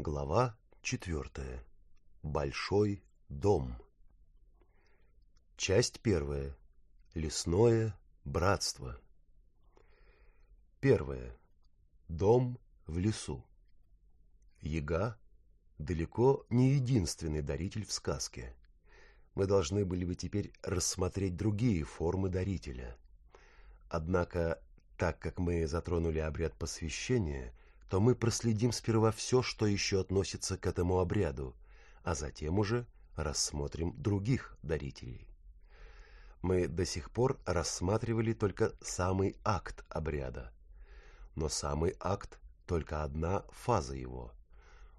Глава четвертая. Большой дом. Часть первая. Лесное братство. Первое. Дом в лесу. Яга далеко не единственный даритель в сказке. Мы должны были бы теперь рассмотреть другие формы дарителя. Однако, так как мы затронули обряд посвящения, то мы проследим сперва все, что еще относится к этому обряду, а затем уже рассмотрим других дарителей. Мы до сих пор рассматривали только самый акт обряда. Но самый акт – только одна фаза его.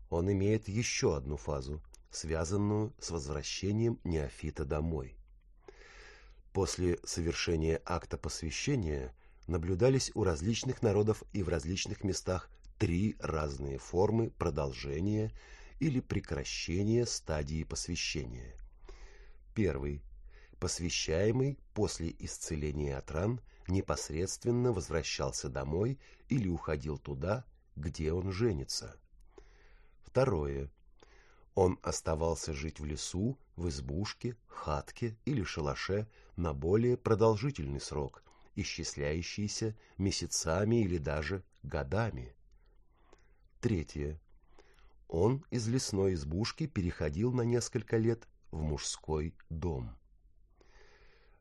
Он имеет еще одну фазу, связанную с возвращением неофита домой. После совершения акта посвящения наблюдались у различных народов и в различных местах три разные формы продолжения или прекращения стадии посвящения. Первый. Посвящаемый после исцеления от ран непосредственно возвращался домой или уходил туда, где он женится. Второе. Он оставался жить в лесу, в избушке, хатке или шалаше на более продолжительный срок, исчисляющийся месяцами или даже годами. Третье. Он из лесной избушки переходил на несколько лет в мужской дом.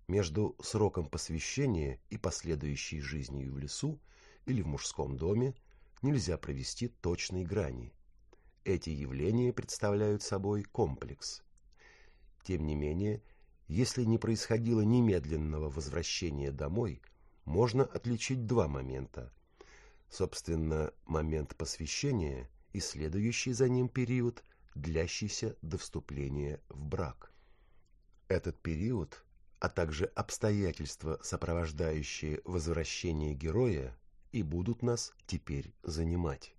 Между сроком посвящения и последующей жизнью в лесу или в мужском доме нельзя провести точной грани. Эти явления представляют собой комплекс. Тем не менее, если не происходило немедленного возвращения домой, можно отличить два момента Собственно, момент посвящения и следующий за ним период, длящийся до вступления в брак. Этот период, а также обстоятельства, сопровождающие возвращение героя, и будут нас теперь занимать.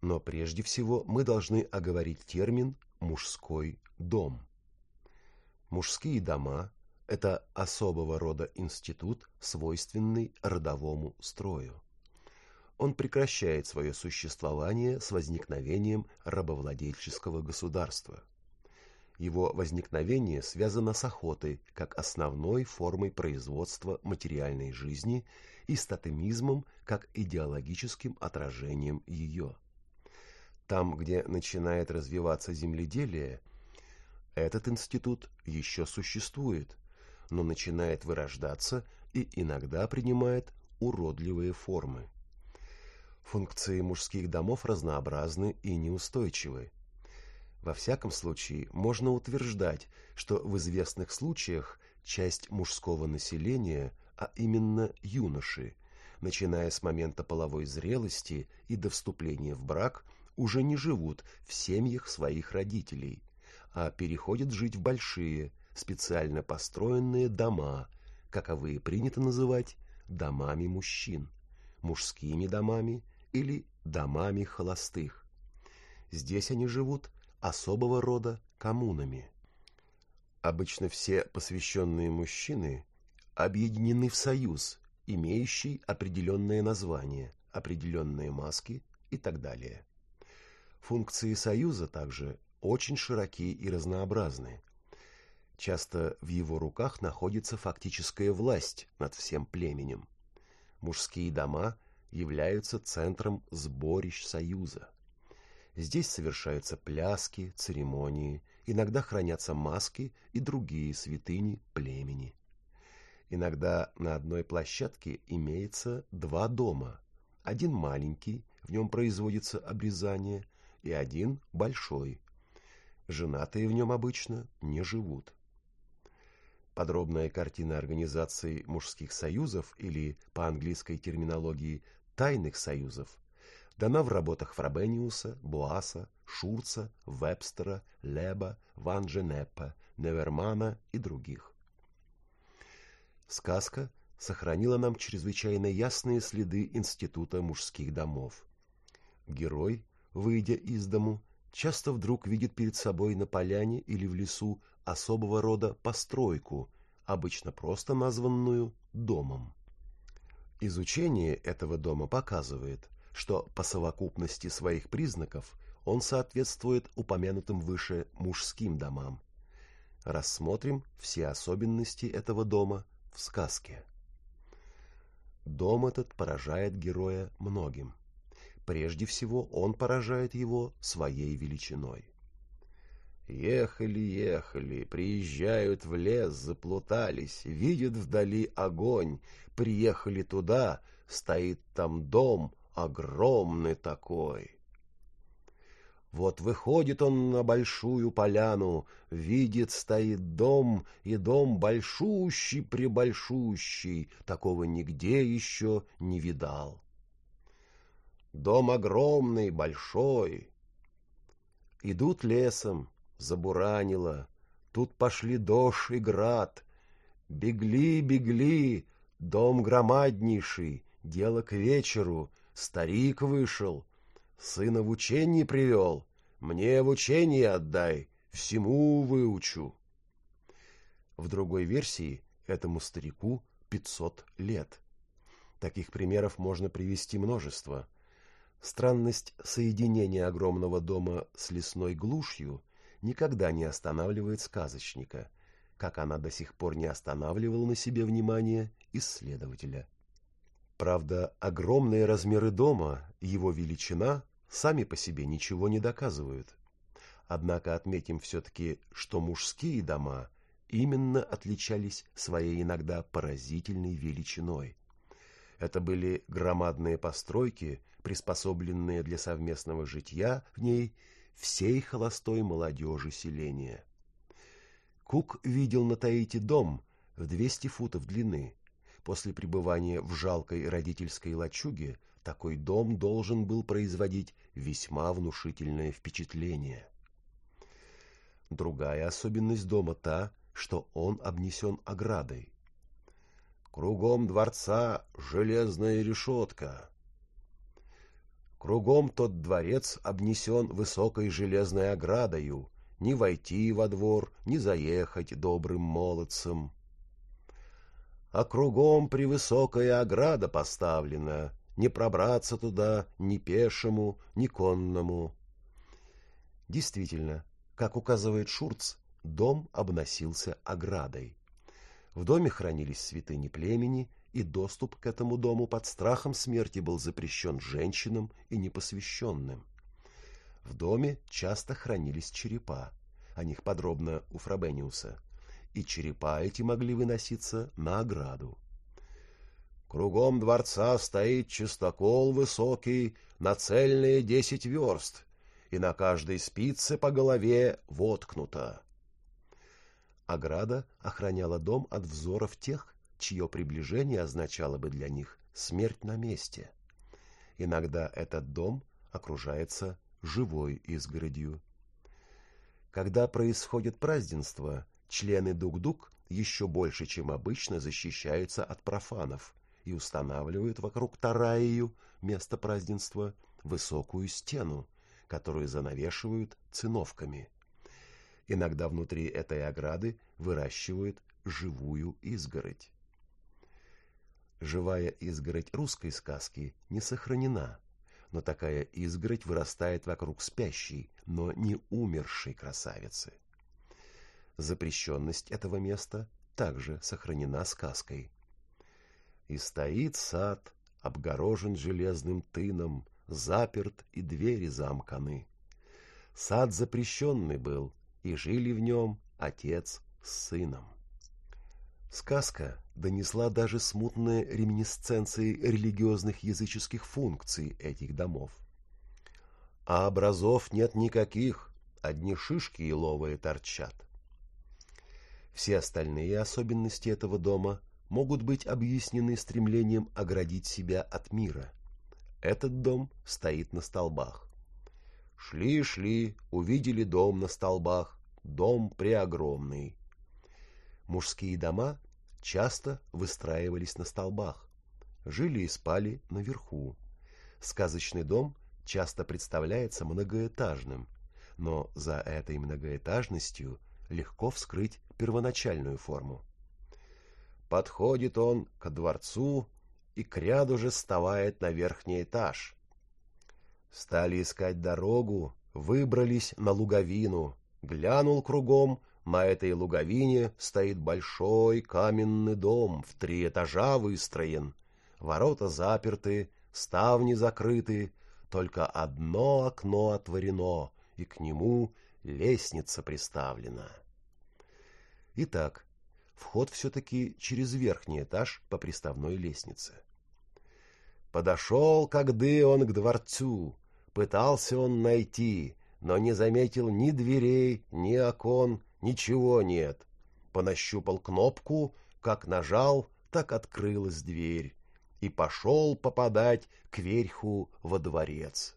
Но прежде всего мы должны оговорить термин «мужской дом». Мужские дома – это особого рода институт, свойственный родовому строю он прекращает свое существование с возникновением рабовладельческого государства. Его возникновение связано с охотой как основной формой производства материальной жизни и с тотемизмом как идеологическим отражением ее. Там, где начинает развиваться земледелие, этот институт еще существует, но начинает вырождаться и иногда принимает уродливые формы. Функции мужских домов разнообразны и неустойчивы. Во всяком случае, можно утверждать, что в известных случаях часть мужского населения, а именно юноши, начиная с момента половой зрелости и до вступления в брак, уже не живут в семьях своих родителей, а переходят жить в большие, специально построенные дома, каковые принято называть домами мужчин, мужскими домами или домами холостых. Здесь они живут особого рода коммунами. Обычно все посвященные мужчины объединены в союз, имеющий определенное название, определенные маски и так далее. Функции союза также очень широки и разнообразны. Часто в его руках находится фактическая власть над всем племенем. Мужские дома – являются центром сборищ Союза. Здесь совершаются пляски, церемонии, иногда хранятся маски и другие святыни племени. Иногда на одной площадке имеется два дома. Один маленький, в нем производится обрезание, и один большой. Женатые в нем обычно не живут. Подробная картина организации мужских союзов или, по английской терминологии, тайных союзов дана в работах Фрабениуса, Буаса, Шурца, Вебстера, Леба, Ван Женеппа, Невермана и других. Сказка сохранила нам чрезвычайно ясные следы института мужских домов. Герой, выйдя из дому, часто вдруг видит перед собой на поляне или в лесу особого рода постройку, обычно просто названную домом. Изучение этого дома показывает, что по совокупности своих признаков он соответствует упомянутым выше мужским домам. Рассмотрим все особенности этого дома в сказке. Дом этот поражает героя многим. Прежде всего он поражает его своей величиной. Ехали, ехали, приезжают в лес, заплутались, видят вдали огонь, приехали туда, стоит там дом, огромный такой. Вот выходит он на большую поляну, видит, стоит дом, и дом большущий-пребольшущий, такого нигде еще не видал. Дом огромный, большой. Идут лесом, забуранило, тут пошли дождь и град. Бегли, бегли, дом громаднейший, дело к вечеру, старик вышел — Сына в учение привел, мне в учение отдай, всему выучу. В другой версии этому старику пятьсот лет. Таких примеров можно привести множество. Странность соединения огромного дома с лесной глушью никогда не останавливает сказочника, как она до сих пор не останавливала на себе внимание исследователя. Правда, огромные размеры дома, его величина сами по себе ничего не доказывают. Однако отметим все-таки, что мужские дома именно отличались своей иногда поразительной величиной. Это были громадные постройки, приспособленные для совместного житья в ней всей холостой молодежи селения. Кук видел на Таити дом в 200 футов длины. После пребывания в жалкой родительской лачуге такой дом должен был производить весьма внушительное впечатление. Другая особенность дома та, что он обнесен оградой. Кругом дворца железная решетка. Кругом тот дворец обнесен высокой железной оградою, ни войти во двор, ни заехать добрым молодцам. А кругом превысокая ограда поставлена, не пробраться туда ни пешему, ни конному. Действительно, как указывает Шурц, дом обносился оградой. В доме хранились святыни племени, и доступ к этому дому под страхом смерти был запрещен женщинам и непосвященным. В доме часто хранились черепа, о них подробно у Фрабениуса, и черепа эти могли выноситься на ограду. Кругом дворца стоит чистокол высокий на цельные десять верст, и на каждой спице по голове воткнуто. Ограда охраняла дом от взоров тех, чье приближение означало бы для них смерть на месте. Иногда этот дом окружается живой изгородью. Когда происходит празднество, члены Дук-Дук еще больше, чем обычно, защищаются от профанов – и устанавливают вокруг Тараию, место празднества, высокую стену, которую занавешивают циновками. Иногда внутри этой ограды выращивают живую изгородь. Живая изгородь русской сказки не сохранена, но такая изгородь вырастает вокруг спящей, но не умершей красавицы. Запрещенность этого места также сохранена сказкой – и стоит сад, обгорожен железным тыном, заперт и двери замканы. Сад запрещенный был, и жили в нем отец с сыном. Сказка донесла даже смутные реминисценции религиозных языческих функций этих домов. А образов нет никаких, одни шишки еловые торчат. Все остальные особенности этого дома могут быть объяснены стремлением оградить себя от мира. Этот дом стоит на столбах. Шли-шли, увидели дом на столбах, дом преогромный. Мужские дома часто выстраивались на столбах, жили и спали наверху. Сказочный дом часто представляется многоэтажным, но за этой многоэтажностью легко вскрыть первоначальную форму. Подходит он к дворцу и к ряду же вставает на верхний этаж. Стали искать дорогу, выбрались на луговину. Глянул кругом, на этой луговине стоит большой каменный дом, в три этажа выстроен. Ворота заперты, ставни закрыты, только одно окно отворено, и к нему лестница приставлена. Итак, вход все-таки через верхний этаж по приставной лестнице. Подошел, когда он к дворцу, пытался он найти, но не заметил ни дверей, ни окон, ничего нет. Понащупал кнопку, как нажал, так открылась дверь, и пошел попадать к верху во дворец.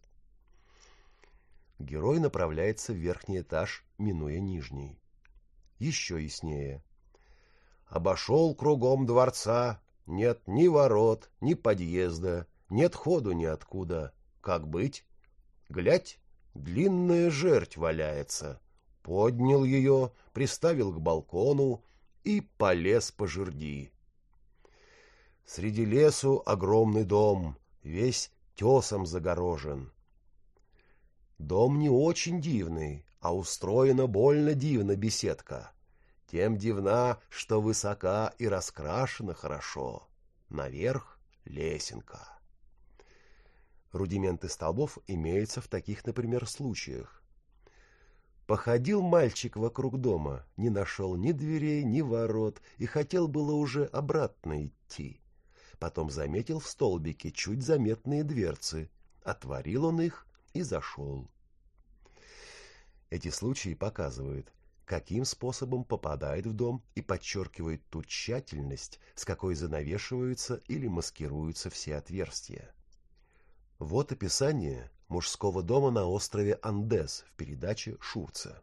Герой направляется в верхний этаж, минуя нижний. Еще яснее. Обошел кругом дворца, нет ни ворот, ни подъезда, нет ходу ниоткуда. Как быть? Глядь, длинная жерть валяется. Поднял ее, приставил к балкону и полез по жерди. Среди лесу огромный дом, весь тесом загорожен. Дом не очень дивный, а устроена больно дивно беседка. Тем дивна, что высока и раскрашена хорошо. Наверх лесенка. Рудименты столбов имеются в таких, например, случаях. Походил мальчик вокруг дома, не нашел ни дверей, ни ворот и хотел было уже обратно идти. Потом заметил в столбике чуть заметные дверцы. Отворил он их и зашел. Эти случаи показывают, каким способом попадает в дом и подчеркивают ту тщательность, с какой занавешиваются или маскируются все отверстия. Вот описание мужского дома на острове Андес в передаче Шурца.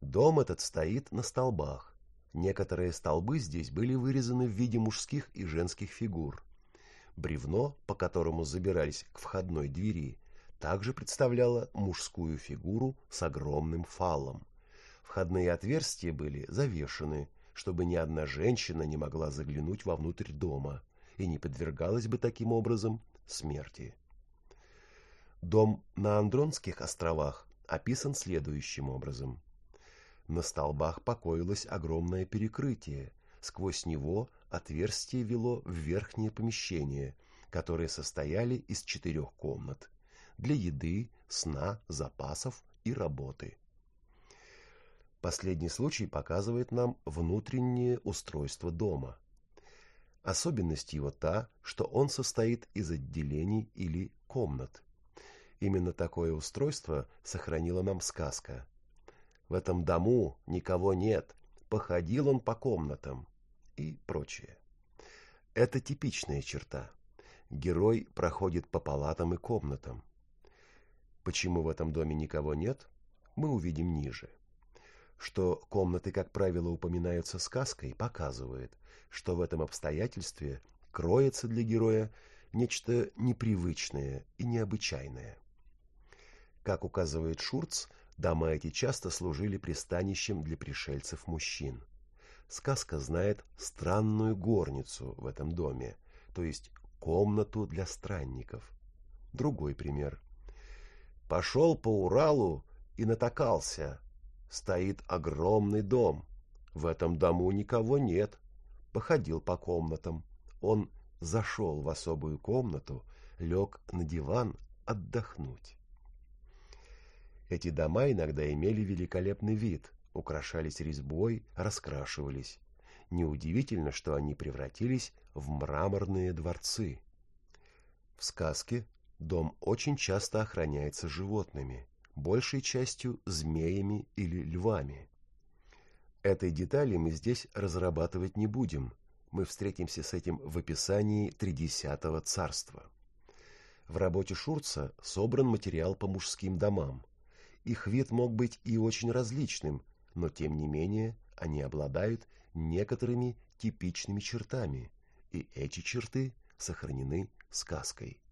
Дом этот стоит на столбах. Некоторые столбы здесь были вырезаны в виде мужских и женских фигур. Бревно, по которому забирались к входной двери, также представляло мужскую фигуру с огромным фалом. Входные отверстия были завешены, чтобы ни одна женщина не могла заглянуть вовнутрь дома и не подвергалась бы таким образом смерти. Дом на Андронских островах описан следующим образом. На столбах покоилось огромное перекрытие, сквозь него отверстие вело в верхнее помещение, которые состояли из четырех комнат для еды, сна, запасов и работы. Последний случай показывает нам внутреннее устройство дома – Особенность его та, что он состоит из отделений или комнат. Именно такое устройство сохранила нам сказка. В этом дому никого нет, походил он по комнатам и прочее. Это типичная черта. Герой проходит по палатам и комнатам. Почему в этом доме никого нет, мы увидим ниже. Что комнаты, как правило, упоминаются сказкой, показывает, что в этом обстоятельстве кроется для героя нечто непривычное и необычайное. Как указывает Шурц, дома эти часто служили пристанищем для пришельцев-мужчин. Сказка знает странную горницу в этом доме, то есть комнату для странников. Другой пример. Пошел по Уралу и натакался. Стоит огромный дом. В этом дому никого нет, походил по комнатам. Он зашел в особую комнату, лег на диван отдохнуть. Эти дома иногда имели великолепный вид, украшались резьбой, раскрашивались. Неудивительно, что они превратились в мраморные дворцы. В сказке дом очень часто охраняется животными, большей частью змеями или львами. Этой детали мы здесь разрабатывать не будем. Мы встретимся с этим в описании Тридесятого царства. В работе Шурца собран материал по мужским домам. Их вид мог быть и очень различным, но тем не менее они обладают некоторыми типичными чертами, и эти черты сохранены сказкой.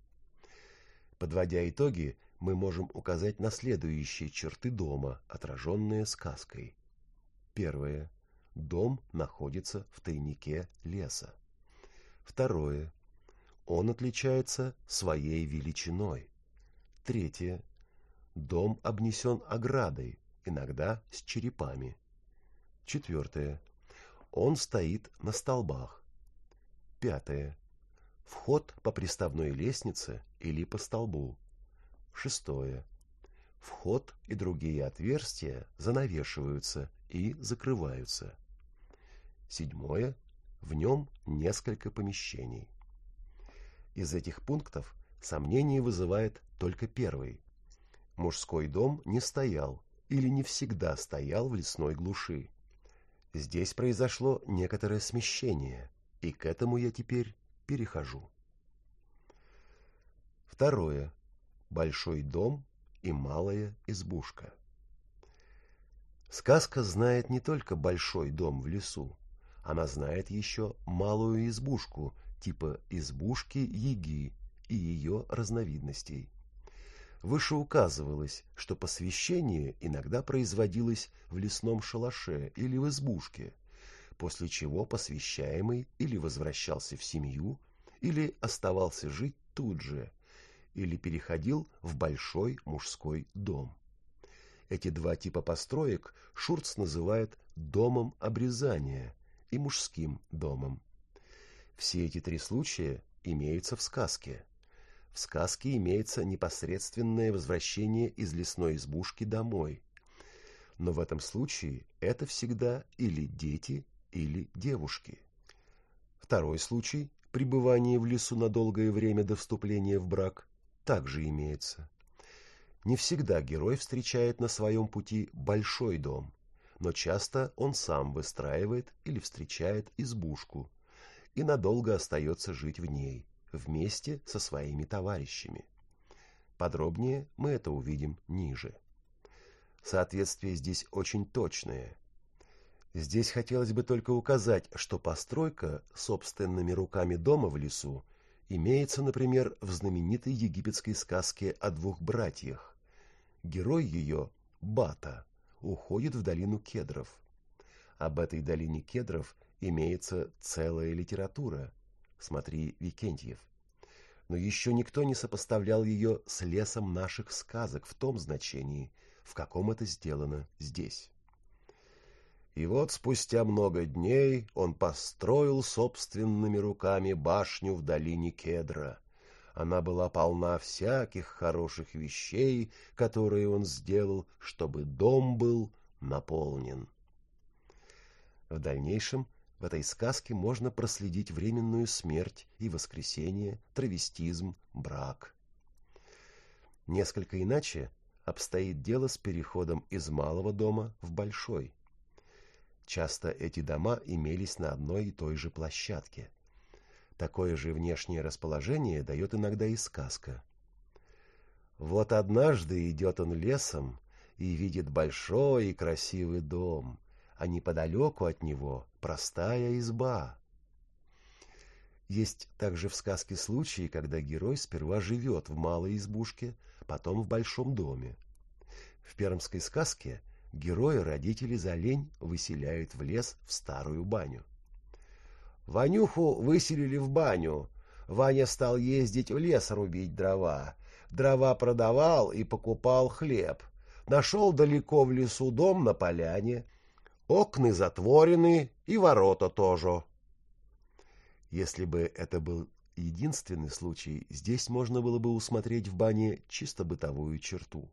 Подводя итоги, мы можем указать на следующие черты дома, отраженные сказкой. Первое. Дом находится в тайнике леса. Второе. Он отличается своей величиной. Третье. Дом обнесен оградой, иногда с черепами. Четвертое. Он стоит на столбах. Пятое. Вход по приставной лестнице или по столбу. Шестое. Вход и другие отверстия занавешиваются и закрываются. Седьмое. В нем несколько помещений. Из этих пунктов сомнение вызывает только первый. Мужской дом не стоял или не всегда стоял в лесной глуши. Здесь произошло некоторое смещение, и к этому я теперь перехожу. Второе. Большой дом и малая избушка. Сказка знает не только большой дом в лесу, она знает еще малую избушку, типа избушки Яги и ее разновидностей. Выше указывалось, что посвящение иногда производилось в лесном шалаше или в избушке, после чего посвящаемый или возвращался в семью, или оставался жить тут же, или переходил в большой мужской дом. Эти два типа построек Шурц называет «домом обрезания» и «мужским домом». Все эти три случая имеются в сказке – в сказке имеется непосредственное возвращение из лесной избушки домой. Но в этом случае это всегда или дети, или девушки. Второй случай – пребывание в лесу на долгое время до вступления в брак – также имеется. Не всегда герой встречает на своем пути большой дом, но часто он сам выстраивает или встречает избушку и надолго остается жить в ней – вместе со своими товарищами. Подробнее мы это увидим ниже. Соответствие здесь очень точное. Здесь хотелось бы только указать, что постройка собственными руками дома в лесу имеется, например, в знаменитой египетской сказке о двух братьях. Герой ее, Бата, уходит в долину кедров. Об этой долине кедров имеется целая литература – Смотри, Викентьев. Но еще никто не сопоставлял ее с лесом наших сказок в том значении, в каком это сделано здесь. И вот спустя много дней он построил собственными руками башню в долине Кедра. Она была полна всяких хороших вещей, которые он сделал, чтобы дом был наполнен. В дальнейшем этой сказке можно проследить временную смерть и воскресение, травестизм, брак. Несколько иначе обстоит дело с переходом из малого дома в большой. Часто эти дома имелись на одной и той же площадке. Такое же внешнее расположение дает иногда и сказка. Вот однажды идет он лесом и видит большой и красивый дом, а неподалеку от него простая изба. Есть также в сказке случаи, когда герой сперва живет в малой избушке, потом в большом доме. В пермской сказке героя родители за лень выселяют в лес в старую баню. Ванюху выселили в баню. Ваня стал ездить в лес рубить дрова. Дрова продавал и покупал хлеб. Нашел далеко в лесу дом на поляне – Окны затворены и ворота тоже. Если бы это был единственный случай, здесь можно было бы усмотреть в бане чисто бытовую черту.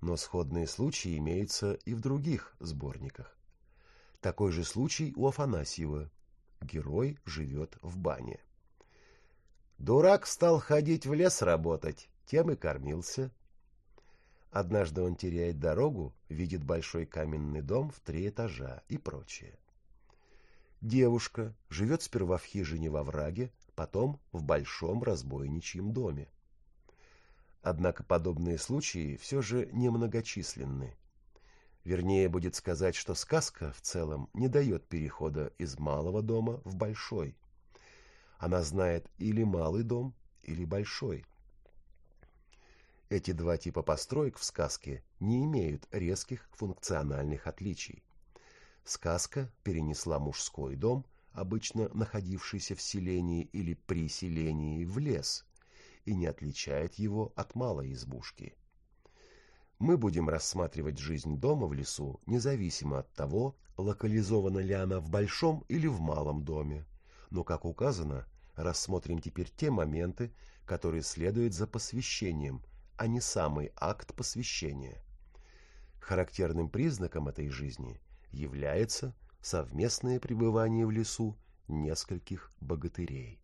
Но сходные случаи имеются и в других сборниках. Такой же случай у Афанасьева. Герой живет в бане. Дурак стал ходить в лес работать, тем и кормился. Однажды он теряет дорогу, видит большой каменный дом в три этажа и прочее. Девушка живет сперва в хижине во враге, потом в большом разбойничьем доме. Однако подобные случаи все же немногочисленны. Вернее, будет сказать, что сказка в целом не дает перехода из малого дома в большой. Она знает или малый дом, или большой. Эти два типа построек в сказке не имеют резких функциональных отличий. Сказка перенесла мужской дом, обычно находившийся в селении или при селении, в лес, и не отличает его от малой избушки. Мы будем рассматривать жизнь дома в лесу независимо от того, локализована ли она в большом или в малом доме. Но, как указано, рассмотрим теперь те моменты, которые следуют за посвящением, а не самый акт посвящения. Характерным признаком этой жизни является совместное пребывание в лесу нескольких богатырей.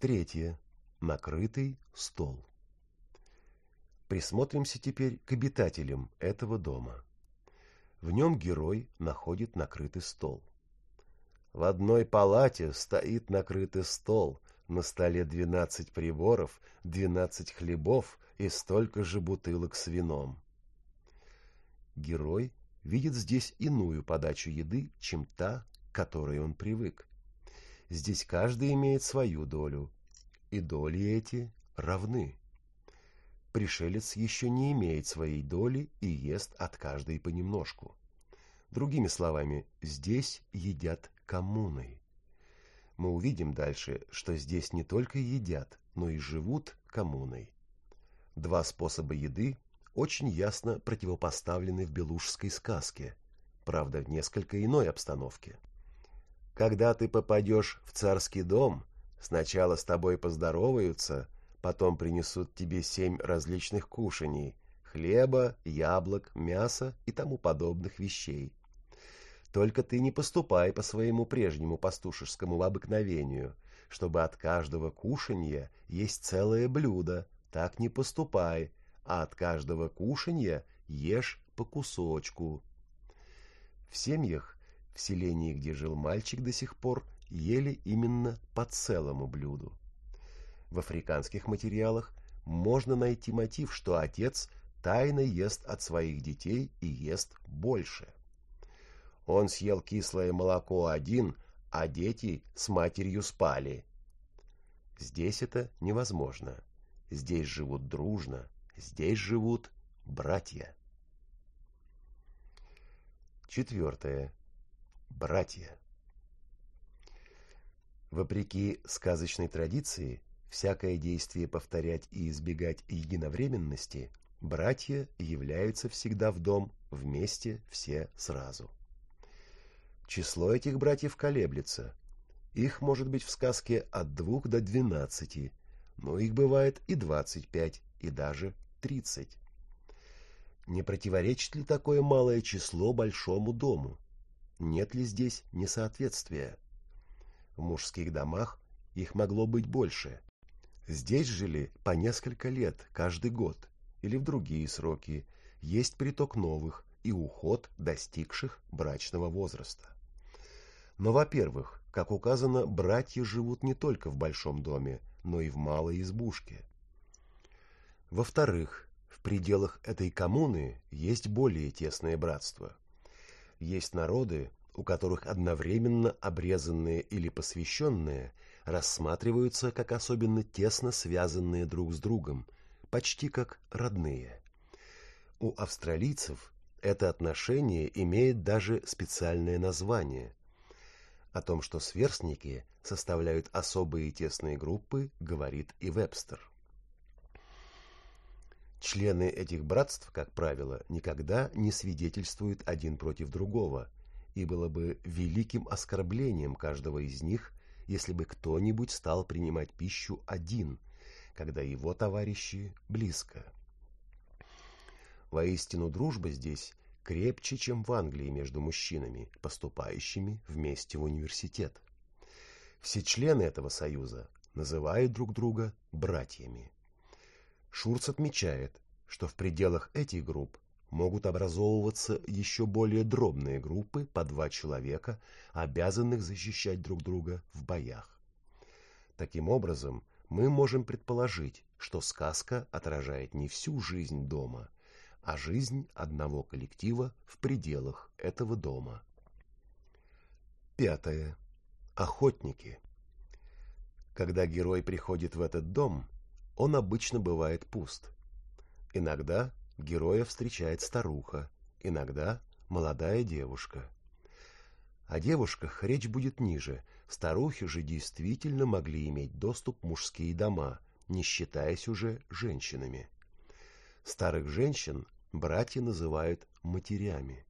Третье. Накрытый стол. Присмотримся теперь к обитателям этого дома. В нем герой находит накрытый стол. В одной палате стоит накрытый стол, на столе двенадцать приборов, двенадцать хлебов и столько же бутылок с вином. Герой видит здесь иную подачу еды, чем та, к которой он привык. Здесь каждый имеет свою долю, и доли эти равны. Пришелец еще не имеет своей доли и ест от каждой понемножку. Другими словами, здесь едят коммуной. Мы увидим дальше, что здесь не только едят, но и живут коммуной. Два способа еды очень ясно противопоставлены в белужской сказке, правда, в несколько иной обстановке. Когда ты попадешь в царский дом, сначала с тобой поздороваются, потом принесут тебе семь различных кушаний – хлеба, яблок, мяса и тому подобных вещей. Только ты не поступай по своему прежнему пастушескому обыкновению, чтобы от каждого кушанья есть целое блюдо, так не поступай, а от каждого кушанья ешь по кусочку. В семьях, в селении, где жил мальчик до сих пор, ели именно по целому блюду. В африканских материалах можно найти мотив, что отец тайно ест от своих детей и ест больше. Он съел кислое молоко один, а дети с матерью спали. Здесь это невозможно. Здесь живут дружно, здесь живут братья. Четвертое. Братья. Вопреки сказочной традиции, всякое действие повторять и избегать единовременности, братья являются всегда в дом вместе все сразу. Число этих братьев колеблется. Их может быть в сказке от двух до двенадцати, но их бывает и двадцать пять, и даже тридцать. Не противоречит ли такое малое число большому дому? Нет ли здесь несоответствия? В мужских домах их могло быть больше. Здесь жили по несколько лет каждый год или в другие сроки. Есть приток новых и уход достигших брачного возраста. Но, во-первых, как указано, братья живут не только в большом доме, но и в малой избушке. Во-вторых, в пределах этой коммуны есть более тесное братство. Есть народы, у которых одновременно обрезанные или посвященные рассматриваются как особенно тесно связанные друг с другом, почти как родные. У австралийцев это отношение имеет даже специальное название о том, что сверстники составляют особые тесные группы, говорит и Вебстер. Члены этих братств, как правило, никогда не свидетельствуют один против другого, и было бы великим оскорблением каждого из них, если бы кто-нибудь стал принимать пищу один, когда его товарищи близко. Воистину дружба здесь крепче, чем в Англии между мужчинами, поступающими вместе в университет. Все члены этого союза называют друг друга братьями. Шурц отмечает, что в пределах этих групп могут образовываться еще более дробные группы по два человека, обязанных защищать друг друга в боях. Таким образом, мы можем предположить, что сказка отражает не всю жизнь дома – а жизнь одного коллектива в пределах этого дома. Пятое. Охотники. Когда герой приходит в этот дом, он обычно бывает пуст. Иногда героя встречает старуха, иногда молодая девушка. О девушках речь будет ниже. Старухи же действительно могли иметь доступ в мужские дома, не считаясь уже женщинами. Старых женщин братья называют матерями.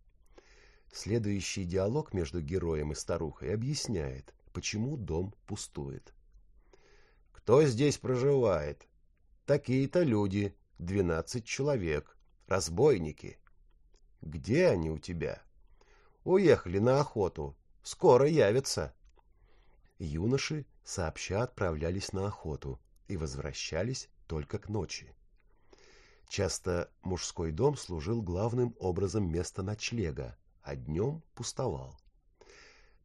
Следующий диалог между героем и старухой объясняет, почему дом пустует. «Кто здесь проживает?» «Такие-то люди, двенадцать человек, разбойники». «Где они у тебя?» Уехали на охоту. Скоро явятся. Юноши сообща отправлялись на охоту и возвращались только к ночи. Часто мужской дом служил главным образом место ночлега, а днем пустовал.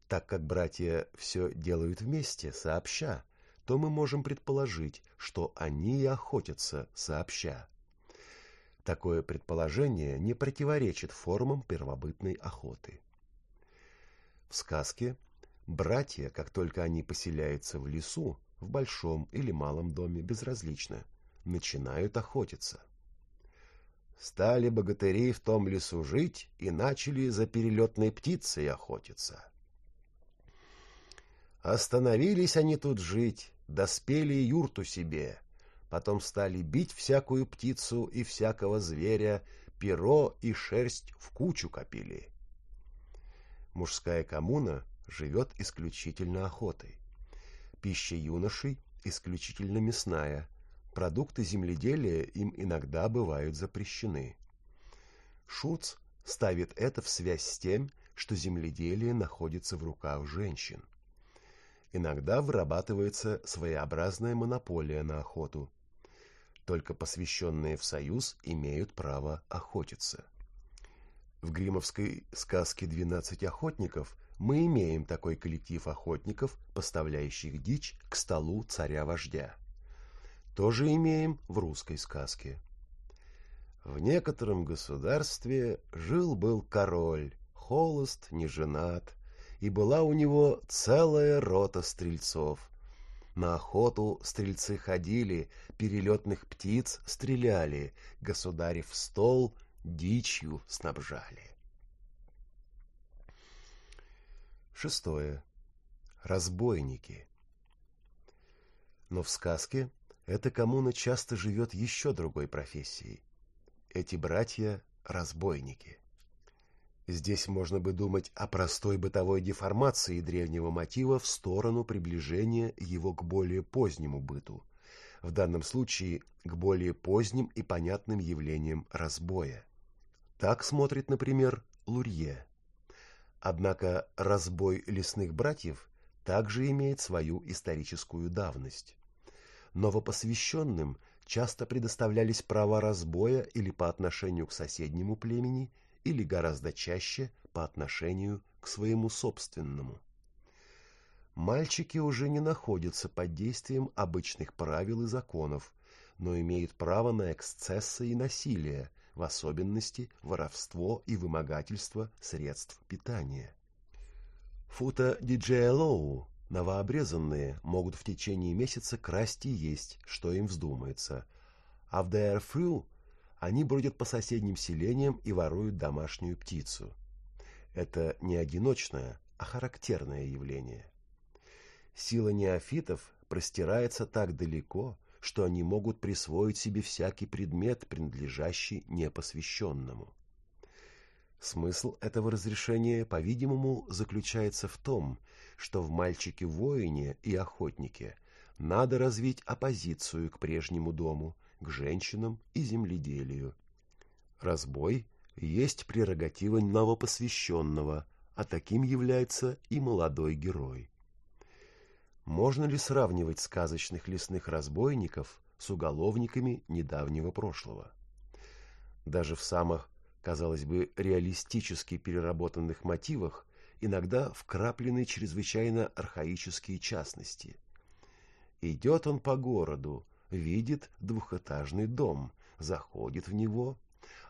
Так как братья все делают вместе, сообща, то мы можем предположить, что они и охотятся сообща. Такое предположение не противоречит формам первобытной охоты. В сказке братья, как только они поселяются в лесу, в большом или малом доме, безразлично, начинают охотиться. Стали богатыри в том лесу жить и начали за перелетной птицей охотиться. Остановились они тут жить, доспели юрту себе, потом стали бить всякую птицу и всякого зверя, перо и шерсть в кучу копили. Мужская коммуна живет исключительно охотой. Пища юношей исключительно мясная. Продукты земледелия им иногда бывают запрещены. Шуц ставит это в связь с тем, что земледелие находится в руках женщин. Иногда вырабатывается своеобразная монополия на охоту. Только посвященные в союз имеют право охотиться. В гримовской сказке «Двенадцать охотников» мы имеем такой коллектив охотников, поставляющих дичь к столу царя-вождя. Тоже имеем в русской сказке. В некотором государстве жил-был король, холост, не женат, и была у него целая рота стрельцов. На охоту стрельцы ходили, перелетных птиц стреляли, государев стол — дичью снабжали. Шестое. Разбойники. Но в сказке эта коммуна часто живет еще другой профессией. Эти братья – разбойники. Здесь можно бы думать о простой бытовой деформации древнего мотива в сторону приближения его к более позднему быту, в данном случае к более поздним и понятным явлениям разбоя. Так смотрит, например, Лурье. Однако разбой лесных братьев также имеет свою историческую давность. Новопосвященным часто предоставлялись права разбоя или по отношению к соседнему племени, или гораздо чаще по отношению к своему собственному. Мальчики уже не находятся под действием обычных правил и законов, но имеют право на эксцессы и насилие, в особенности воровство и вымогательство средств питания. Фута диджея Лоу новообрезанные могут в течение месяца красть и есть, что им вздумается, а в Дэрфрю они бродят по соседним селениям и воруют домашнюю птицу. Это не одиночное, а характерное явление. Сила неофитов простирается так далеко, что они могут присвоить себе всякий предмет, принадлежащий непосвященному. Смысл этого разрешения, по-видимому, заключается в том, что в мальчике-воине и охотнике надо развить оппозицию к прежнему дому, к женщинам и земледелию. Разбой есть прерогатива новопосвященного, а таким является и молодой герой. Можно ли сравнивать сказочных лесных разбойников с уголовниками недавнего прошлого? Даже в самых, казалось бы, реалистически переработанных мотивах иногда вкраплены чрезвычайно архаические частности. Идет он по городу, видит двухэтажный дом, заходит в него,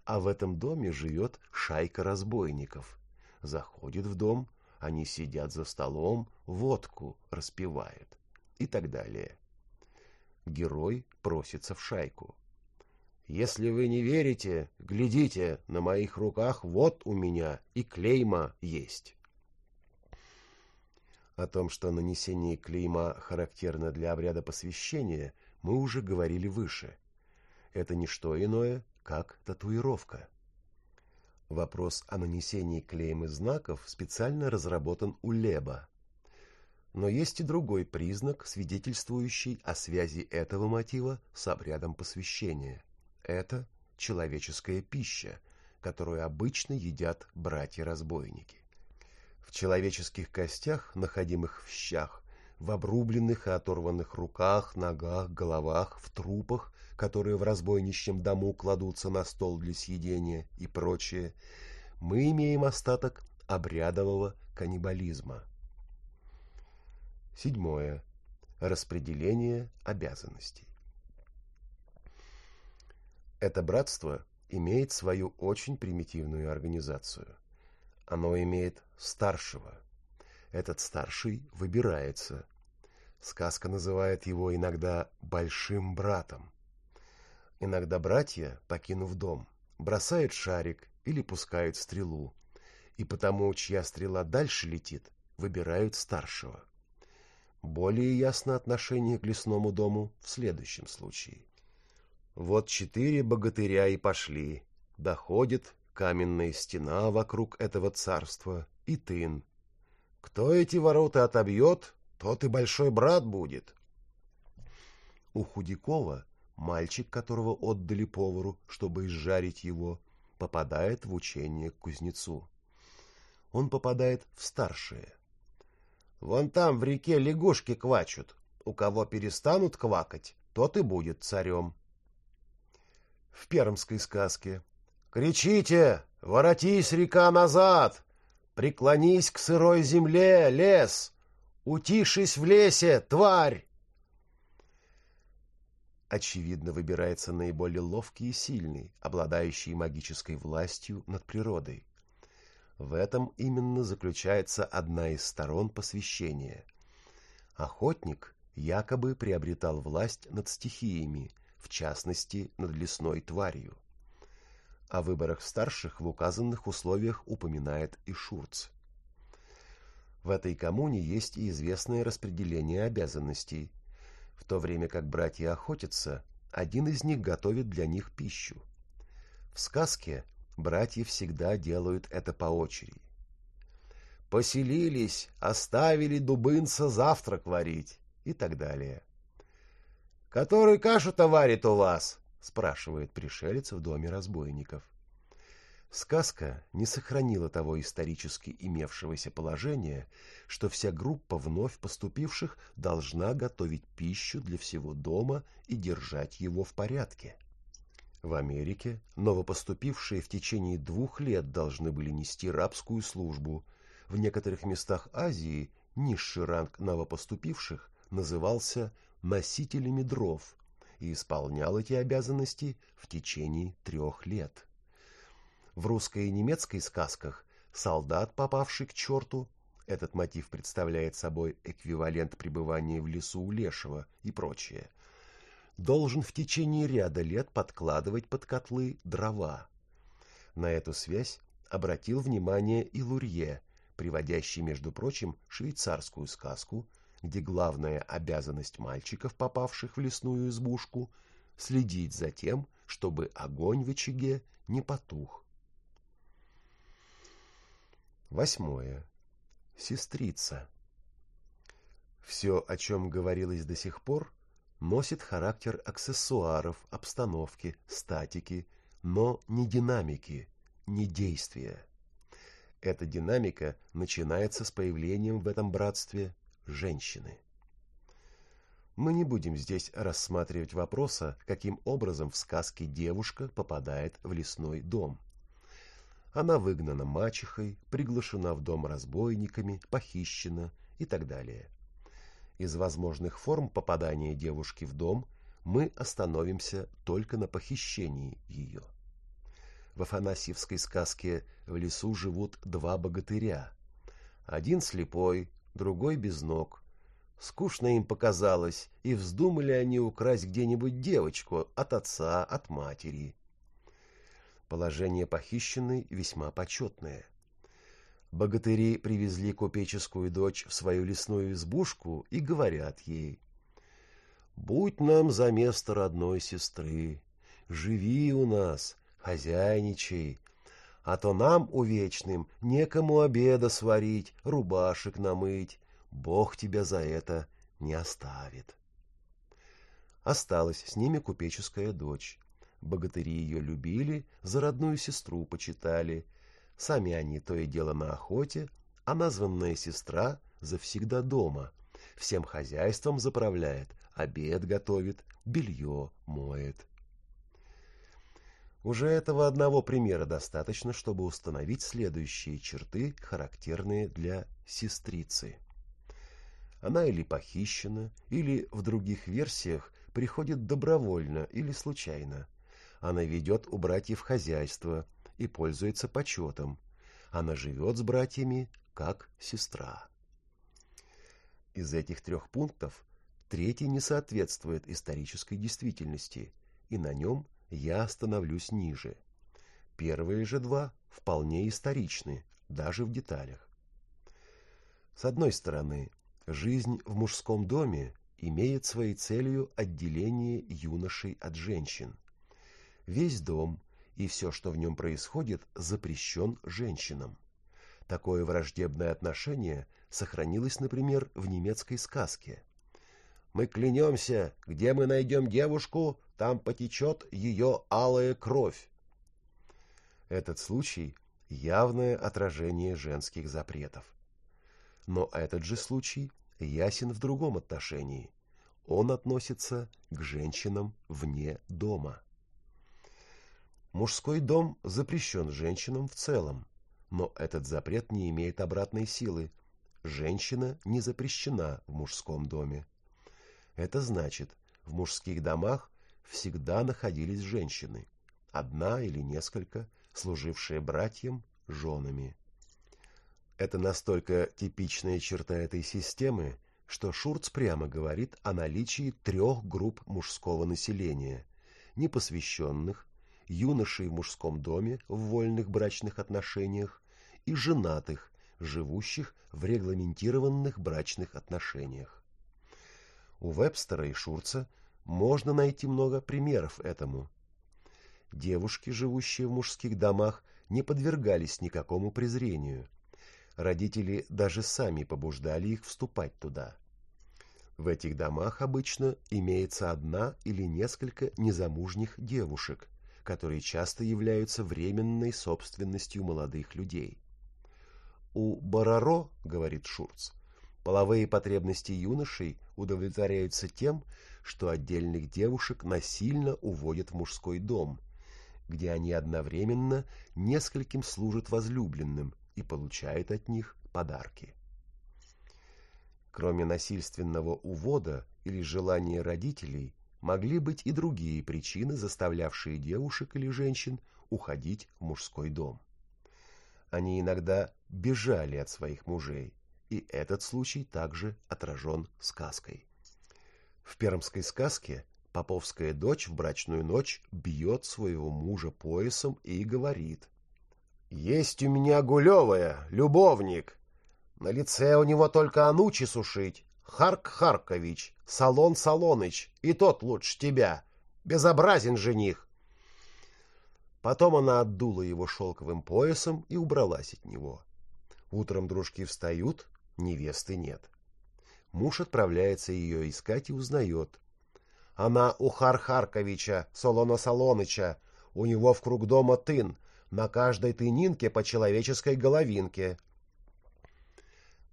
а в этом доме живет шайка разбойников. Заходит в дом, они сидят за столом, водку распивают и так далее. Герой просится в шайку. Если вы не верите, глядите, на моих руках вот у меня и клейма есть. О том, что нанесение клейма характерно для обряда посвящения, мы уже говорили выше. Это не что иное, как татуировка. Вопрос о нанесении клейм и знаков специально разработан у Леба. Но есть и другой признак, свидетельствующий о связи этого мотива с обрядом посвящения. Это человеческая пища, которую обычно едят братья-разбойники. В человеческих костях, находимых в щах, в обрубленных и оторванных руках, ногах, головах, в трупах, которые в разбойничьем дому кладутся на стол для съедения и прочее, мы имеем остаток обрядового каннибализма. Седьмое. Распределение обязанностей. Это братство имеет свою очень примитивную организацию. Оно имеет старшего. Этот старший выбирается. Сказка называет его иногда «большим братом». Иногда братья, покинув дом, бросают шарик или пускают стрелу, и потому, чья стрела дальше летит, выбирают старшего. Более ясно отношение к лесному дому в следующем случае. Вот четыре богатыря и пошли. Доходит каменная стена вокруг этого царства и тын. Кто эти ворота отобьет, тот и большой брат будет. У Худякова мальчик, которого отдали повару, чтобы изжарить его, попадает в учение к кузнецу. Он попадает в старшее. Вон там в реке лягушки квачут. У кого перестанут квакать, тот и будет царем в пермской сказке. «Кричите! Воротись, река, назад! Преклонись к сырой земле, лес! Утишись в лесе, тварь!» Очевидно, выбирается наиболее ловкий и сильный, обладающий магической властью над природой. В этом именно заключается одна из сторон посвящения. Охотник якобы приобретал власть над стихиями – в частности над лесной тварью. О выборах старших в указанных условиях упоминает и Шурц. В этой коммуне есть и известное распределение обязанностей. В то время как братья охотятся, один из них готовит для них пищу. В сказке братья всегда делают это по очереди. «Поселились, оставили дубынца завтрак варить» и так далее. «Который кашу-то варит у вас?» — спрашивает пришелец в доме разбойников. Сказка не сохранила того исторически имевшегося положения, что вся группа вновь поступивших должна готовить пищу для всего дома и держать его в порядке. В Америке новопоступившие в течение двух лет должны были нести рабскую службу. В некоторых местах Азии низший ранг новопоступивших назывался носителями дров и исполнял эти обязанности в течение трех лет. В русской и немецкой сказках солдат, попавший к черту, этот мотив представляет собой эквивалент пребывания в лесу у лешего и прочее, должен в течение ряда лет подкладывать под котлы дрова. На эту связь обратил внимание и Лурье, приводящий, между прочим, швейцарскую сказку где главная обязанность мальчиков, попавших в лесную избушку, следить за тем, чтобы огонь в очаге не потух. Восьмое. Сестрица. Все, о чем говорилось до сих пор, носит характер аксессуаров, обстановки, статики, но не динамики, не действия. Эта динамика начинается с появлением в этом братстве женщины. Мы не будем здесь рассматривать вопроса, каким образом в сказке девушка попадает в лесной дом. Она выгнана мачехой, приглашена в дом разбойниками, похищена и так далее. Из возможных форм попадания девушки в дом мы остановимся только на похищении ее. В Афанасьевской сказке в лесу живут два богатыря. Один слепой, другой без ног. Скучно им показалось, и вздумали они украсть где-нибудь девочку от отца, от матери. Положение похищенной весьма почетное. Богатыри привезли купеческую дочь в свою лесную избушку и говорят ей, «Будь нам за место родной сестры, живи у нас, хозяйничай, а то нам, увечным, некому обеда сварить, рубашек намыть, Бог тебя за это не оставит». Осталась с ними купеческая дочь. Богатыри ее любили, за родную сестру почитали. Сами они то и дело на охоте, а названная сестра завсегда дома. Всем хозяйством заправляет, обед готовит, белье моет. Уже этого одного примера достаточно, чтобы установить следующие черты, характерные для сестрицы. Она или похищена, или в других версиях приходит добровольно или случайно. Она ведет у братьев хозяйство и пользуется почетом. Она живет с братьями как сестра. Из этих трех пунктов третий не соответствует исторической действительности, и на нем я остановлюсь ниже. Первые же два вполне историчны, даже в деталях. С одной стороны, жизнь в мужском доме имеет своей целью отделение юношей от женщин. Весь дом и все, что в нем происходит, запрещен женщинам. Такое враждебное отношение сохранилось, например, в немецкой сказке. «Мы клянемся, где мы найдем девушку, там потечет ее алая кровь». Этот случай – явное отражение женских запретов. Но этот же случай ясен в другом отношении. Он относится к женщинам вне дома. Мужской дом запрещен женщинам в целом, но этот запрет не имеет обратной силы. Женщина не запрещена в мужском доме. Это значит, в мужских домах всегда находились женщины, одна или несколько, служившие братьям женами. Это настолько типичная черта этой системы, что Шурц прямо говорит о наличии трех групп мужского населения – непосвященных, юношей в мужском доме в вольных брачных отношениях и женатых, живущих в регламентированных брачных отношениях. У Вебстера и Шурца можно найти много примеров этому. Девушки, живущие в мужских домах, не подвергались никакому презрению – Родители даже сами побуждали их вступать туда. В этих домах обычно имеется одна или несколько незамужних девушек, которые часто являются временной собственностью молодых людей. У Бараро, говорит Шурц, половые потребности юношей удовлетворяются тем, что отдельных девушек насильно уводят в мужской дом, где они одновременно нескольким служат возлюбленным и получает от них подарки. Кроме насильственного увода или желания родителей, могли быть и другие причины, заставлявшие девушек или женщин уходить в мужской дом. Они иногда бежали от своих мужей, и этот случай также отражен сказкой. В пермской сказке поповская дочь в брачную ночь бьет своего мужа поясом и говорит есть у меня Гулевая, любовник. На лице у него только анучи сушить. Харк Харкович, Салон Салоныч, и тот лучше тебя. Безобразен жених. Потом она отдула его шелковым поясом и убралась от него. Утром дружки встают, невесты нет. Муж отправляется ее искать и узнает. Она у Хар Харковича, Солона Салоныча, у него в круг дома тын, на каждой тынинке по человеческой головинке.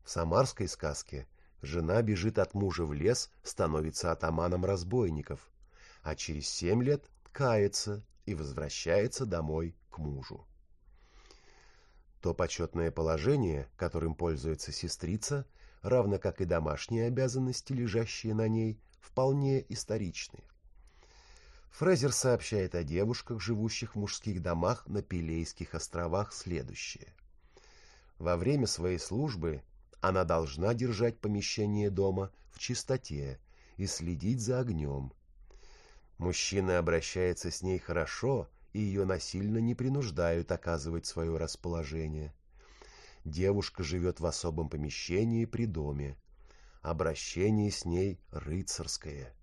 В самарской сказке жена бежит от мужа в лес, становится атаманом разбойников, а через семь лет кается и возвращается домой к мужу. То почетное положение, которым пользуется сестрица, равно как и домашние обязанности, лежащие на ней, вполне историчны. Фрезер сообщает о девушках, живущих в мужских домах на Пилейских островах, следующее. Во время своей службы она должна держать помещение дома в чистоте и следить за огнем. Мужчина обращается с ней хорошо, и ее насильно не принуждают оказывать свое расположение. Девушка живет в особом помещении при доме. Обращение с ней рыцарское.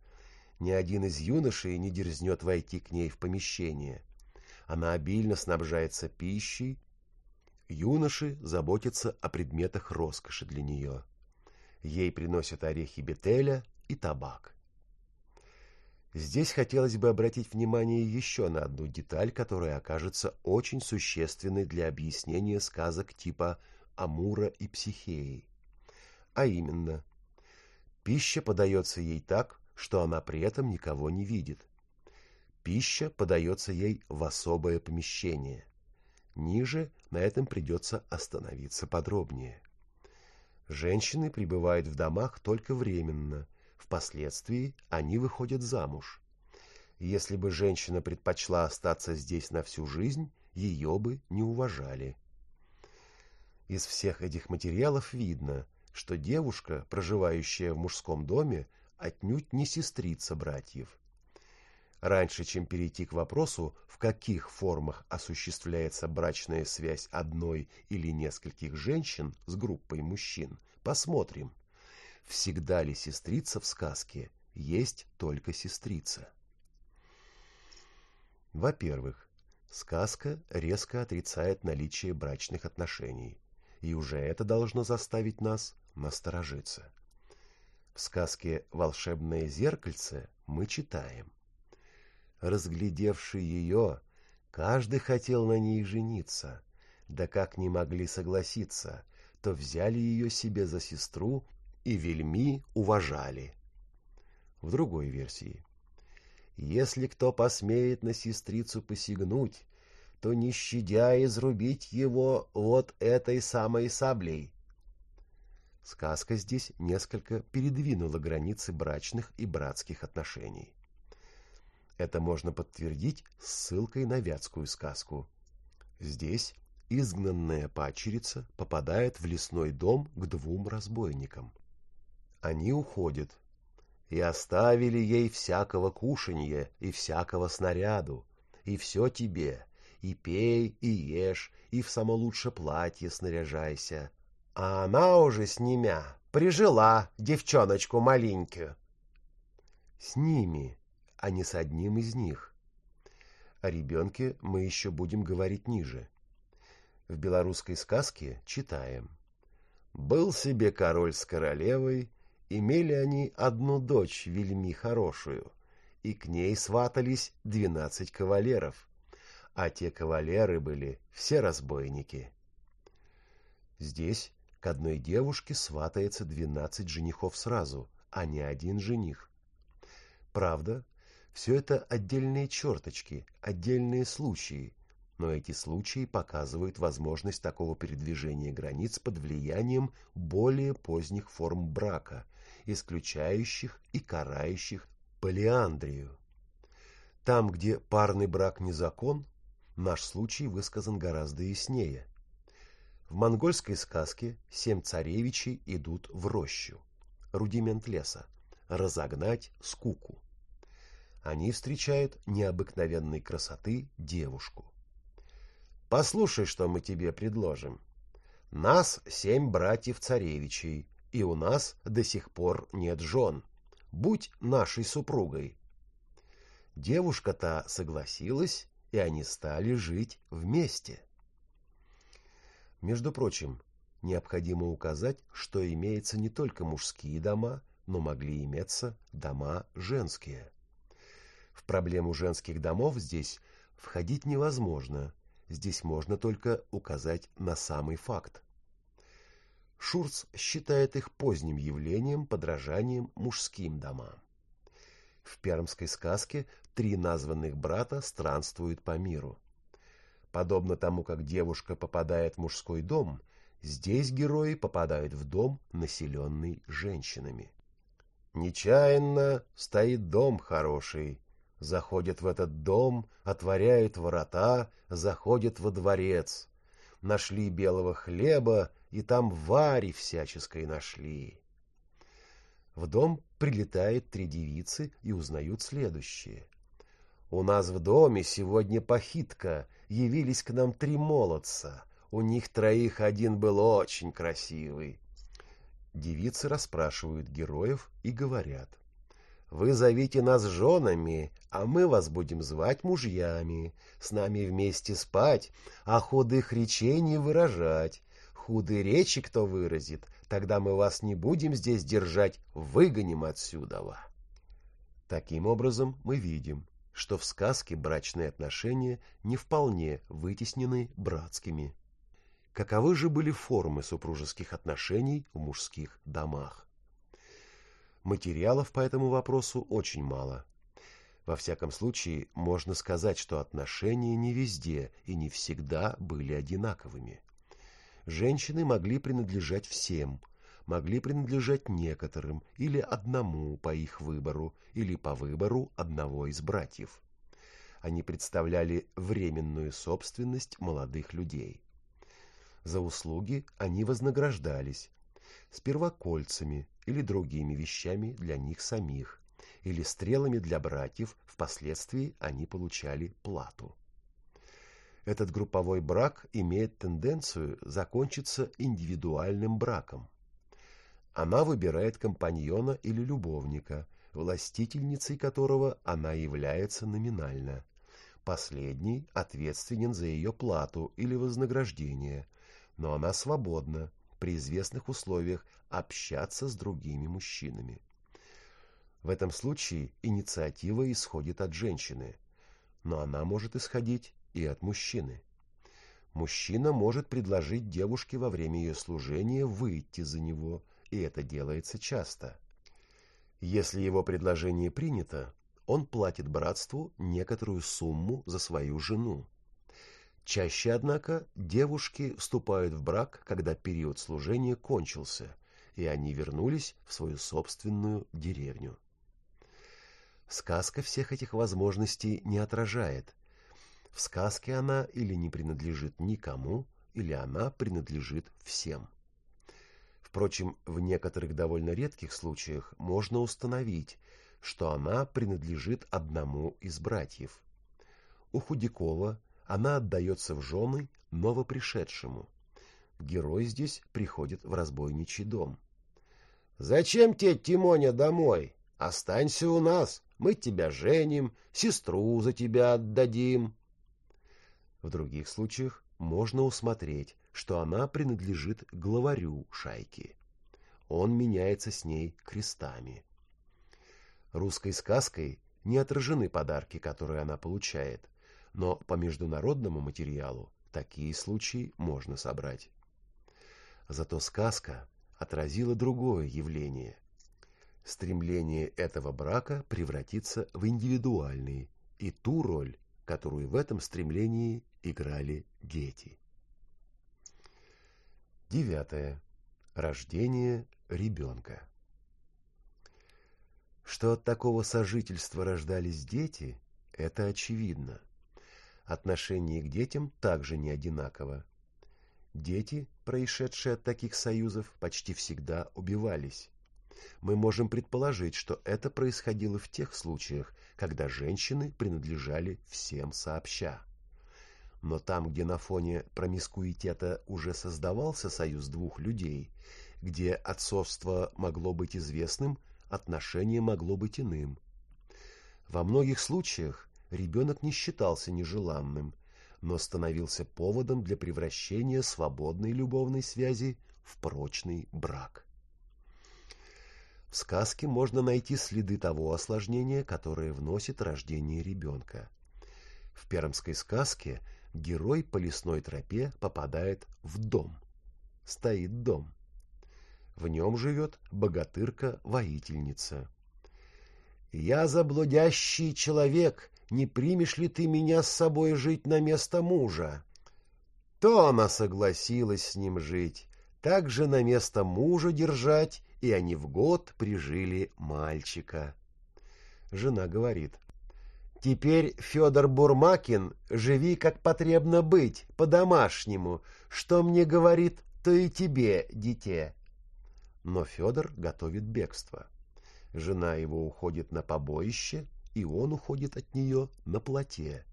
Ни один из юношей не дерзнет войти к ней в помещение. Она обильно снабжается пищей. Юноши заботятся о предметах роскоши для нее. Ей приносят орехи бетеля и табак. Здесь хотелось бы обратить внимание еще на одну деталь, которая окажется очень существенной для объяснения сказок типа Амура и Психеи. А именно, пища подается ей так, что она при этом никого не видит. Пища подается ей в особое помещение. Ниже на этом придется остановиться подробнее. Женщины пребывают в домах только временно, впоследствии они выходят замуж. Если бы женщина предпочла остаться здесь на всю жизнь, ее бы не уважали. Из всех этих материалов видно, что девушка, проживающая в мужском доме, отнюдь не сестрица братьев. Раньше, чем перейти к вопросу, в каких формах осуществляется брачная связь одной или нескольких женщин с группой мужчин, посмотрим, всегда ли сестрица в сказке есть только сестрица. Во-первых, сказка резко отрицает наличие брачных отношений, и уже это должно заставить нас насторожиться. В сказке «Волшебное зеркальце» мы читаем. Разглядевший ее, каждый хотел на ней жениться, да как не могли согласиться, то взяли ее себе за сестру и вельми уважали. В другой версии. Если кто посмеет на сестрицу посягнуть, то не щадя изрубить его вот этой самой саблей, Сказка здесь несколько передвинула границы брачных и братских отношений. Это можно подтвердить ссылкой на вятскую сказку. Здесь изгнанная пачерица попадает в лесной дом к двум разбойникам. Они уходят, и оставили ей всякого кушанья и всякого снаряду, и все тебе, и пей, и ешь, и в само лучше платье снаряжайся, а она уже с ними прижила девчоночку маленькую. С ними, а не с одним из них. О ребенке мы еще будем говорить ниже. В белорусской сказке читаем. «Был себе король с королевой, имели они одну дочь вельми хорошую, и к ней сватались двенадцать кавалеров, а те кавалеры были все разбойники». Здесь к одной девушке сватается двенадцать женихов сразу, а не один жених. Правда, все это отдельные черточки, отдельные случаи, но эти случаи показывают возможность такого передвижения границ под влиянием более поздних форм брака, исключающих и карающих полиандрию. Там, где парный брак не закон, наш случай высказан гораздо яснее – в монгольской сказке семь царевичей идут в рощу. Рудимент леса. Разогнать скуку. Они встречают необыкновенной красоты девушку. «Послушай, что мы тебе предложим. Нас семь братьев-царевичей, и у нас до сих пор нет жен. Будь нашей супругой». Девушка-то согласилась, и они стали жить вместе. Между прочим, необходимо указать, что имеются не только мужские дома, но могли иметься дома женские. В проблему женских домов здесь входить невозможно, здесь можно только указать на самый факт. Шурц считает их поздним явлением, подражанием мужским домам. В пермской сказке три названных брата странствуют по миру. Подобно тому, как девушка попадает в мужской дом, здесь герои попадают в дом, населенный женщинами. Нечаянно стоит дом хороший. Заходят в этот дом, отворяют ворота, заходят во дворец. Нашли белого хлеба, и там вари всяческой нашли. В дом прилетают три девицы и узнают следующее. У нас в доме сегодня похитка, явились к нам три молодца. У них троих один был очень красивый. Девицы расспрашивают героев и говорят. Вы зовите нас женами, а мы вас будем звать мужьями, с нами вместе спать, а худых речей не выражать. Худые речи кто выразит, тогда мы вас не будем здесь держать, выгоним отсюда. Таким образом, мы видим, что в сказке брачные отношения не вполне вытеснены братскими. Каковы же были формы супружеских отношений в мужских домах? Материалов по этому вопросу очень мало. Во всяком случае, можно сказать, что отношения не везде и не всегда были одинаковыми. Женщины могли принадлежать всем, могли принадлежать некоторым или одному по их выбору или по выбору одного из братьев. Они представляли временную собственность молодых людей. За услуги они вознаграждались, сперва кольцами или другими вещами для них самих, или стрелами для братьев, впоследствии они получали плату. Этот групповой брак имеет тенденцию закончиться индивидуальным браком. Она выбирает компаньона или любовника, властительницей которого она является номинально. Последний ответственен за ее плату или вознаграждение, но она свободна, при известных условиях общаться с другими мужчинами. В этом случае инициатива исходит от женщины, но она может исходить и от мужчины. Мужчина может предложить девушке во время ее служения выйти за него, и это делается часто. Если его предложение принято, он платит братству некоторую сумму за свою жену, Чаще, однако, девушки вступают в брак, когда период служения кончился, и они вернулись в свою собственную деревню. Сказка всех этих возможностей не отражает. В сказке она или не принадлежит никому, или она принадлежит всем. Впрочем, в некоторых довольно редких случаях можно установить, что она принадлежит одному из братьев. У Худякова – она отдается в жены новопришедшему. Герой здесь приходит в разбойничий дом. «Зачем тебе, Тимоня, домой? Останься у нас, мы тебя женим, сестру за тебя отдадим». В других случаях можно усмотреть, что она принадлежит главарю шайки. Он меняется с ней крестами. Русской сказкой не отражены подарки, которые она получает но по международному материалу такие случаи можно собрать. Зато сказка отразила другое явление. Стремление этого брака превратиться в индивидуальный и ту роль, которую в этом стремлении играли дети. Девятое. Рождение ребенка. Что от такого сожительства рождались дети, это очевидно – отношение к детям также не одинаково. Дети, происшедшие от таких союзов, почти всегда убивались. Мы можем предположить, что это происходило в тех случаях, когда женщины принадлежали всем сообща. Но там, где на фоне промискуитета уже создавался союз двух людей, где отцовство могло быть известным, отношение могло быть иным. Во многих случаях ребенок не считался нежеланным, но становился поводом для превращения свободной любовной связи в прочный брак. В сказке можно найти следы того осложнения, которое вносит рождение ребенка. В пермской сказке герой по лесной тропе попадает в дом. Стоит дом. В нем живет богатырка-воительница. «Я заблудящий человек, не примешь ли ты меня с собой жить на место мужа? То она согласилась с ним жить, так же на место мужа держать, и они в год прижили мальчика. Жена говорит, «Теперь, Федор Бурмакин, живи, как потребно быть, по-домашнему. Что мне говорит, то и тебе, дитя». Но Федор готовит бегство. Жена его уходит на побоище, и он уходит от нее на плоте.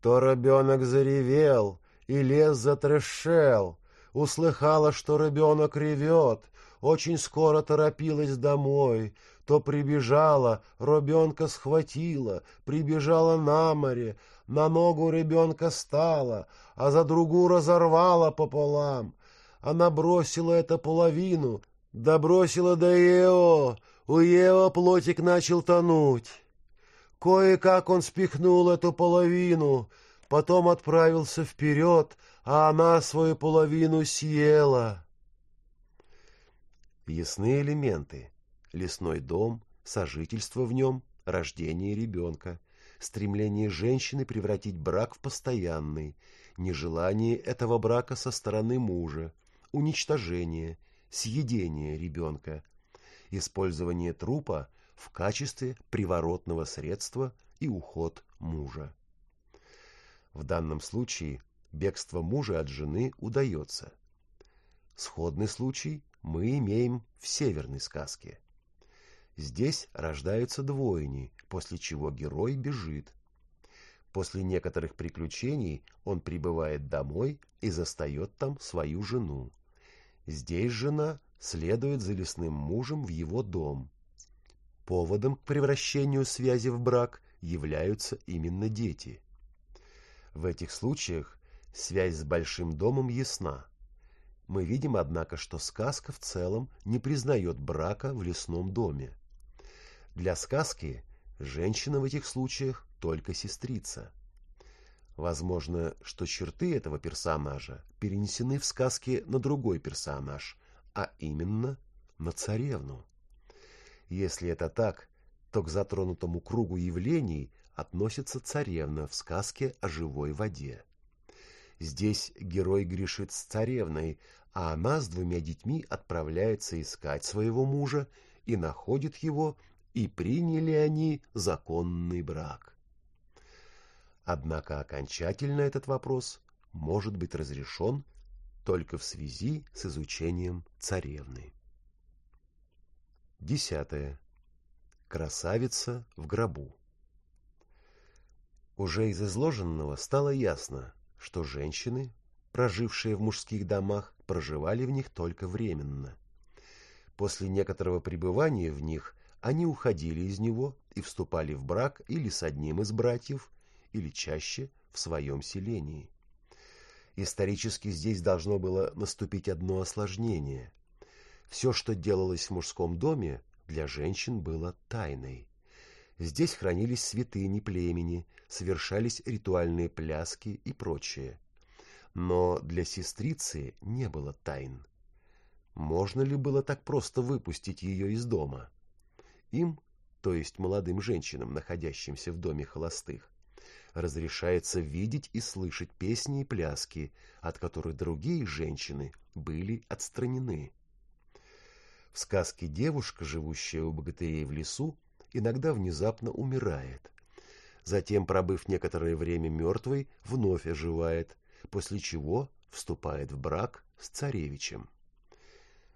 То ребенок заревел, и лес затрешел. Услыхала, что ребенок ревет, очень скоро торопилась домой, то прибежала, ребенка схватила, прибежала на море, на ногу ребенка стала, а за другую разорвала пополам. Она бросила это половину, да до Ео, у Ео плотик начал тонуть. Кое-как он спихнул эту половину, потом отправился вперед, а она свою половину съела. Ясные элементы. Лесной дом, сожительство в нем, рождение ребенка, стремление женщины превратить брак в постоянный, нежелание этого брака со стороны мужа, уничтожение, съедение ребенка, использование трупа в качестве приворотного средства и уход мужа. В данном случае бегство мужа от жены удается. Сходный случай мы имеем в северной сказке. Здесь рождаются двойни, после чего герой бежит. После некоторых приключений он прибывает домой и застает там свою жену. Здесь жена следует за лесным мужем в его дом. Поводом к превращению связи в брак являются именно дети. В этих случаях связь с большим домом ясна. Мы видим, однако, что сказка в целом не признает брака в лесном доме. Для сказки женщина в этих случаях только сестрица. Возможно, что черты этого персонажа перенесены в сказке на другой персонаж, а именно на царевну. Если это так, то к затронутому кругу явлений относится царевна в сказке о живой воде. Здесь герой грешит с царевной, а она с двумя детьми отправляется искать своего мужа и находит его и приняли они законный брак. Однако окончательно этот вопрос может быть разрешен только в связи с изучением царевны. Десятое. Красавица в гробу. Уже из изложенного стало ясно, что женщины, прожившие в мужских домах, проживали в них только временно. После некоторого пребывания в них они уходили из него и вступали в брак или с одним из братьев, или чаще в своем селении. Исторически здесь должно было наступить одно осложнение. Все, что делалось в мужском доме, для женщин было тайной. Здесь хранились святыни племени, совершались ритуальные пляски и прочее. Но для сестрицы не было тайн. Можно ли было так просто выпустить ее из дома? Им, то есть молодым женщинам, находящимся в доме холостых, разрешается видеть и слышать песни и пляски, от которых другие женщины были отстранены. В сказке девушка, живущая у богатырей в лесу, иногда внезапно умирает. Затем, пробыв некоторое время мертвой, вновь оживает, после чего вступает в брак с царевичем.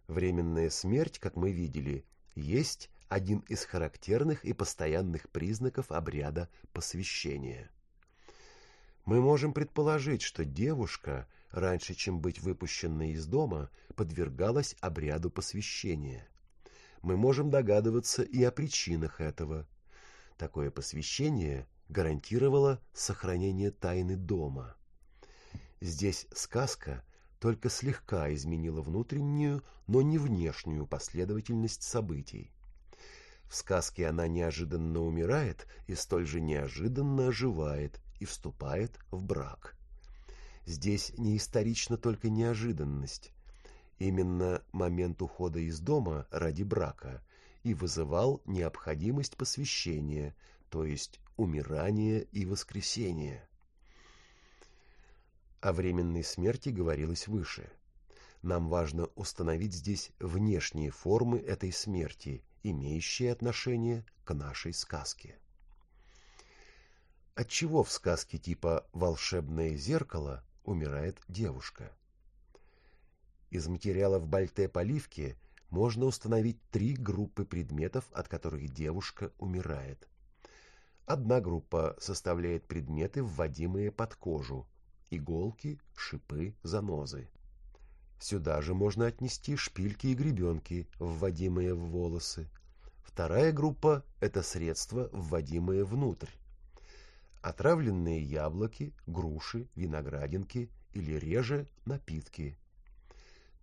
Временная смерть, как мы видели, есть один из характерных и постоянных признаков обряда посвящения. Мы можем предположить, что девушка, раньше чем быть выпущенной из дома, подвергалась обряду посвящения. Мы можем догадываться и о причинах этого. Такое посвящение гарантировало сохранение тайны дома. Здесь сказка только слегка изменила внутреннюю, но не внешнюю последовательность событий. В сказке она неожиданно умирает и столь же неожиданно оживает и вступает в брак. Здесь не исторично только неожиданность. Именно момент ухода из дома ради брака и вызывал необходимость посвящения, то есть умирания и воскресения. О временной смерти говорилось выше. Нам важно установить здесь внешние формы этой смерти имеющие отношение к нашей сказке. Отчего в сказке типа «Волшебное зеркало» умирает девушка? Из материалов Бальте-Поливки можно установить три группы предметов, от которых девушка умирает. Одна группа составляет предметы, вводимые под кожу, иголки, шипы, занозы. Сюда же можно отнести шпильки и гребенки, вводимые в волосы. Вторая группа – это средства, вводимые внутрь. Отравленные яблоки, груши, виноградинки или реже напитки.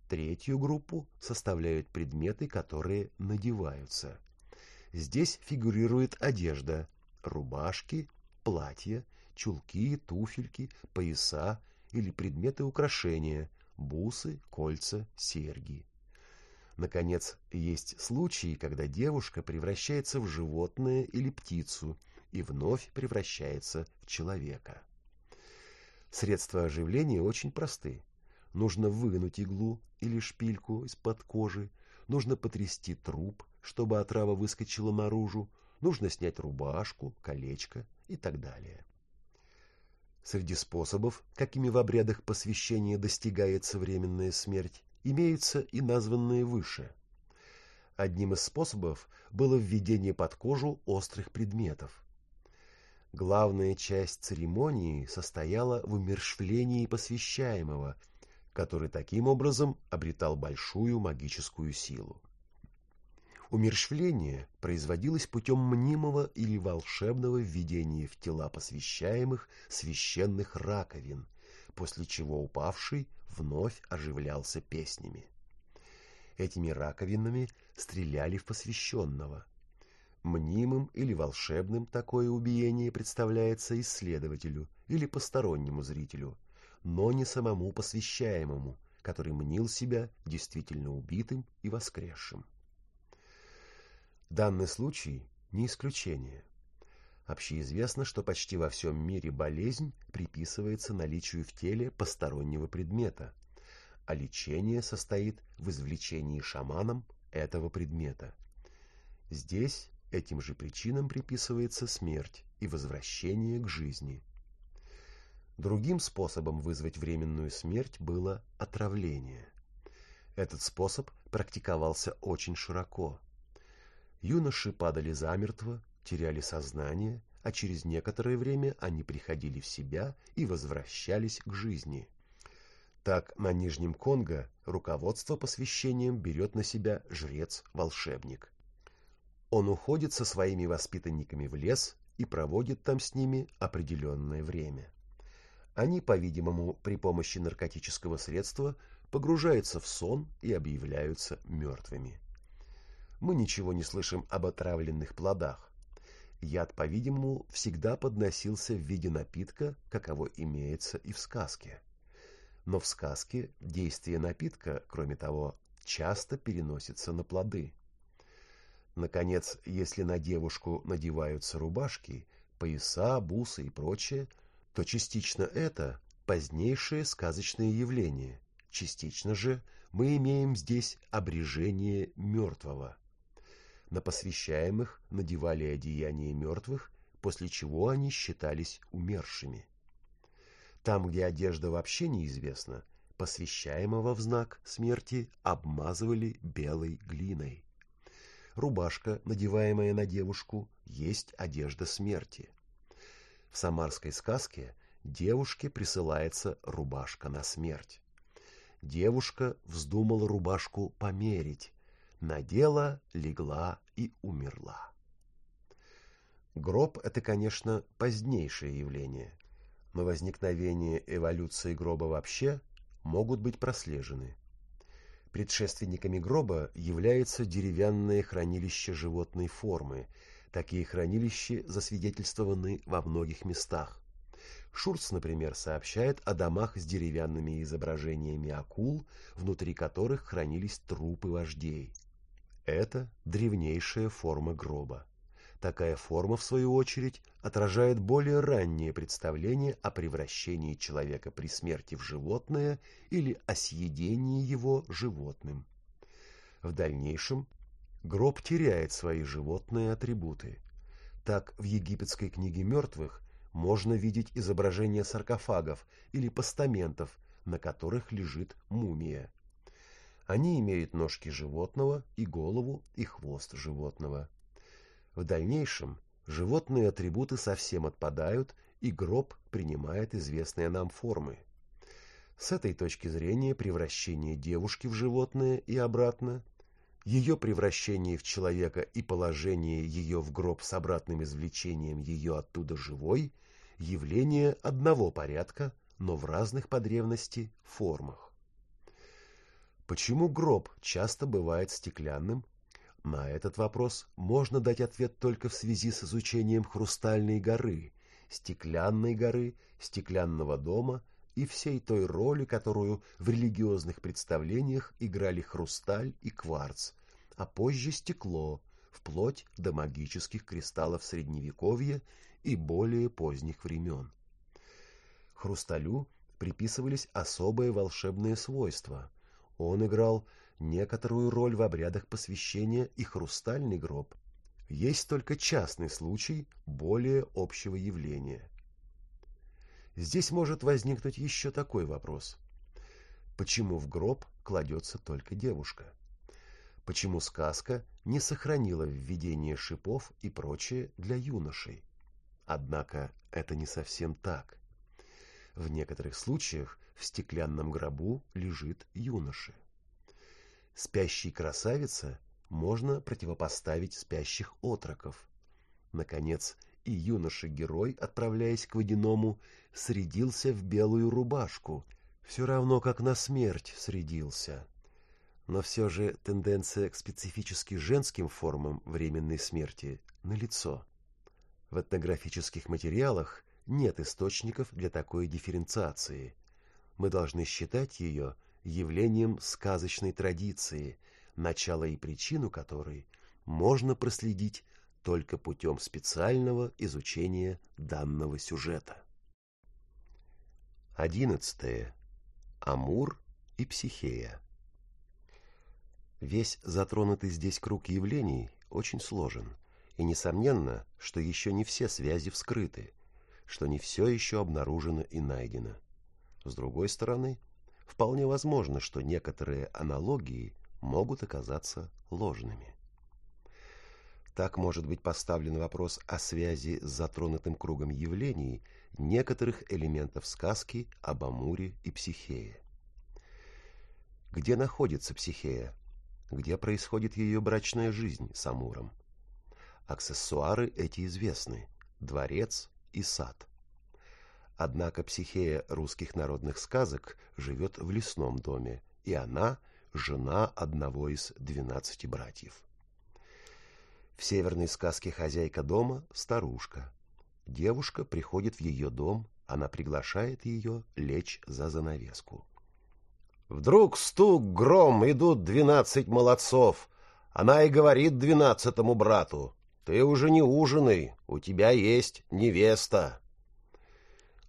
Третью группу составляют предметы, которые надеваются. Здесь фигурирует одежда, рубашки, платья, чулки, туфельки, пояса или предметы украшения, бусы, кольца, серьги. Наконец, есть случаи, когда девушка превращается в животное или птицу и вновь превращается в человека. Средства оживления очень просты. Нужно вынуть иглу или шпильку из-под кожи, нужно потрясти труп, чтобы отрава выскочила наружу, нужно снять рубашку, колечко и так далее. Среди способов, какими в обрядах посвящения достигается временная смерть, имеются и названные выше. Одним из способов было введение под кожу острых предметов. Главная часть церемонии состояла в умершвлении посвящаемого, который таким образом обретал большую магическую силу. Умерщвление производилось путем мнимого или волшебного введения в тела посвящаемых священных раковин, после чего упавший вновь оживлялся песнями. Этими раковинами стреляли в посвященного. Мнимым или волшебным такое убиение представляется исследователю или постороннему зрителю, но не самому посвящаемому, который мнил себя действительно убитым и воскресшим. Данный случай не исключение. Общеизвестно, что почти во всем мире болезнь приписывается наличию в теле постороннего предмета, а лечение состоит в извлечении шаманом этого предмета. Здесь этим же причинам приписывается смерть и возвращение к жизни. Другим способом вызвать временную смерть было отравление. Этот способ практиковался очень широко. Юноши падали замертво, теряли сознание, а через некоторое время они приходили в себя и возвращались к жизни. Так на Нижнем Конго руководство посвящением берет на себя жрец-волшебник. Он уходит со своими воспитанниками в лес и проводит там с ними определенное время. Они, по-видимому, при помощи наркотического средства погружаются в сон и объявляются мертвыми мы ничего не слышим об отравленных плодах. Яд, по-видимому, всегда подносился в виде напитка, каково имеется и в сказке. Но в сказке действие напитка, кроме того, часто переносится на плоды. Наконец, если на девушку надеваются рубашки, пояса, бусы и прочее, то частично это позднейшее сказочное явление, частично же мы имеем здесь обрежение мертвого. На посвящаемых надевали одеяния мертвых, после чего они считались умершими. Там, где одежда вообще неизвестна, посвящаемого в знак смерти обмазывали белой глиной. Рубашка, надеваемая на девушку, есть одежда смерти. В самарской сказке девушке присылается рубашка на смерть. Девушка вздумала рубашку померить, надела, легла и умерла. Гроб – это, конечно, позднейшее явление, но возникновение эволюции гроба вообще могут быть прослежены. Предшественниками гроба является деревянное хранилище животной формы. Такие хранилища засвидетельствованы во многих местах. Шурц, например, сообщает о домах с деревянными изображениями акул, внутри которых хранились трупы вождей – это древнейшая форма гроба. Такая форма, в свою очередь, отражает более раннее представление о превращении человека при смерти в животное или о съедении его животным. В дальнейшем гроб теряет свои животные атрибуты. Так в египетской книге мертвых можно видеть изображения саркофагов или постаментов, на которых лежит мумия. Они имеют ножки животного и голову и хвост животного. В дальнейшем животные атрибуты совсем отпадают, и гроб принимает известные нам формы. С этой точки зрения превращение девушки в животное и обратно, ее превращение в человека и положение ее в гроб с обратным извлечением ее оттуда живой – явление одного порядка, но в разных по древности формах. Почему гроб часто бывает стеклянным? На этот вопрос можно дать ответ только в связи с изучением Хрустальной горы, Стеклянной горы, Стеклянного дома – и всей той роли, которую в религиозных представлениях играли хрусталь и кварц, а позже стекло, вплоть до магических кристаллов Средневековья и более поздних времен. Хрусталю приписывались особые волшебные свойства. Он играл некоторую роль в обрядах посвящения и хрустальный гроб. Есть только частный случай более общего явления – Здесь может возникнуть еще такой вопрос. Почему в гроб кладется только девушка? Почему сказка не сохранила введение шипов и прочее для юношей? Однако это не совсем так. В некоторых случаях в стеклянном гробу лежит юноша. Спящей красавице можно противопоставить спящих отроков. Наконец, и юноша-герой, отправляясь к водяному, средился в белую рубашку, все равно как на смерть средился. Но все же тенденция к специфически женским формам временной смерти налицо. В этнографических материалах нет источников для такой дифференциации. Мы должны считать ее явлением сказочной традиции, начало и причину которой можно проследить только путем специального изучения данного сюжета. Одиннадцатое. Амур и Психея. Весь затронутый здесь круг явлений очень сложен, и несомненно, что еще не все связи вскрыты, что не все еще обнаружено и найдено. С другой стороны, вполне возможно, что некоторые аналогии могут оказаться ложными. Так может быть поставлен вопрос о связи с затронутым кругом явлений некоторых элементов сказки об Амуре и Психее. Где находится Психея? Где происходит ее брачная жизнь с Амуром? Аксессуары эти известны – дворец и сад. Однако Психея русских народных сказок живет в лесном доме, и она – жена одного из двенадцати братьев. В северной сказке хозяйка дома – старушка. Девушка приходит в ее дом, она приглашает ее лечь за занавеску. Вдруг стук, гром, идут двенадцать молодцов. Она и говорит двенадцатому брату, «Ты уже не ужинай, у тебя есть невеста».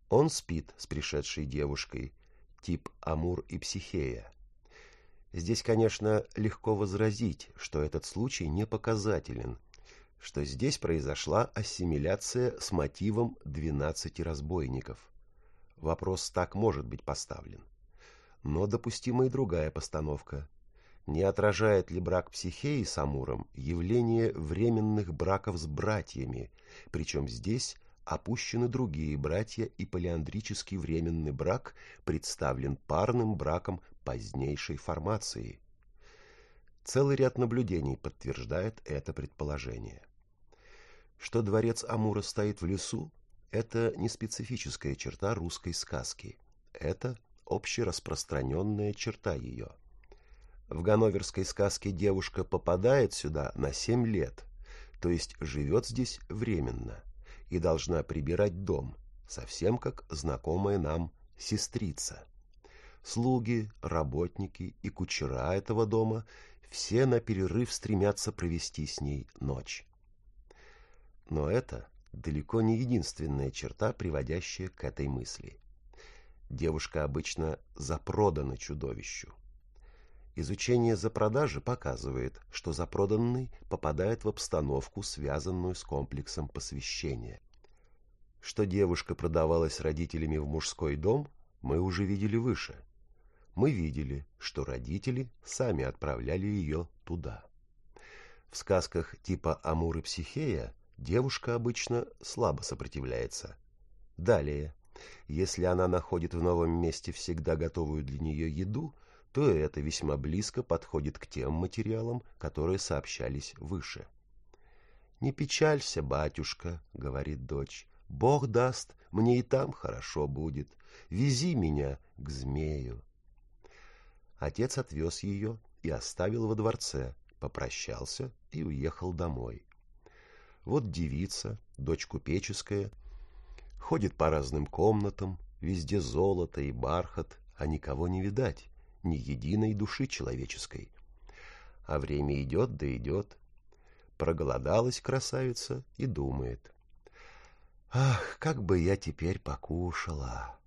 Он спит с пришедшей девушкой, тип Амур и Психея. Здесь, конечно, легко возразить, что этот случай не показателен, что здесь произошла ассимиляция с мотивом двенадцати разбойников. Вопрос так может быть поставлен. Но допустима и другая постановка. Не отражает ли брак Психеи с Амуром явление временных браков с братьями, причем здесь опущены другие братья и полиандрический временный брак представлен парным браком позднейшей формации. Целый ряд наблюдений подтверждает это предположение. Что дворец Амура стоит в лесу, это не специфическая черта русской сказки. Это общераспространенная черта ее. В ганноверской сказке девушка попадает сюда на семь лет, то есть живет здесь временно, и должна прибирать дом, совсем как знакомая нам сестрица. Слуги, работники и кучера этого дома все на перерыв стремятся провести с ней ночь. Но это далеко не единственная черта, приводящая к этой мысли. Девушка обычно запродана чудовищу. Изучение за продажи показывает, что запроданный попадает в обстановку, связанную с комплексом посвящения. Что девушка продавалась родителями в мужской дом, мы уже видели выше – мы видели, что родители сами отправляли ее туда. В сказках типа «Амур и Психея» девушка обычно слабо сопротивляется. Далее, Если она находит в новом месте всегда готовую для нее еду, то это весьма близко подходит к тем материалам, которые сообщались выше. «Не печалься, батюшка», — говорит дочь, — «Бог даст, мне и там хорошо будет. Вези меня к змею». Отец отвез ее и оставил во дворце, попрощался и уехал домой. Вот девица, дочь купеческая, ходит по разным комнатам, везде золото и бархат, а никого не видать, ни единой души человеческой. А время идет да идет. Проголодалась красавица и думает. «Ах, как бы я теперь покушала!»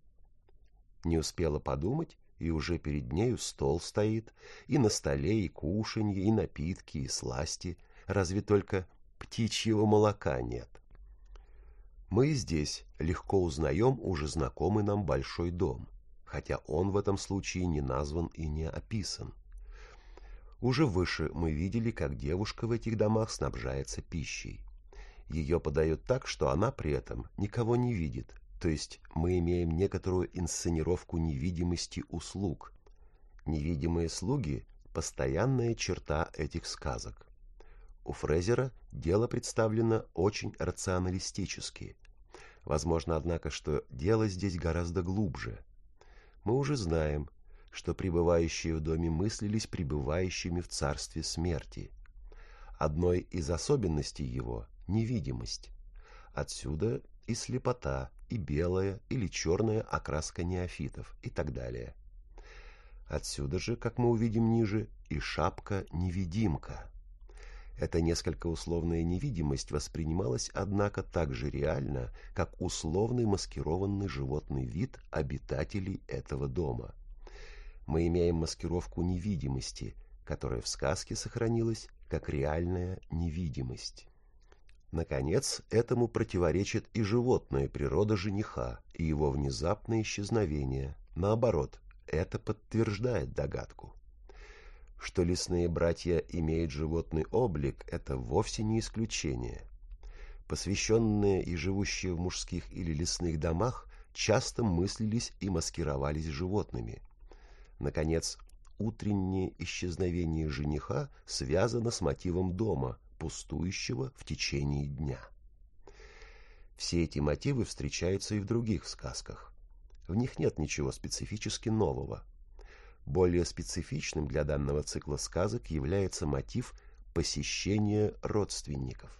Не успела подумать, и уже перед нею стол стоит, и на столе и кушанье, и напитки, и сласти, разве только птичьего молока нет. Мы здесь легко узнаем уже знакомый нам большой дом, хотя он в этом случае не назван и не описан. Уже выше мы видели, как девушка в этих домах снабжается пищей. Ее подают так, что она при этом никого не видит, то есть мы имеем некоторую инсценировку невидимости услуг. Невидимые слуги – постоянная черта этих сказок. У Фрезера дело представлено очень рационалистически. Возможно, однако, что дело здесь гораздо глубже. Мы уже знаем, что пребывающие в доме мыслились пребывающими в царстве смерти. Одной из особенностей его – невидимость. Отсюда и слепота, и белая или черная окраска неофитов и так далее. Отсюда же, как мы увидим ниже, и шапка-невидимка. Эта несколько условная невидимость воспринималась, однако, так же реально, как условный маскированный животный вид обитателей этого дома. Мы имеем маскировку невидимости, которая в сказке сохранилась как реальная невидимость. Наконец, этому противоречит и животная природа жениха, и его внезапное исчезновение. Наоборот, это подтверждает догадку. Что лесные братья имеют животный облик, это вовсе не исключение. Посвященные и живущие в мужских или лесных домах часто мыслились и маскировались животными. Наконец, утреннее исчезновение жениха связано с мотивом дома – пустующего в течение дня. Все эти мотивы встречаются и в других сказках. В них нет ничего специфически нового. Более специфичным для данного цикла сказок является мотив посещения родственников.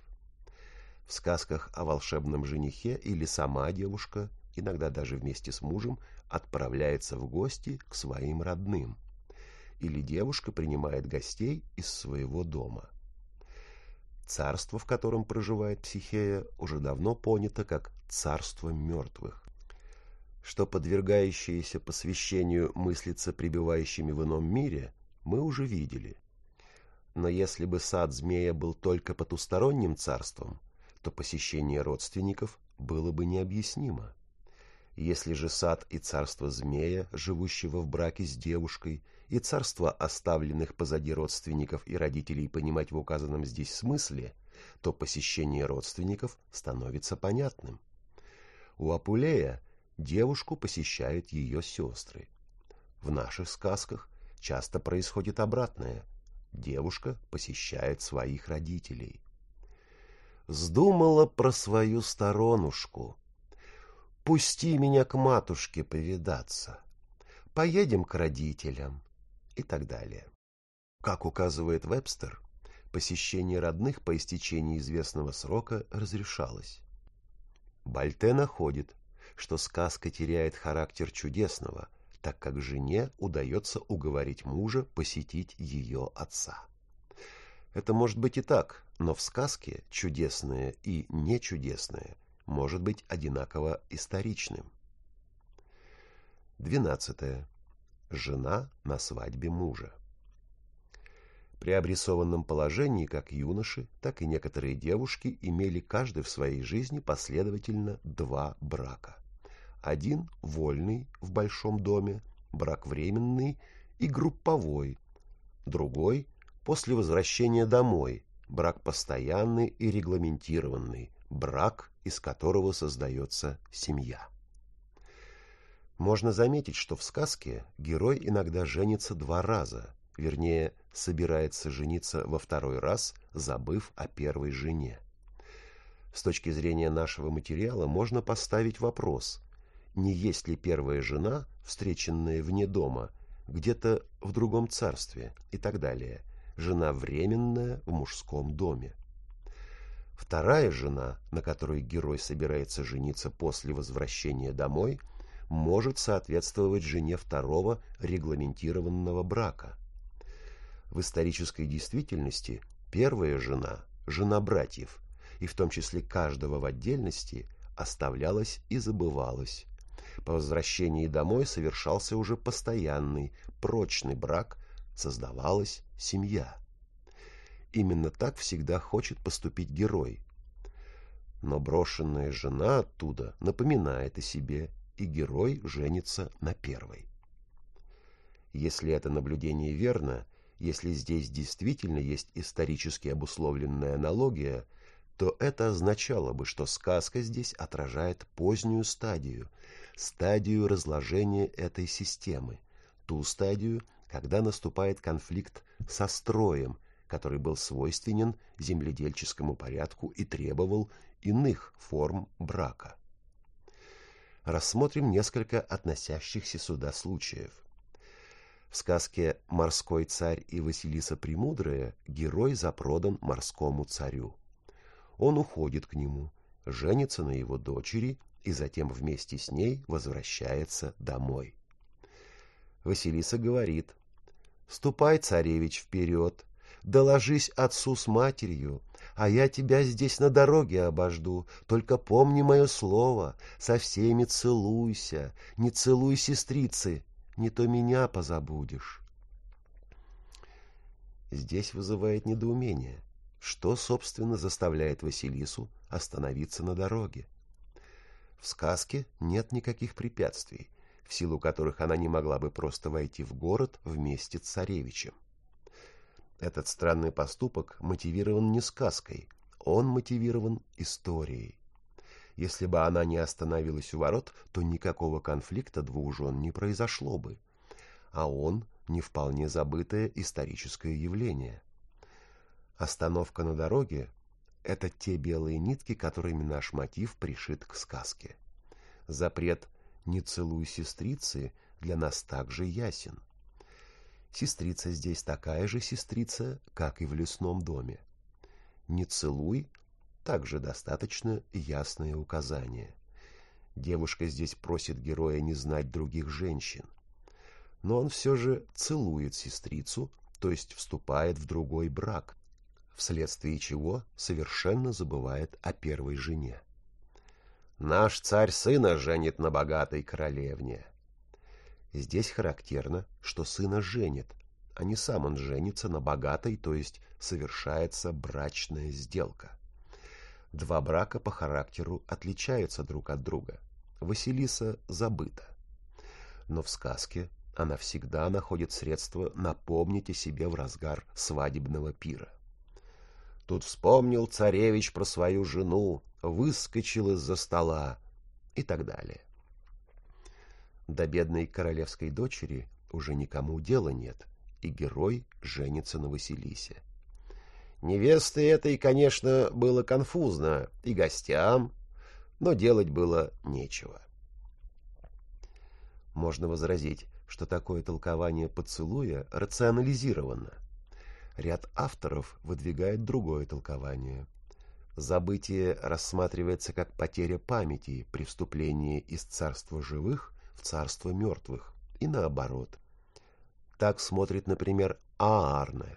В сказках о волшебном женихе или сама девушка, иногда даже вместе с мужем, отправляется в гости к своим родным. Или девушка принимает гостей из своего дома. Царство, в котором проживает Психея, уже давно понято как царство мертвых. Что подвергающиеся посвящению мыслится пребывающими в ином мире, мы уже видели. Но если бы сад змея был только потусторонним царством, то посещение родственников было бы необъяснимо. Если же сад и царство змея, живущего в браке с девушкой, и царство оставленных позади родственников и родителей понимать в указанном здесь смысле, то посещение родственников становится понятным. У Апулея девушку посещают ее сестры. В наших сказках часто происходит обратное. Девушка посещает своих родителей. Сдумала про свою сторонушку. Пусти меня к матушке повидаться. Поедем к родителям и так далее. Как указывает Вебстер, посещение родных по истечении известного срока разрешалось. Бальте находит, что сказка теряет характер чудесного, так как жене удается уговорить мужа посетить ее отца. Это может быть и так, но в сказке чудесное и нечудесное может быть одинаково историчным. Двенадцатое жена на свадьбе мужа. При обрисованном положении как юноши, так и некоторые девушки имели каждый в своей жизни последовательно два брака. Один – вольный, в большом доме, брак временный и групповой. Другой – после возвращения домой, брак постоянный и регламентированный, брак, из которого создается семья. Можно заметить, что в сказке герой иногда женится два раза, вернее, собирается жениться во второй раз, забыв о первой жене. С точки зрения нашего материала можно поставить вопрос, не есть ли первая жена, встреченная вне дома, где-то в другом царстве и так далее, жена временная в мужском доме. Вторая жена, на которой герой собирается жениться после возвращения домой, может соответствовать жене второго регламентированного брака. В исторической действительности первая жена, жена братьев, и в том числе каждого в отдельности, оставлялась и забывалась. По возвращении домой совершался уже постоянный, прочный брак, создавалась семья. Именно так всегда хочет поступить герой. Но брошенная жена оттуда напоминает о себе, и герой женится на первой. Если это наблюдение верно, если здесь действительно есть исторически обусловленная аналогия, то это означало бы, что сказка здесь отражает позднюю стадию, стадию разложения этой системы, ту стадию, когда наступает конфликт со строем, который был свойственен земледельческому порядку и требовал иных форм брака. Рассмотрим несколько относящихся сюда случаев. В сказке «Морской царь и Василиса Премудрая» герой запродан морскому царю. Он уходит к нему, женится на его дочери и затем вместе с ней возвращается домой. Василиса говорит, «Ступай, царевич, вперед, доложись отцу с матерью, а я тебя здесь на дороге обожду, только помни мое слово, со всеми целуйся, не целуй сестрицы, не то меня позабудешь». Здесь вызывает недоумение. Что, собственно, заставляет Василису остановиться на дороге? В сказке нет никаких препятствий, в силу которых она не могла бы просто войти в город вместе с царевичем. Этот странный поступок мотивирован не сказкой, он мотивирован историей. Если бы она не остановилась у ворот, то никакого конфликта двух жен не произошло бы. А он – не вполне забытое историческое явление. Остановка на дороге это те белые нитки, которыми наш мотив пришит к сказке. Запрет «не целуй сестрицы» для нас также ясен. Сестрица здесь такая же сестрица, как и в лесном доме. «Не целуй» также достаточно ясное указание. Девушка здесь просит героя не знать других женщин. Но он все же целует сестрицу, то есть вступает в другой брак, вследствие чего совершенно забывает о первой жене. «Наш царь сына женит на богатой королевне». Здесь характерно, что сына женит, а не сам он женится на богатой, то есть совершается брачная сделка. Два брака по характеру отличаются друг от друга. Василиса забыта. Но в сказке она всегда находит средства напомнить о себе в разгар свадебного пира. Тут вспомнил царевич про свою жену, выскочил из-за стола и так далее. До бедной королевской дочери уже никому дела нет, и герой женится на Василисе. Невесты этой, конечно, было конфузно и гостям, но делать было нечего. Можно возразить, что такое толкование поцелуя рационализировано – Ряд авторов выдвигает другое толкование. Забытие рассматривается как потеря памяти при вступлении из царства живых в царство мертвых, и наоборот. Так смотрит, например, Аарне.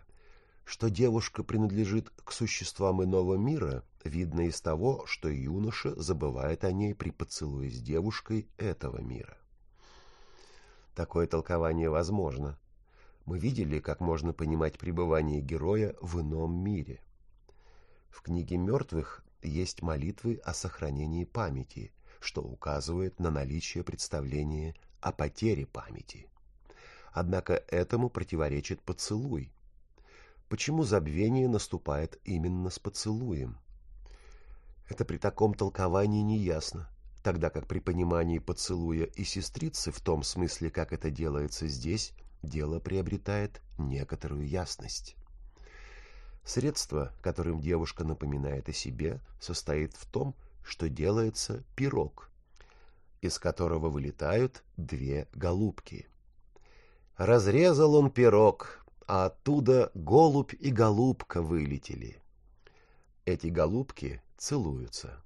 Что девушка принадлежит к существам иного мира, видно из того, что юноша забывает о ней при поцелуе с девушкой этого мира. Такое толкование возможно, мы видели, как можно понимать пребывание героя в ином мире. В книге мертвых есть молитвы о сохранении памяти, что указывает на наличие представления о потере памяти. Однако этому противоречит поцелуй. Почему забвение наступает именно с поцелуем? Это при таком толковании неясно. тогда как при понимании поцелуя и сестрицы в том смысле, как это делается здесь, дело приобретает некоторую ясность. Средство, которым девушка напоминает о себе, состоит в том, что делается пирог, из которого вылетают две голубки. Разрезал он пирог, а оттуда голубь и голубка вылетели. Эти голубки целуются.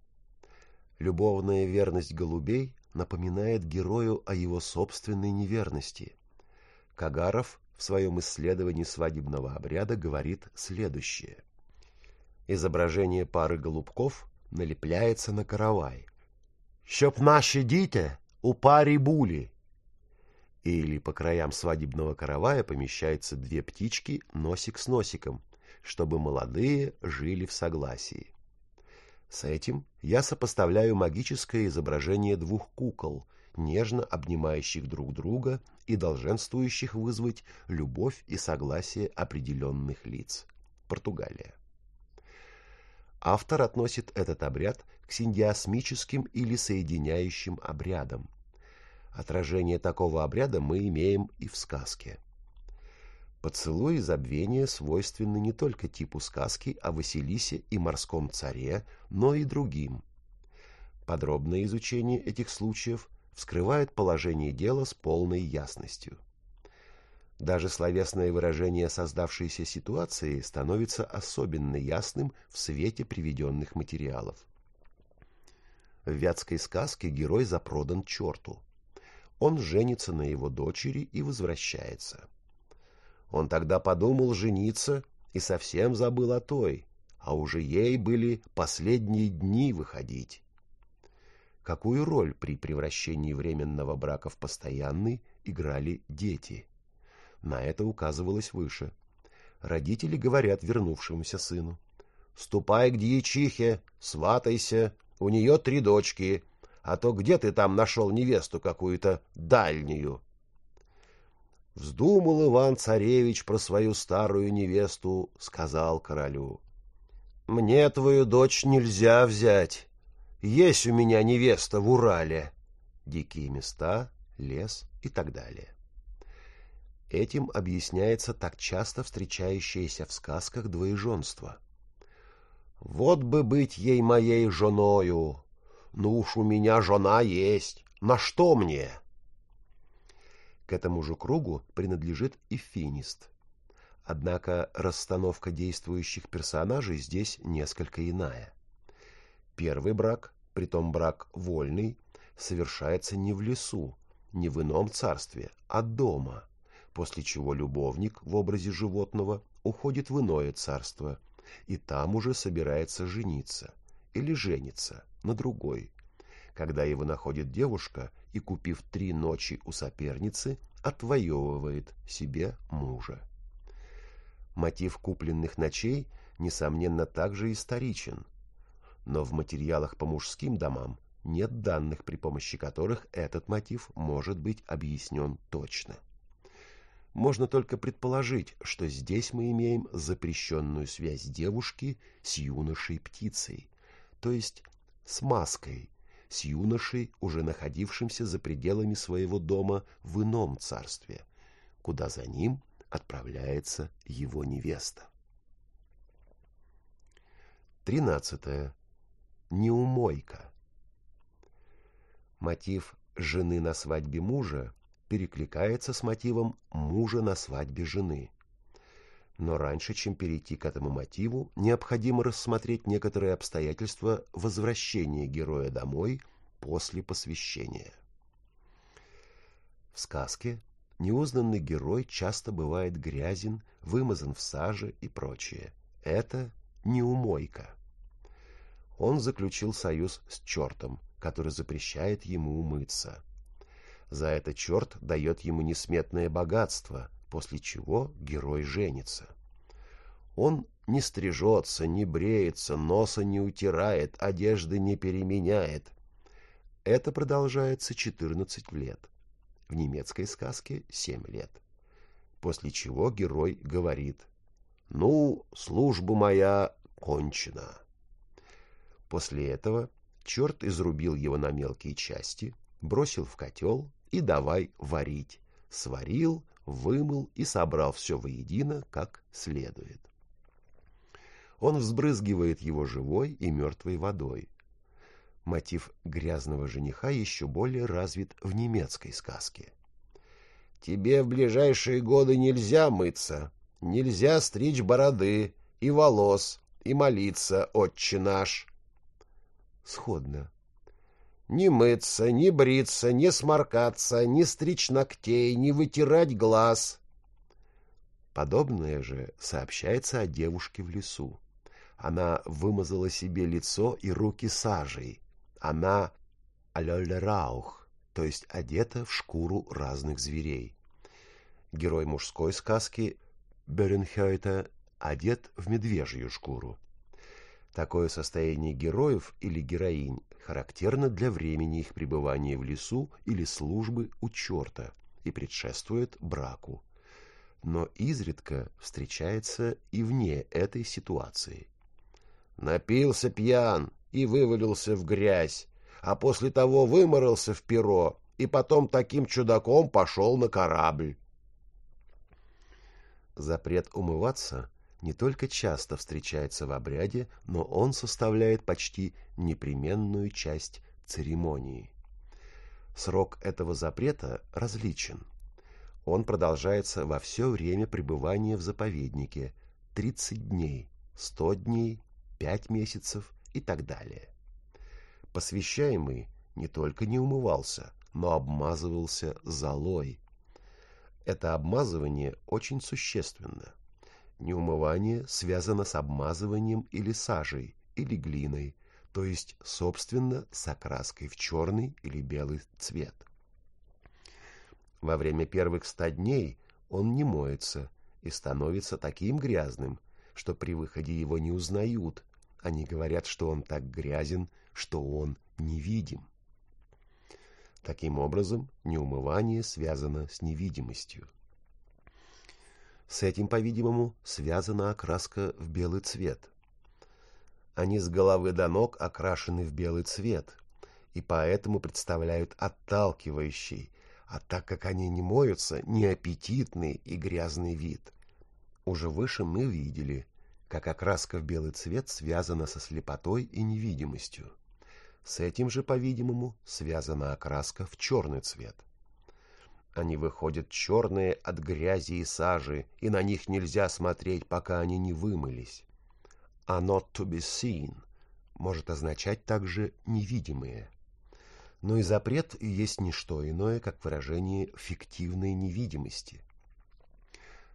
Любовная верность голубей напоминает герою о его собственной неверности. Кагаров в своем исследовании свадебного обряда говорит следующее. Изображение пары голубков налепляется на каравай. «Щоб наши діти у паре були!» Или по краям свадебного каравая помещаются две птички носик с носиком, чтобы молодые жили в согласии. С этим я сопоставляю магическое изображение двух кукол, нежно обнимающих друг друга и долженствующих вызвать любовь и согласие определенных лиц. Португалия. Автор относит этот обряд к синдиасмическим или соединяющим обрядам. Отражение такого обряда мы имеем и в сказке. Поцелуй и забвение свойственны не только типу сказки о Василисе и морском царе, но и другим. Подробное изучение этих случаев вскрывает положение дела с полной ясностью. Даже словесное выражение создавшейся ситуации становится особенно ясным в свете приведенных материалов. В вятской сказке герой запродан черту. Он женится на его дочери и возвращается. Он тогда подумал жениться и совсем забыл о той, а уже ей были последние дни выходить. Какую роль при превращении временного брака в постоянный играли дети? На это указывалось выше. Родители говорят вернувшемуся сыну. «Ступай к дьячихе, сватайся, у нее три дочки, а то где ты там нашел невесту какую-то дальнюю?» Вздумал Иван-царевич про свою старую невесту, сказал королю. «Мне твою дочь нельзя взять. Есть у меня невеста в Урале». Дикие места, лес и так далее. Этим объясняется так часто встречающееся в сказках двоеженство. «Вот бы быть ей моей женою! Ну уж у меня жена есть, на что мне?» К этому же кругу принадлежит и финист. Однако расстановка действующих персонажей здесь несколько иная. Первый брак, притом брак вольный, совершается не в лесу, не в ином царстве, а дома, после чего любовник в образе животного уходит в иное царство, и там уже собирается жениться или женится на другой, когда его находит девушка и, купив три ночи у соперницы, отвоевывает себе мужа. Мотив купленных ночей, несомненно, также историчен, но в материалах по мужским домам нет данных, при помощи которых этот мотив может быть объяснен точно. Можно только предположить, что здесь мы имеем запрещенную связь девушки с юношей-птицей, то есть с маской, с юношей, уже находившимся за пределами своего дома в ином царстве, куда за ним отправляется его невеста. Тринадцатое. Неумойка. Мотив жены на свадьбе мужа перекликается с мотивом мужа на свадьбе жены. Но раньше, чем перейти к этому мотиву, необходимо рассмотреть некоторые обстоятельства возвращения героя домой после посвящения. В сказке неузнанный герой часто бывает грязен, вымазан в саже и прочее. Это неумойка. Он заключил союз с чертом, который запрещает ему умыться. За это черт дает ему несметное богатство, после чего герой женится. Он не стрижется, не бреется, носа не утирает, одежды не переменяет. Это продолжается 14 лет. В немецкой сказке 7 лет. После чего герой говорит «Ну, служба моя кончена». После этого черт изрубил его на мелкие части, бросил в котел и давай варить. Сварил, вымыл и собрал все воедино, как следует. Он взбрызгивает его живой и мертвой водой. Мотив грязного жениха еще более развит в немецкой сказке. «Тебе в ближайшие годы нельзя мыться, нельзя стричь бороды и волос и молиться, отче наш». Сходно. Не мыться, не бриться, не сморкаться, не стричь ногтей, не вытирать глаз. Подобное же сообщается о девушке в лесу. Она вымазала себе лицо и руки сажей. Она алёлераух, то есть одета в шкуру разных зверей. Герой мужской сказки Беренхёйта одет в медвежью шкуру. Такое состояние героев или героинь характерно для времени их пребывания в лесу или службы у черта и предшествует браку. Но изредка встречается и вне этой ситуации. Напился пьян и вывалился в грязь, а после того выморался в перо и потом таким чудаком пошел на корабль. Запрет умываться не только часто встречается в обряде, но он составляет почти непременную часть церемонии. Срок этого запрета различен. Он продолжается во все время пребывания в заповеднике – 30 дней, 100 дней, 5 месяцев и так далее. Посвящаемый не только не умывался, но обмазывался золой. Это обмазывание очень существенно – Неумывание связано с обмазыванием или сажей, или глиной, то есть, собственно, с окраской в черный или белый цвет. Во время первых ста дней он не моется и становится таким грязным, что при выходе его не узнают. Они говорят, что он так грязен, что он невидим. Таким образом, неумывание связано с невидимостью. С этим, по-видимому, связана окраска в белый цвет. Они с головы до ног окрашены в белый цвет, и поэтому представляют отталкивающий, а так как они не моются, неаппетитный и грязный вид. Уже выше мы видели, как окраска в белый цвет связана со слепотой и невидимостью. С этим же, по-видимому, связана окраска в черный цвет. Они выходят черные от грязи и сажи, и на них нельзя смотреть, пока они не вымылись. А not to be seen может означать также невидимые. Но и запрет есть не что иное, как выражение фиктивной невидимости.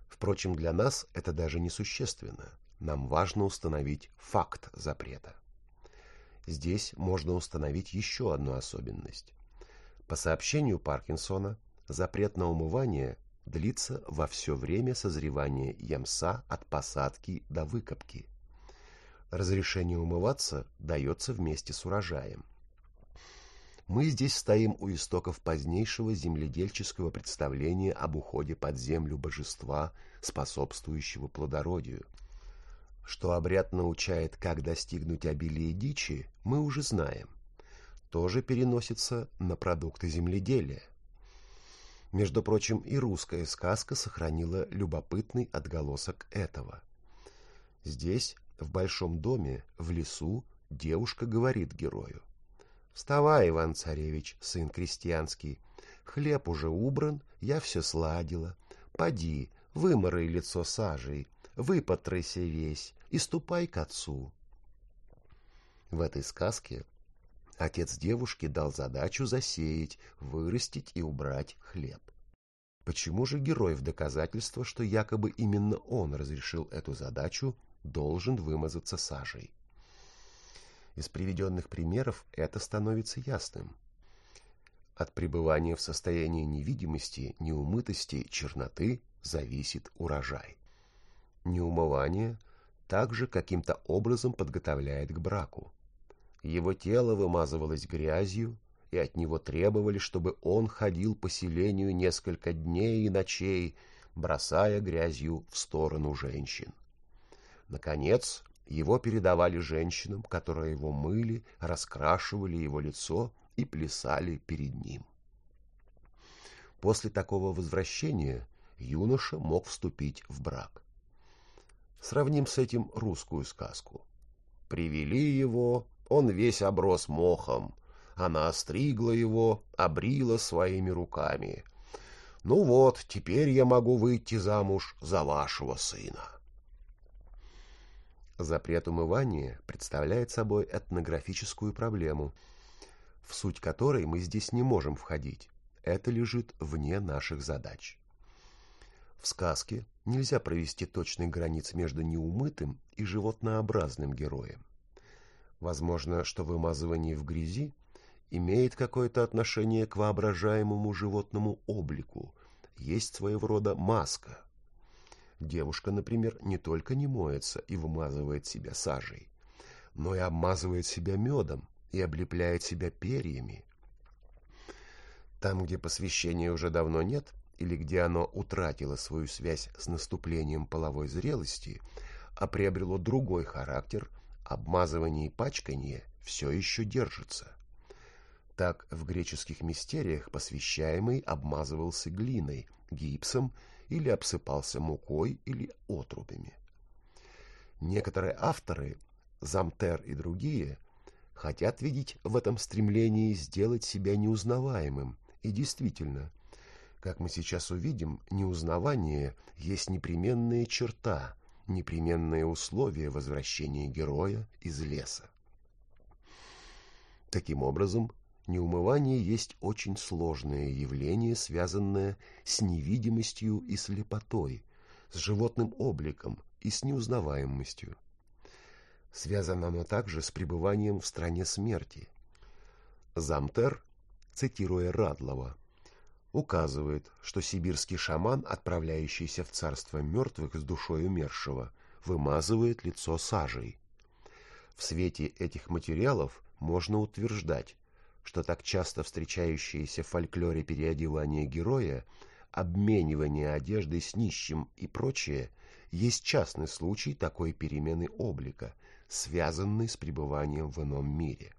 Впрочем, для нас это даже не существенно. Нам важно установить факт запрета. Здесь можно установить еще одну особенность. По сообщению Паркинсона, Запрет на умывание длится во все время созревания ямса от посадки до выкопки. Разрешение умываться дается вместе с урожаем. Мы здесь стоим у истоков позднейшего земледельческого представления об уходе под землю божества, способствующего плодородию. Что обряд научает, как достигнуть обилия дичи, мы уже знаем. Тоже переносится на продукты земледелия. Между прочим, и русская сказка сохранила любопытный отголосок этого. Здесь, в большом доме, в лесу, девушка говорит герою. «Вставай, Иван-царевич, сын крестьянский, хлеб уже убран, я все сладила. Поди, выморай лицо сажей, выпотрайся весь и ступай к отцу». В этой сказке Отец девушки дал задачу засеять, вырастить и убрать хлеб. Почему же герой в доказательство, что якобы именно он разрешил эту задачу, должен вымазаться сажей? Из приведенных примеров это становится ясным. От пребывания в состоянии невидимости, неумытости, черноты зависит урожай. Неумывание также каким-то образом подготовляет к браку. Его тело вымазывалось грязью, и от него требовали, чтобы он ходил по селению несколько дней и ночей, бросая грязью в сторону женщин. Наконец, Его передавали женщинам, которые его мыли, раскрашивали его лицо и плясали перед ним. После такого возвращения юноша мог вступить в брак. Сравним с этим русскую сказку. Привели его, он весь оброс мохом. Она остригла его, обрила своими руками. Ну вот, теперь я могу выйти замуж за вашего сына. Запрет умывания представляет собой этнографическую проблему, в суть которой мы здесь не можем входить. Это лежит вне наших задач. В сказке нельзя провести точных границ между неумытым и животнообразным героем. Возможно, что вымазывание в грязи имеет какое-то отношение к воображаемому животному облику, есть своего рода маска. Девушка, например, не только не моется и вымазывает себя сажей, но и обмазывает себя медом и облепляет себя перьями. Там, где посвящения уже давно нет, или где оно утратило свою связь с наступлением половой зрелости, а приобрело другой характер, обмазывание и пачканье все еще держится. Так в греческих мистериях посвящаемый обмазывался глиной, гипсом или обсыпался мукой или отрубями. Некоторые авторы, Замтер и другие, хотят видеть в этом стремлении сделать себя неузнаваемым, и действительно – как мы сейчас увидим, неузнавание есть непременная черта, непременное условие возвращения героя из леса. Таким образом, неумывание есть очень сложное явление, связанное с невидимостью и слепотой, с животным обликом и с неузнаваемостью. Связано оно также с пребыванием в стране смерти. Замтер, цитируя Радлова, указывает, что сибирский шаман, отправляющийся в царство мертвых с душой умершего, вымазывает лицо сажей. В свете этих материалов можно утверждать, что так часто встречающиеся в фольклоре переодевание героя, обменивание одеждой с нищим и прочее, есть частный случай такой перемены облика, связанный с пребыванием в ином мире.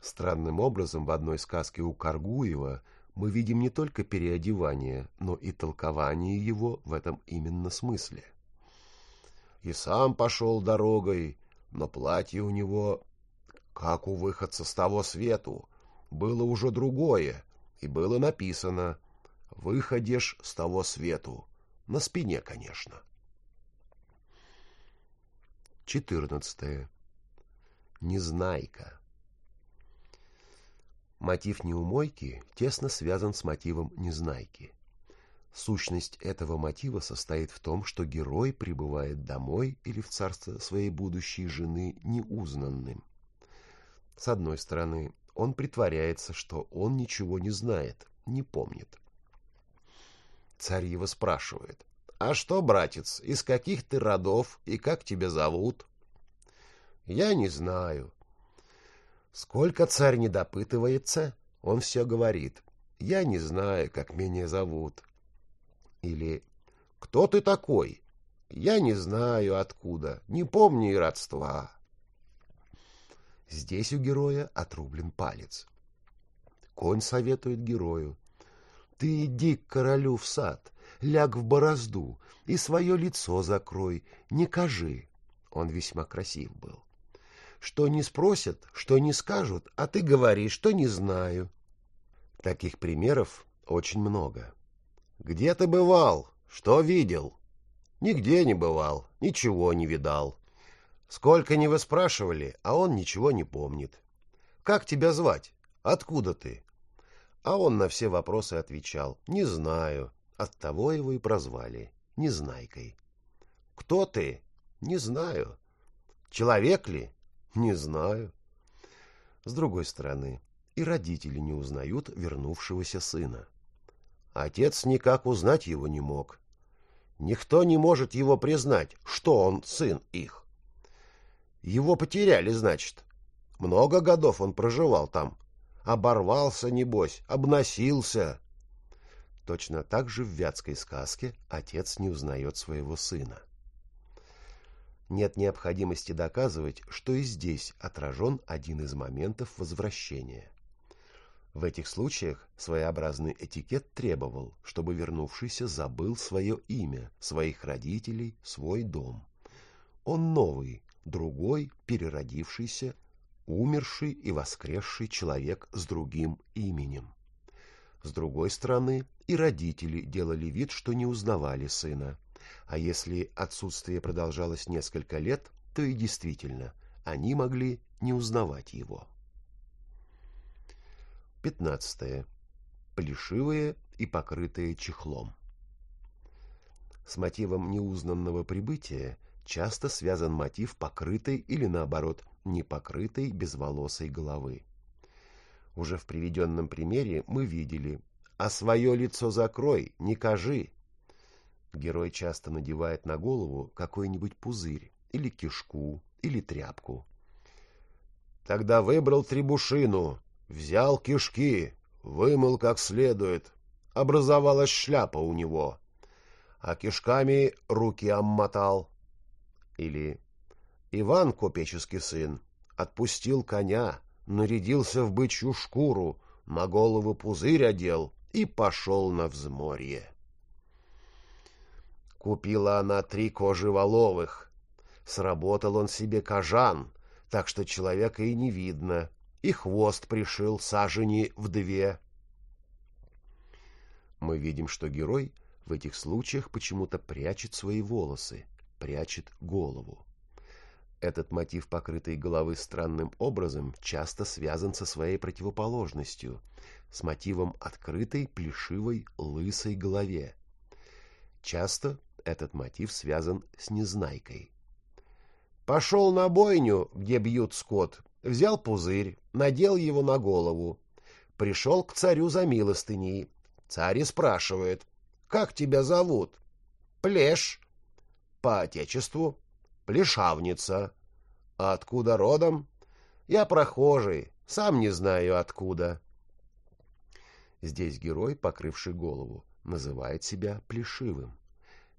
Странным образом в одной сказке у Каргуева – мы видим не только переодевание, но и толкование его в этом именно смысле. И сам пошел дорогой, но платье у него, как у выходца с того свету, было уже другое, и было написано «Выходишь с того свету». На спине, конечно. 14. Незнайка. Мотив неумойки тесно связан с мотивом незнайки. Сущность этого мотива состоит в том, что герой прибывает домой или в царство своей будущей жены неузнанным. С одной стороны, он притворяется, что он ничего не знает, не помнит. Царь его спрашивает, «А что, братец, из каких ты родов и как тебя зовут?» «Я не знаю», Сколько царь не допытывается, он все говорит. Я не знаю, как меня зовут. Или «Кто ты такой?» «Я не знаю, откуда, не помню и родства». Здесь у героя отрублен палец. Конь советует герою. «Ты иди к королю в сад, ляг в борозду и свое лицо закрой, не кажи». Он весьма красив был что не спросят, что не скажут, а ты говоришь, что не знаю. Таких примеров очень много. Где ты бывал? Что видел? Нигде не бывал, ничего не видал. Сколько не вы спрашивали, а он ничего не помнит. Как тебя звать? Откуда ты? А он на все вопросы отвечал. Не знаю. Оттого его и прозвали. Незнайкой. Кто ты? Не знаю. Человек ли? Не знаю. С другой стороны, и родители не узнают вернувшегося сына. Отец никак узнать его не мог. Никто не может его признать, что он сын их. Его потеряли, значит. Много годов он проживал там. Оборвался, небось, обносился. Точно так же в вятской сказке отец не узнает своего сына. Нет необходимости доказывать, что и здесь отражен один из моментов возвращения. В этих случаях своеобразный этикет требовал, чтобы вернувшийся забыл свое имя, своих родителей, свой дом. Он новый, другой, переродившийся, умерший и воскресший человек с другим именем. С другой стороны, и родители делали вид, что не узнавали сына. А если отсутствие продолжалось несколько лет, то и действительно, они могли не узнавать его. 15. Плешивые и покрытые чехлом. С мотивом неузнанного прибытия часто связан мотив покрытой или, наоборот, непокрытой безволосой головы. Уже в приведенном примере мы видели «А свое лицо закрой, не кажи». Герой часто надевает на голову какой-нибудь пузырь, или кишку, или тряпку. Тогда выбрал требушину, взял кишки, вымыл как следует. Образовалась шляпа у него, а кишками руки обмотал. Или Иван, купеческий сын, отпустил коня, нарядился в бычью шкуру, на голову пузырь одел и пошел на взморье. Купила она три кожи воловых. Сработал он себе кожан, так что человека и не видно, и хвост пришил сажени в две. Мы видим, что герой в этих случаях почему-то прячет свои волосы, прячет голову. Этот мотив покрытой головы странным образом часто связан со своей противоположностью, с мотивом открытой, плешивой, лысой голове. Часто этот мотив связан с незнайкой. Пошел на бойню, где бьют скот, взял пузырь, надел его на голову. Пришел к царю за милостыней. Царь спрашивает, «Как тебя зовут?» «Плеш». «По отечеству?» Плешавница. А откуда родом? Я прохожий, сам не знаю откуда. Здесь герой, покрывший голову, называет себя плешивым.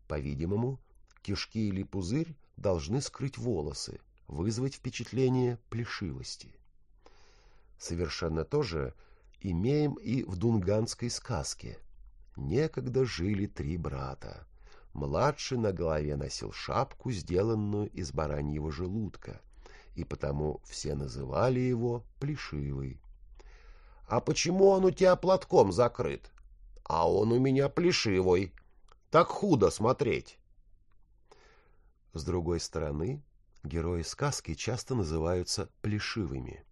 По-видимому, кишки или пузырь должны скрыть волосы, вызвать впечатление плешивости. Совершенно то же имеем и в дунганской сказке. Некогда жили три брата. Младший на голове носил шапку, сделанную из бараньего желудка, и потому все называли его Плешивый. «А почему он у тебя платком закрыт?» «А он у меня Плешивый. Так худо смотреть». С другой стороны, герои сказки часто называются Плешивыми.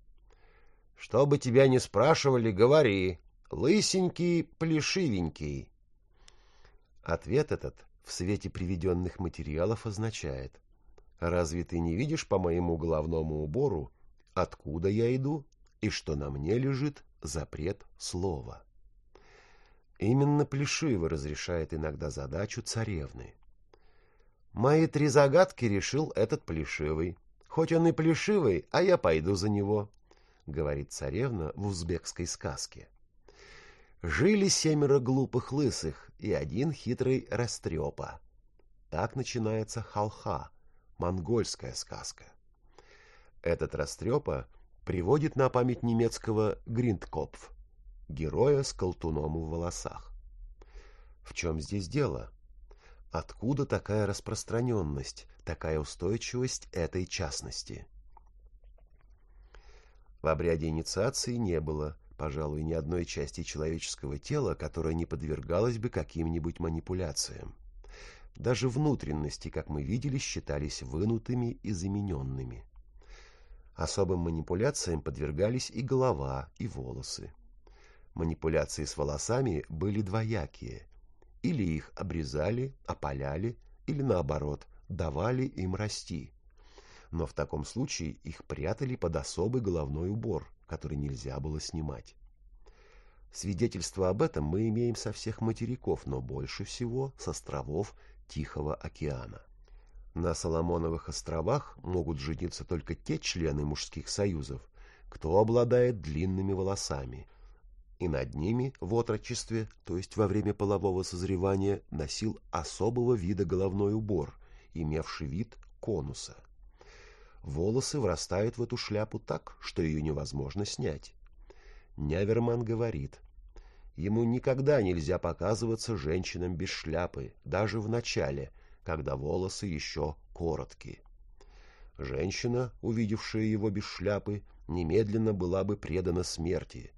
«Что бы тебя ни спрашивали, говори. Лысенький, плешивенький». Ответ этот в свете приведенных материалов означает «Разве ты не видишь по моему головному убору, откуда я иду и что на мне лежит запрет слова?» Именно Плешиво разрешает иногда задачу царевны. «Мои три загадки решил этот Плешивый. Хоть он и Плешивый, а я пойду за него», — говорит царевна в узбекской сказке. Жили семеро глупых лысых и один хитрый растрепа. Так начинается халха, монгольская сказка. Этот растрепа приводит на память немецкого Гриндкопф, героя с колтуном в волосах. В чем здесь дело? Откуда такая распространенность, такая устойчивость этой частности? В обряде инициации не было пожалуй, ни одной части человеческого тела, которая не подвергалась бы каким-нибудь манипуляциям. Даже внутренности, как мы видели, считались вынутыми и замененными. Особым манипуляциям подвергались и голова, и волосы. Манипуляции с волосами были двоякие. Или их обрезали, опаляли, или наоборот, давали им расти. Но в таком случае их прятали под особый головной убор, который нельзя было снимать. Свидетельство об этом мы имеем со всех материков, но больше всего с островов Тихого океана. На Соломоновых островах могут жениться только те члены мужских союзов, кто обладает длинными волосами, и над ними в отрочестве, то есть во время полового созревания, носил особого вида головной убор, имевший вид конуса. Волосы врастают в эту шляпу так, что ее невозможно снять. Няверман говорит, ему никогда нельзя показываться женщинам без шляпы, даже в начале, когда волосы еще короткие. Женщина, увидевшая его без шляпы, немедленно была бы предана смерти,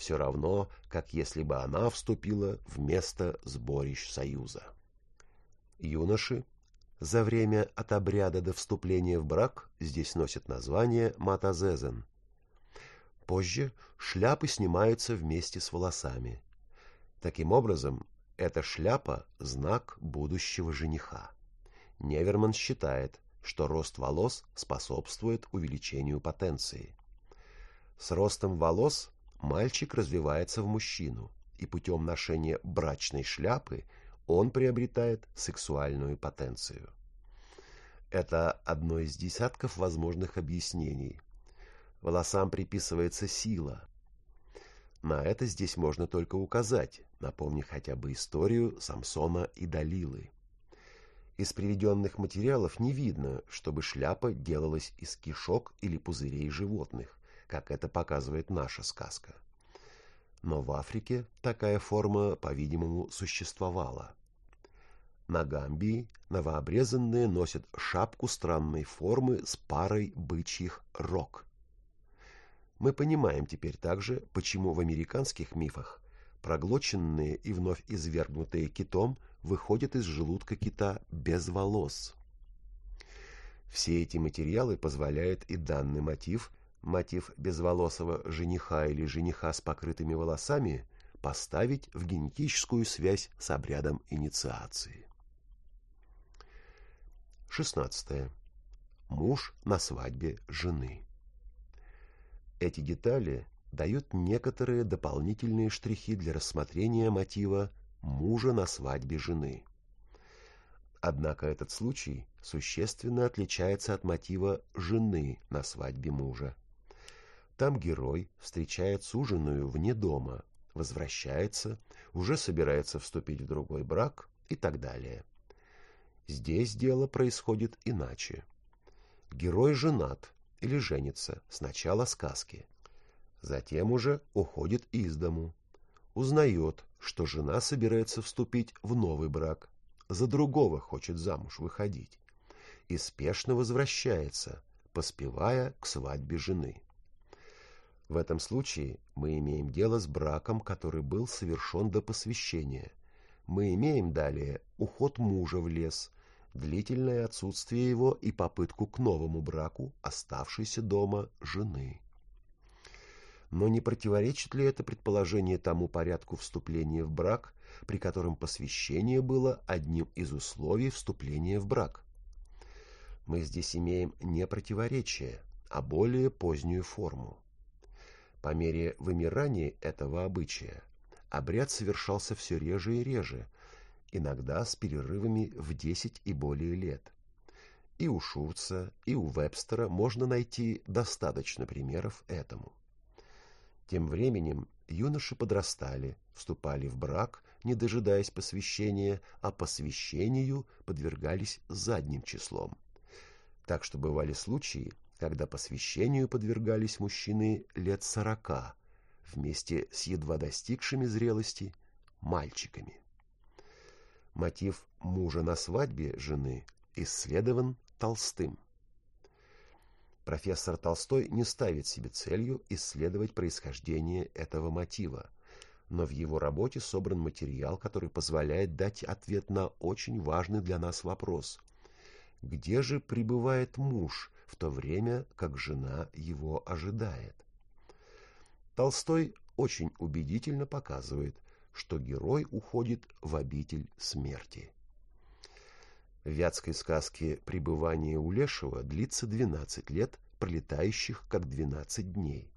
все равно, как если бы она вступила в место сборищ Союза. Юноши за время от обряда до вступления в брак здесь носят название матазезен. Позже шляпы снимаются вместе с волосами. Таким образом, эта шляпа – знак будущего жениха. Неверман считает, что рост волос способствует увеличению потенции. С ростом волос мальчик развивается в мужчину, и путем ношения брачной шляпы он приобретает сексуальную потенцию. Это одно из десятков возможных объяснений. Волосам приписывается сила. На это здесь можно только указать, напомни хотя бы историю Самсона и Далилы. Из приведенных материалов не видно, чтобы шляпа делалась из кишок или пузырей животных, как это показывает наша сказка. Но в Африке такая форма, по-видимому, существовала. На Гамбии новообрезанные носят шапку странной формы с парой бычьих рог. Мы понимаем теперь также, почему в американских мифах проглоченные и вновь извергнутые китом – выходит из желудка кита без волос. Все эти материалы позволяют и данный мотив, мотив безволосого жениха или жениха с покрытыми волосами, поставить в генетическую связь с обрядом инициации. 16. Муж на свадьбе жены. Эти детали дают некоторые дополнительные штрихи для рассмотрения мотива мужа на свадьбе жены. Однако этот случай существенно отличается от мотива жены на свадьбе мужа. Там герой встречает суженую вне дома, возвращается, уже собирается вступить в другой брак и так далее. Здесь дело происходит иначе. Герой женат или женится с начала сказки. Затем уже уходит из дому, узнает, что жена собирается вступить в новый брак, за другого хочет замуж выходить, и спешно возвращается, поспевая к свадьбе жены. В этом случае мы имеем дело с браком, который был совершен до посвящения. Мы имеем далее уход мужа в лес, длительное отсутствие его и попытку к новому браку оставшейся дома жены. Но не противоречит ли это предположение тому порядку вступления в брак, при котором посвящение было одним из условий вступления в брак? Мы здесь имеем не противоречие, а более позднюю форму. По мере вымирания этого обычая обряд совершался все реже и реже, иногда с перерывами в 10 и более лет. И у Шурца, и у Вебстера можно найти достаточно примеров этому. Тем временем юноши подрастали, вступали в брак, не дожидаясь посвящения, а посвящению подвергались задним числом. Так что бывали случаи, когда посвящению подвергались мужчины лет сорока, вместе с едва достигшими зрелости мальчиками. Мотив мужа на свадьбе жены исследован Толстым. Профессор Толстой не ставит себе целью исследовать происхождение этого мотива, но в его работе собран материал, который позволяет дать ответ на очень важный для нас вопрос. Где же пребывает муж в то время, как жена его ожидает? Толстой очень убедительно показывает, что герой уходит в обитель смерти. В вятской сказке «Пребывание у Лешего» длится 12 лет, пролетающих как 12 дней.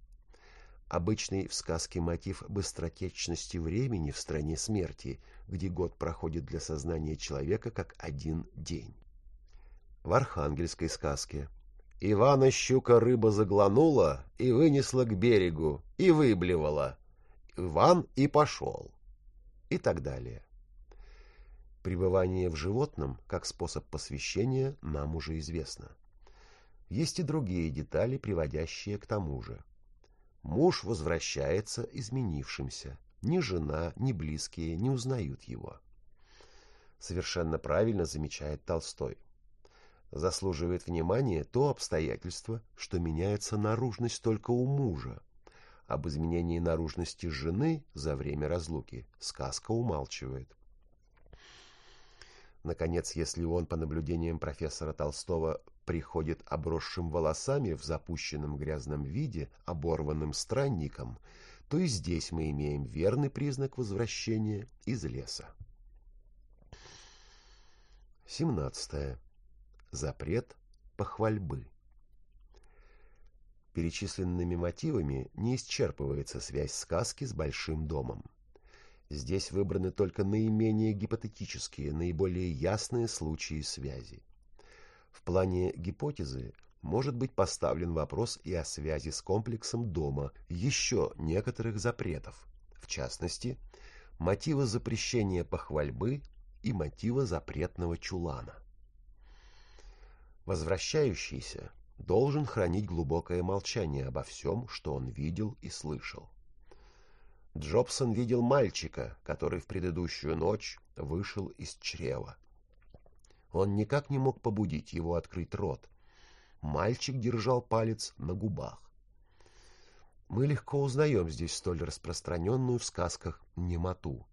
Обычный в сказке мотив быстротечности времени в стране смерти, где год проходит для сознания человека как один день. В архангельской сказке Ивана щука рыба загланула и вынесла к берегу, и выблевала. Иван и пошел. И так далее. Пребывание в животном, как способ посвящения, нам уже известно. Есть и другие детали, приводящие к тому же. Муж возвращается изменившимся. Ни жена, ни близкие не узнают его. Совершенно правильно замечает Толстой. Заслуживает внимания то обстоятельство, что меняется наружность только у мужа. Об изменении наружности жены за время разлуки сказка умалчивает. Наконец, если он, по наблюдениям профессора Толстого, приходит обросшим волосами в запущенном грязном виде, оборванным странником, то и здесь мы имеем верный признак возвращения из леса. 17. Запрет похвальбы. Перечисленными мотивами не исчерпывается связь сказки с большим домом. Здесь выбраны только наименее гипотетические, наиболее ясные случаи связи. В плане гипотезы может быть поставлен вопрос и о связи с комплексом дома еще некоторых запретов, в частности, мотива запрещения похвальбы и мотива запретного чулана. Возвращающийся должен хранить глубокое молчание обо всем, что он видел и слышал. Джобсон видел мальчика, который в предыдущую ночь вышел из чрева. Он никак не мог побудить его открыть рот. Мальчик держал палец на губах. Мы легко узнаем здесь столь распространенную в сказках немоту.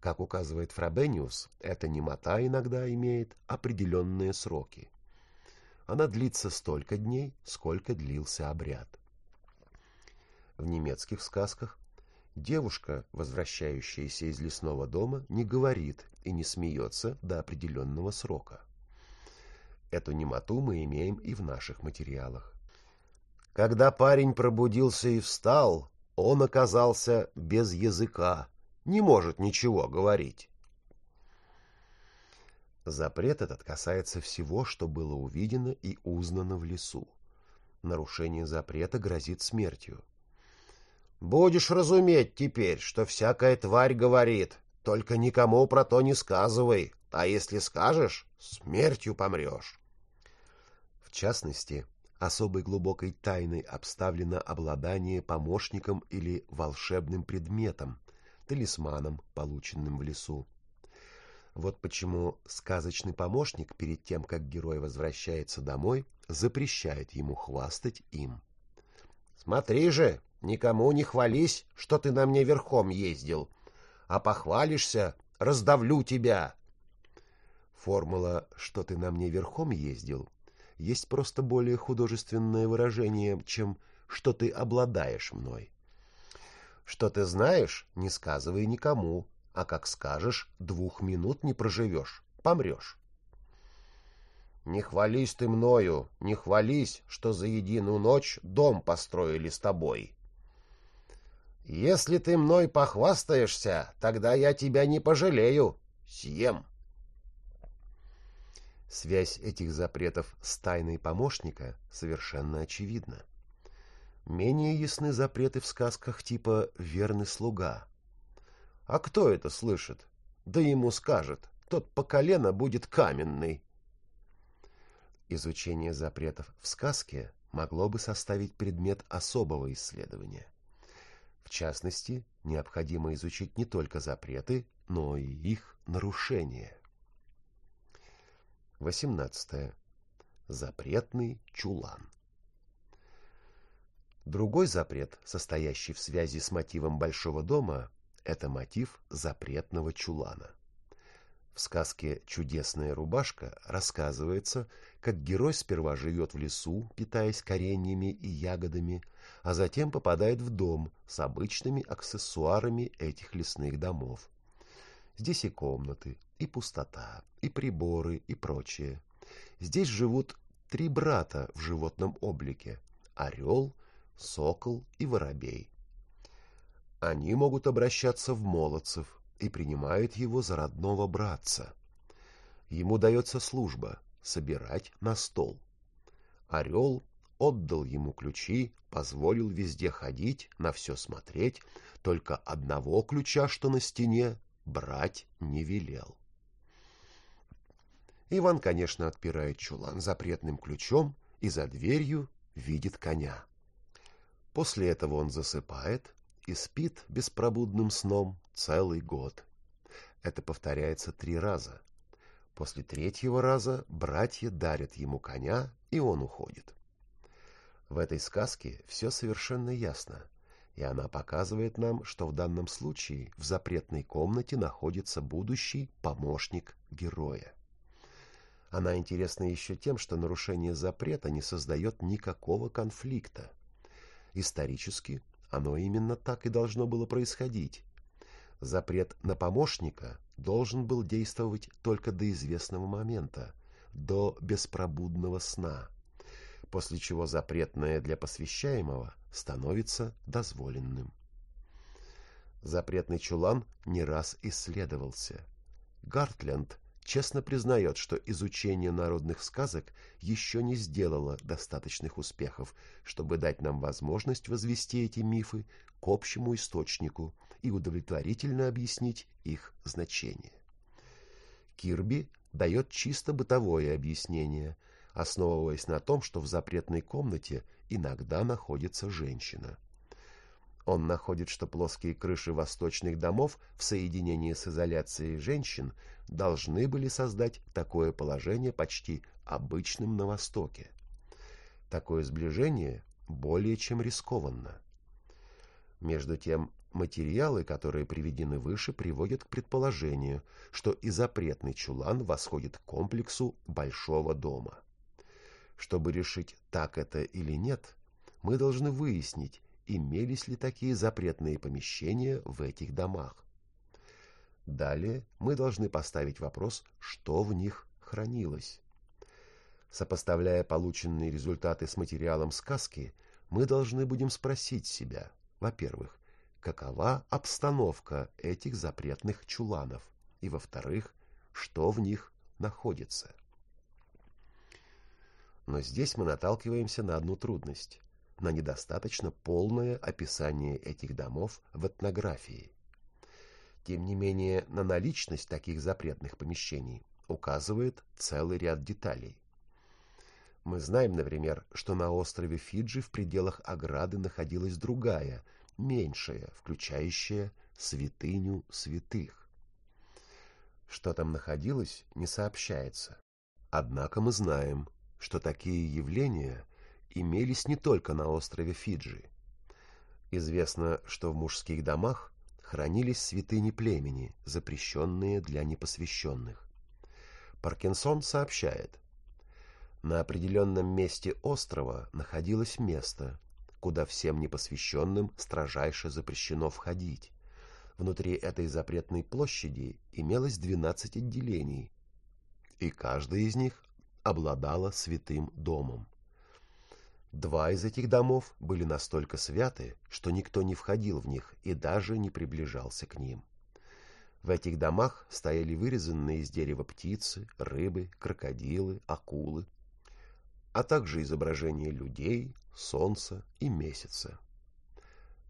Как указывает Фрабениус, эта немота иногда имеет определенные сроки. Она длится столько дней, сколько длился обряд. В немецких сказках девушка, возвращающаяся из лесного дома, не говорит и не смеется до определенного срока. Эту немоту мы имеем и в наших материалах. Когда парень пробудился и встал, он оказался без языка, не может ничего говорить. Запрет этот касается всего, что было увидено и узнано в лесу. Нарушение запрета грозит смертью. Будешь разуметь теперь, что всякая тварь говорит, только никому про то не сказывай, а если скажешь, смертью помрешь. В частности, особой глубокой тайной обставлено обладание помощником или волшебным предметом, талисманом, полученным в лесу. Вот почему сказочный помощник перед тем, как герой возвращается домой, запрещает ему хвастать им. «Смотри же, Никому не хвались, что ты на мне верхом ездил. А похвалишься, раздавлю тебя. Формула «что ты на мне верхом ездил» есть просто более художественное выражение, чем «что ты обладаешь мной». Что ты знаешь, не сказывай никому, а как скажешь, двух минут не проживешь, помрешь. Не хвались ты мною, не хвались, что за единую ночь дом построили с тобой. Если ты мной похвастаешься, тогда я тебя не пожалею. Съем. Связь этих запретов с тайной помощника совершенно очевидна. Менее ясны запреты в сказках типа «верный слуга». А кто это слышит? Да ему скажет, тот по колено будет каменный. Изучение запретов в сказке могло бы составить предмет особого исследования – в частности, необходимо изучить не только запреты, но и их нарушения. 18. Запретный чулан. Другой запрет, состоящий в связи с мотивом Большого дома, это мотив запретного чулана. В сказке «Чудесная рубашка» рассказывается, как герой сперва живет в лесу, питаясь кореньями и ягодами, а затем попадает в дом с обычными аксессуарами этих лесных домов. Здесь и комнаты, и пустота, и приборы, и прочее. Здесь живут три брата в животном облике – орел, сокол и воробей. Они могут обращаться в молодцев, и принимает его за родного братца. Ему дается служба — собирать на стол. Орел отдал ему ключи, позволил везде ходить, на все смотреть, только одного ключа, что на стене, брать не велел. Иван, конечно, отпирает чулан запретным ключом и за дверью видит коня. После этого он засыпает и спит беспробудным сном целый год. Это повторяется три раза. После третьего раза братья дарят ему коня, и он уходит. В этой сказке все совершенно ясно, и она показывает нам, что в данном случае в запретной комнате находится будущий помощник героя. Она интересна еще тем, что нарушение запрета не создает никакого конфликта. Исторически оно именно так и должно было происходить. Запрет на помощника должен был действовать только до известного момента, до беспробудного сна, после чего запретное для посвящаемого становится дозволенным. Запретный чулан не раз исследовался. Гартленд честно признает, что изучение народных сказок еще не сделало достаточных успехов, чтобы дать нам возможность возвести эти мифы к общему источнику и удовлетворительно объяснить их значение. Кирби дает чисто бытовое объяснение, основываясь на том, что в запретной комнате иногда находится женщина – он находит, что плоские крыши восточных домов в соединении с изоляцией женщин должны были создать такое положение почти обычным на Востоке. Такое сближение более чем рискованно. Между тем, материалы, которые приведены выше, приводят к предположению, что и запретный чулан восходит к комплексу большого дома. Чтобы решить, так это или нет, мы должны выяснить, имелись ли такие запретные помещения в этих домах. Далее мы должны поставить вопрос, что в них хранилось. Сопоставляя полученные результаты с материалом сказки, мы должны будем спросить себя, во-первых, какова обстановка этих запретных чуланов, и, во-вторых, что в них находится. Но здесь мы наталкиваемся на одну трудность на недостаточно полное описание этих домов в этнографии. Тем не менее, на наличность таких запретных помещений указывает целый ряд деталей. Мы знаем, например, что на острове Фиджи в пределах ограды находилась другая, меньшая, включающая святыню святых. Что там находилось, не сообщается. Однако мы знаем, что такие явления имелись не только на острове Фиджи. Известно, что в мужских домах хранились святыни племени, запрещенные для непосвященных. Паркинсон сообщает, на определенном месте острова находилось место, куда всем непосвященным строжайше запрещено входить. Внутри этой запретной площади имелось 12 отделений, и каждое из них обладало святым домом. Два из этих домов были настолько святы, что никто не входил в них и даже не приближался к ним. В этих домах стояли вырезанные из дерева птицы, рыбы, крокодилы, акулы, а также изображения людей, солнца и месяца.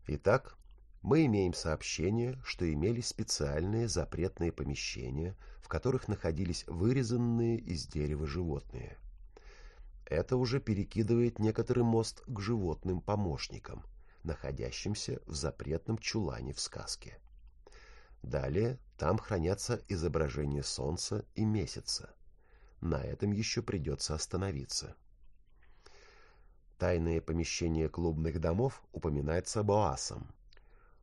Итак, мы имеем сообщение, что имели специальные запретные помещения, в которых находились вырезанные из дерева животные – это уже перекидывает некоторый мост к животным помощникам, находящимся в запретном чулане в сказке. Далее там хранятся изображения солнца и месяца. На этом еще придется остановиться. Тайное помещение клубных домов упоминается Боасом.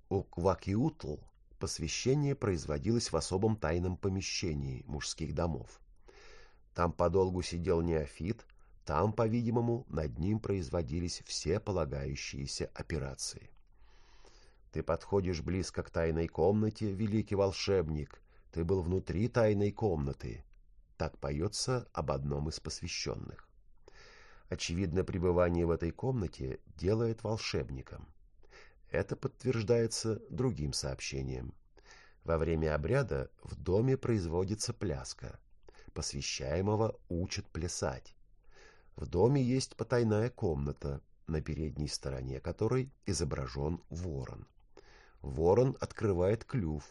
У Квакиутл посвящение производилось в особом тайном помещении мужских домов. Там подолгу сидел неофит, там, по-видимому, над ним производились все полагающиеся операции. Ты подходишь близко к тайной комнате, великий волшебник. Ты был внутри тайной комнаты. Так поется об одном из посвященных. Очевидно, пребывание в этой комнате делает волшебником. Это подтверждается другим сообщением. Во время обряда в доме производится пляска. Посвящаемого учат плясать. В доме есть потайная комната, на передней стороне которой изображен ворон. Ворон открывает клюв,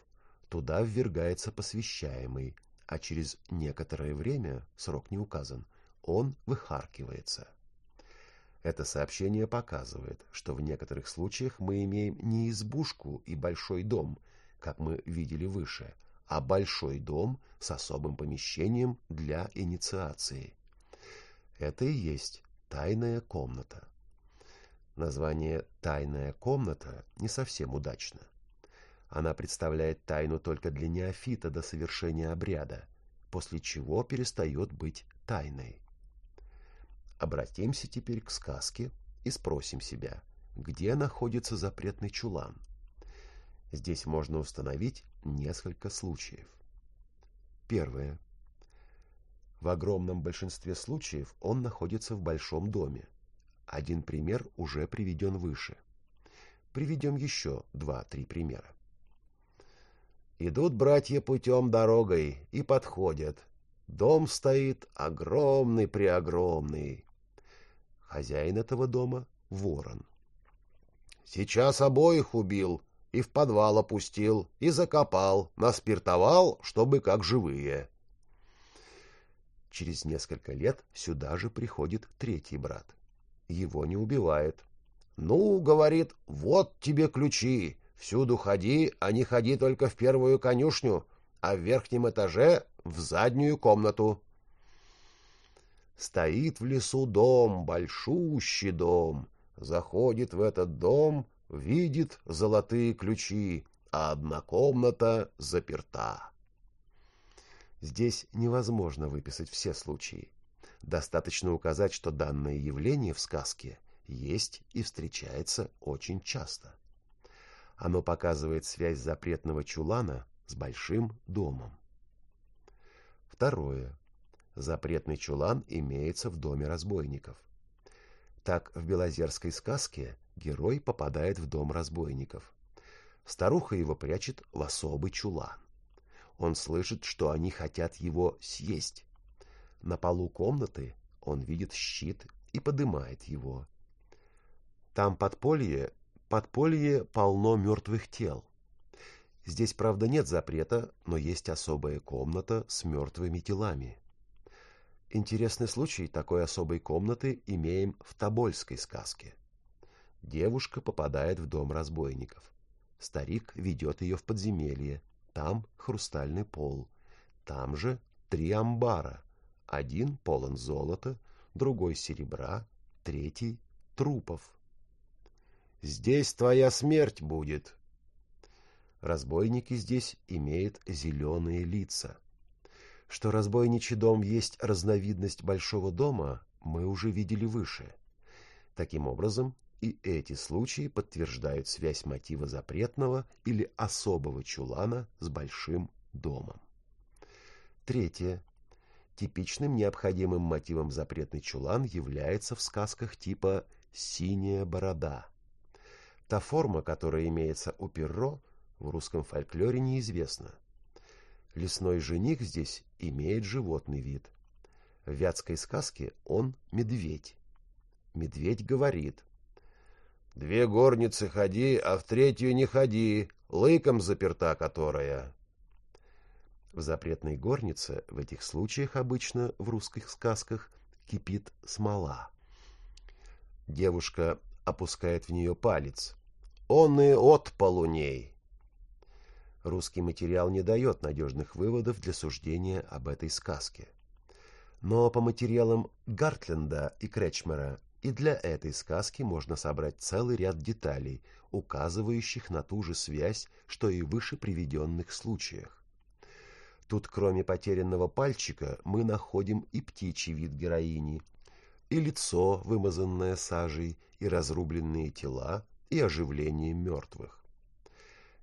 Туда ввергается посвящаемый, а через некоторое время, срок не указан, он выхаркивается. Это сообщение показывает, что в некоторых случаях мы имеем не избушку и большой дом, как мы видели выше, а большой дом с особым помещением для инициации. Это и есть тайная комната. Название «тайная комната» не совсем удачно. Она представляет тайну только для неофита до совершения обряда, после чего перестает быть тайной. Обратимся теперь к сказке и спросим себя, где находится запретный чулан. Здесь можно установить несколько случаев. Первое. В огромном большинстве случаев он находится в большом доме. Один пример уже приведен выше. Приведем еще два-три примера. Идут братья путем дорогой и подходят. Дом стоит огромный-преогромный. Хозяин этого дома — ворон. Сейчас обоих убил и в подвал опустил, и закопал, наспиртовал, чтобы как живые. Через несколько лет сюда же приходит третий брат. Его не убивает. «Ну, — говорит, — вот тебе ключи, всюду ходи, а не ходи только в первую конюшню, а в верхнем этаже — в заднюю комнату». Стоит в лесу дом, большущий дом. Заходит в этот дом, видит золотые ключи, а одна комната заперта. Здесь невозможно выписать все случаи. Достаточно указать, что данное явление в сказке есть и встречается очень часто. Оно показывает связь запретного чулана с большим домом. Второе. Запретный чулан имеется в доме разбойников. Так в белозерской сказке герой попадает в дом разбойников. Старуха его прячет в особый чулан. Он слышит, что они хотят его съесть. На полу комнаты он видит щит и подымает его. Там подполье, подполье полно мертвых тел. Здесь, правда, нет запрета, но есть особая комната с мертвыми телами. Интересный случай такой особой комнаты имеем в Тобольской сказке. Девушка попадает в дом разбойников. Старик ведет ее в подземелье. Там хрустальный пол. Там же три амбара. Один полон золота, другой серебра, третий трупов. «Здесь твоя смерть будет!» Разбойники здесь имеют зеленые лица. Что разбойничий дом есть разновидность большого дома, мы уже видели выше. Таким образом, и эти случаи подтверждают связь мотива запретного или особого чулана с большим домом. Третье. Типичным необходимым мотивом запретный чулан является в сказках типа «синяя борода». Та форма, которая имеется у Перро, в русском фольклоре неизвестна. Лесной жених здесь имеет животный вид. В вятской сказке он медведь. Медведь говорит. «Две горницы ходи, а в третью не ходи, лыком заперта которая». В запретной горнице в этих случаях обычно в русских сказках кипит смола. Девушка опускает в нее палец. «Он и от полуней». Русский материал не дает надежных выводов для суждения об этой сказке. Но по материалам Гартленда и Кречмера и для этой сказки можно собрать целый ряд деталей, указывающих на ту же связь, что и в выше приведенных случаях. Тут, кроме потерянного пальчика, мы находим и птичий вид героини, и лицо, вымазанное сажей, и разрубленные тела, и оживление мертвых.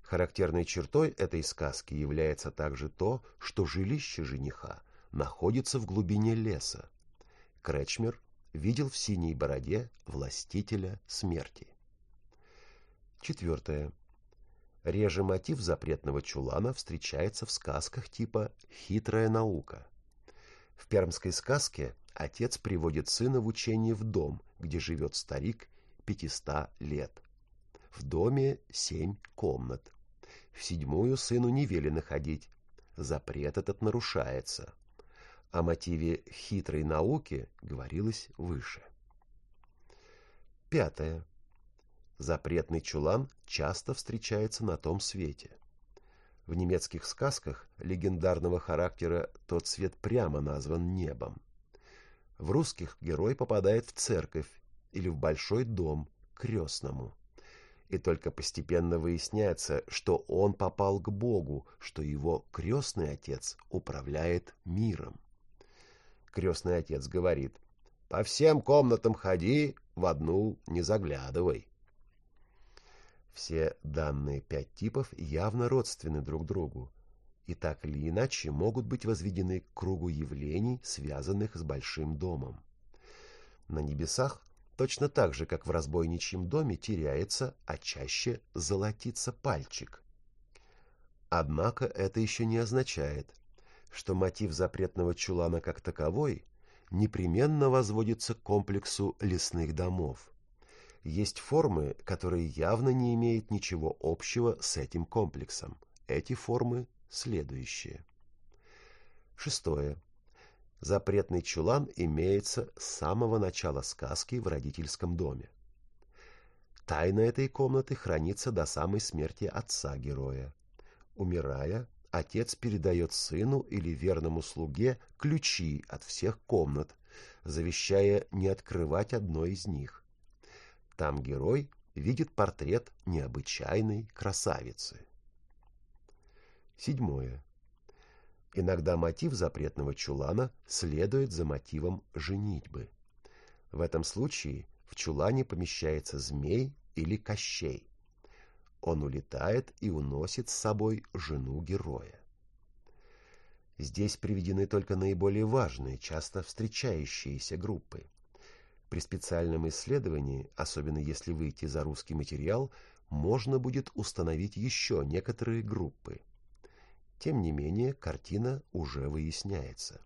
Характерной чертой этой сказки является также то, что жилище жениха находится в глубине леса. Кречмер видел в синей бороде властителя смерти. Четвертое. Реже мотив запретного чулана встречается в сказках типа «хитрая наука». В пермской сказке отец приводит сына в учение в дом, где живет старик 500 лет. В доме семь комнат. В седьмую сыну не велено ходить. Запрет этот нарушается. О мотиве хитрой науки говорилось выше. Пятое. Запретный чулан часто встречается на том свете. В немецких сказках легендарного характера тот свет прямо назван небом. В русских герой попадает в церковь или в большой дом, крестному. И только постепенно выясняется, что он попал к Богу, что его крестный отец управляет миром. Крестный отец говорит, «По всем комнатам ходи, в одну не заглядывай». Все данные пять типов явно родственны друг другу, и так или иначе могут быть возведены к кругу явлений, связанных с большим домом. На небесах точно так же, как в разбойничьем доме теряется, а чаще золотится пальчик. Однако это еще не означает, что мотив запретного чулана как таковой непременно возводится к комплексу лесных домов. Есть формы, которые явно не имеют ничего общего с этим комплексом. Эти формы следующие. Шестое. Запретный чулан имеется с самого начала сказки в родительском доме. Тайна этой комнаты хранится до самой смерти отца героя. Умирая, отец передает сыну или верному слуге ключи от всех комнат, завещая не открывать одной из них. Там герой видит портрет необычайной красавицы. Седьмое. Иногда мотив запретного чулана следует за мотивом женитьбы. В этом случае в чулане помещается змей или кощей. Он улетает и уносит с собой жену героя. Здесь приведены только наиболее важные, часто встречающиеся группы. При специальном исследовании, особенно если выйти за русский материал, можно будет установить еще некоторые группы – тем не менее, картина уже выясняется.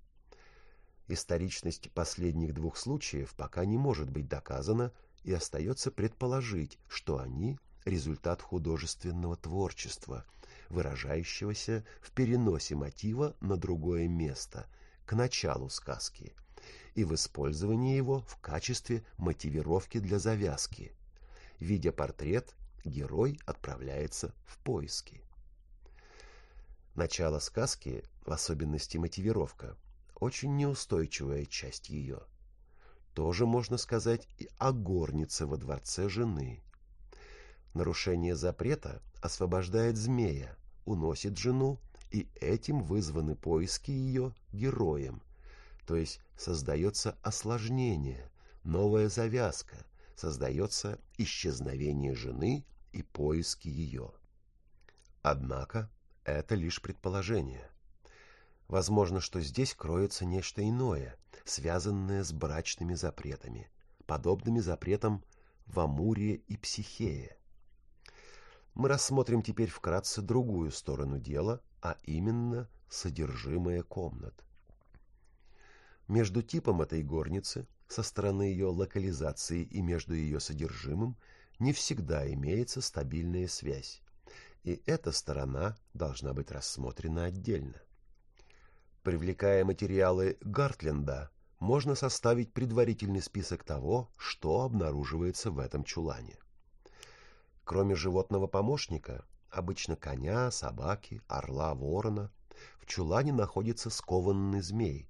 Историчность последних двух случаев пока не может быть доказана, и остается предположить, что они – результат художественного творчества, выражающегося в переносе мотива на другое место, к началу сказки, и в использовании его в качестве мотивировки для завязки. Видя портрет, герой отправляется в поиски. Начало сказки, в особенности мотивировка, очень неустойчивая часть ее. Тоже можно сказать и о горнице во дворце жены. Нарушение запрета освобождает змея, уносит жену, и этим вызваны поиски ее героем. То есть создается осложнение, новая завязка, создается исчезновение жены и поиски ее. Однако это лишь предположение. Возможно, что здесь кроется нечто иное, связанное с брачными запретами, подобными запретам в Амуре и Психее. Мы рассмотрим теперь вкратце другую сторону дела, а именно содержимое комнат. Между типом этой горницы, со стороны ее локализации и между ее содержимым, не всегда имеется стабильная связь и эта сторона должна быть рассмотрена отдельно. Привлекая материалы Гартленда, можно составить предварительный список того, что обнаруживается в этом чулане. Кроме животного помощника, обычно коня, собаки, орла, ворона, в чулане находится скованный змей,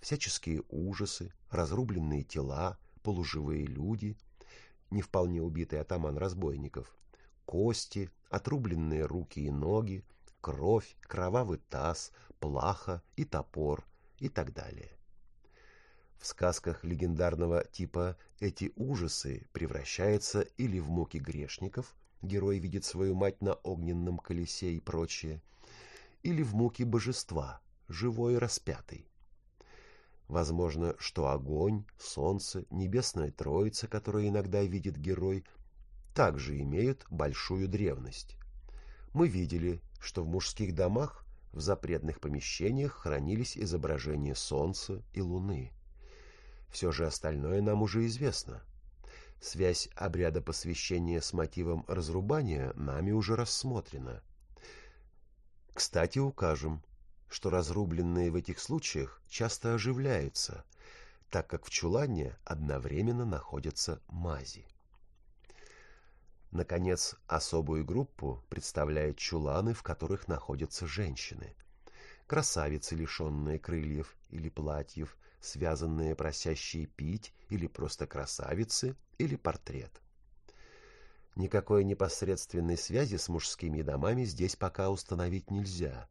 всяческие ужасы, разрубленные тела, полуживые люди, не вполне убитый атаман разбойников, кости, отрубленные руки и ноги, кровь, кровавый таз, плаха и топор и так далее. В сказках легендарного типа эти ужасы превращаются или в муки грешников, герой видит свою мать на огненном колесе и прочее, или в муки божества, живой распятый. Возможно, что огонь, солнце, небесная троица, которую иногда видит герой, также имеют большую древность. Мы видели, что в мужских домах в запретных помещениях хранились изображения Солнца и Луны. Все же остальное нам уже известно. Связь обряда посвящения с мотивом разрубания нами уже рассмотрена. Кстати, укажем, что разрубленные в этих случаях часто оживляются, так как в чулане одновременно находятся мази. Наконец, особую группу представляют чуланы, в которых находятся женщины. Красавицы, лишенные крыльев или платьев, связанные, просящие пить, или просто красавицы, или портрет. Никакой непосредственной связи с мужскими домами здесь пока установить нельзя,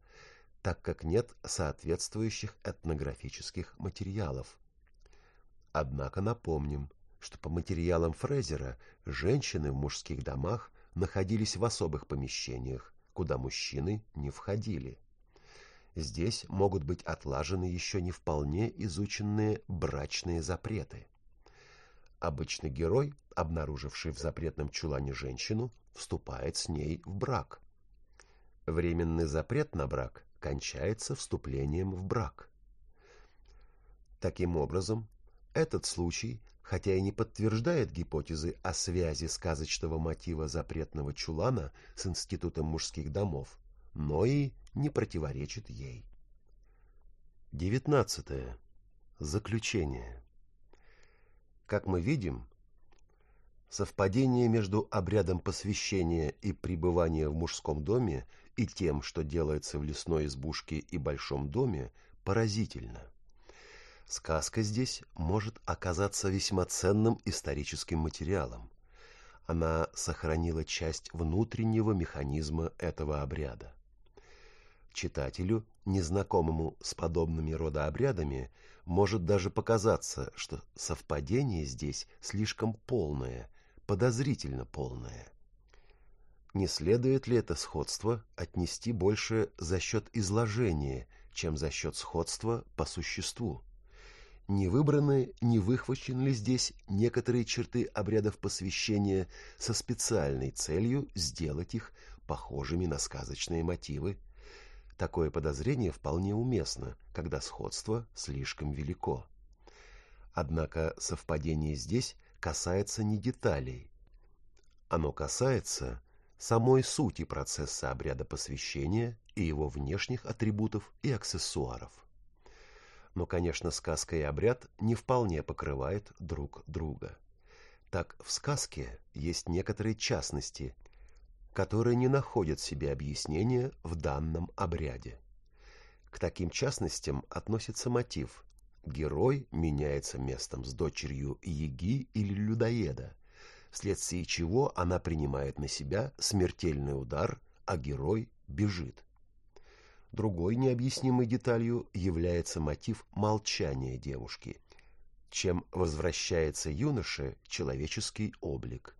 так как нет соответствующих этнографических материалов. Однако напомним, что по материалам Фрезера женщины в мужских домах находились в особых помещениях, куда мужчины не входили. Здесь могут быть отлажены еще не вполне изученные брачные запреты. Обычный герой, обнаруживший в запретном чулане женщину, вступает с ней в брак. Временный запрет на брак кончается вступлением в брак. Таким образом, этот случай, хотя и не подтверждает гипотезы о связи сказочного мотива запретного чулана с институтом мужских домов, но и не противоречит ей. 19. Заключение. Как мы видим, совпадение между обрядом посвящения и пребывания в мужском доме и тем, что делается в лесной избушке и большом доме, поразительно. Сказка здесь может оказаться весьма ценным историческим материалом. Она сохранила часть внутреннего механизма этого обряда. Читателю, незнакомому с подобными родообрядами, может даже показаться, что совпадение здесь слишком полное, подозрительно полное. Не следует ли это сходство отнести больше за счет изложения, чем за счет сходства по существу? Не выбраны, не выхвачены ли здесь некоторые черты обрядов посвящения со специальной целью сделать их похожими на сказочные мотивы Такое подозрение вполне уместно, когда сходство слишком велико. Однако совпадение здесь касается не деталей. Оно касается самой сути процесса обряда посвящения и его внешних атрибутов и аксессуаров. Но, конечно, сказка и обряд не вполне покрывают друг друга. Так в сказке есть некоторые частности, которые не находят себе объяснения в данном обряде. К таким частностям относится мотив. Герой меняется местом с дочерью Яги или Людоеда, вследствие чего она принимает на себя смертельный удар, а герой бежит. Другой необъяснимой деталью является мотив молчания девушки, чем возвращается юноше человеческий облик.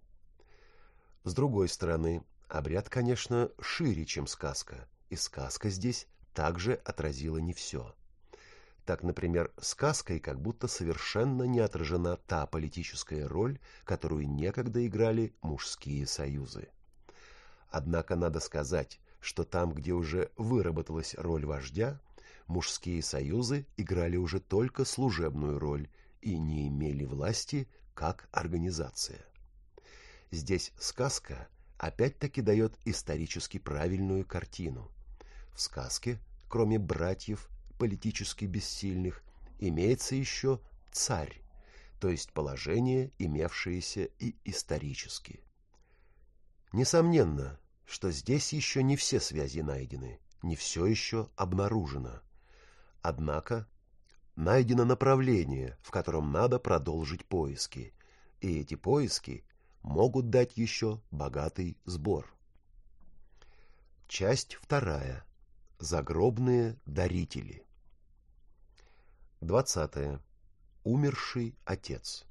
С другой стороны, Обряд, конечно, шире, чем сказка, и сказка здесь также отразила не все. Так, например, сказкой как будто совершенно не отражена та политическая роль, которую некогда играли мужские союзы. Однако надо сказать, что там, где уже выработалась роль вождя, мужские союзы играли уже только служебную роль и не имели власти как организация. Здесь сказка опять-таки дает исторически правильную картину. В сказке, кроме братьев, политически бессильных, имеется еще царь, то есть положение, имевшееся и исторически. Несомненно, что здесь еще не все связи найдены, не все еще обнаружено. Однако найдено направление, в котором надо продолжить поиски, и эти поиски могут дать еще богатый сбор. Часть вторая. Загробные дарители. Двадцатое. Умерший отец.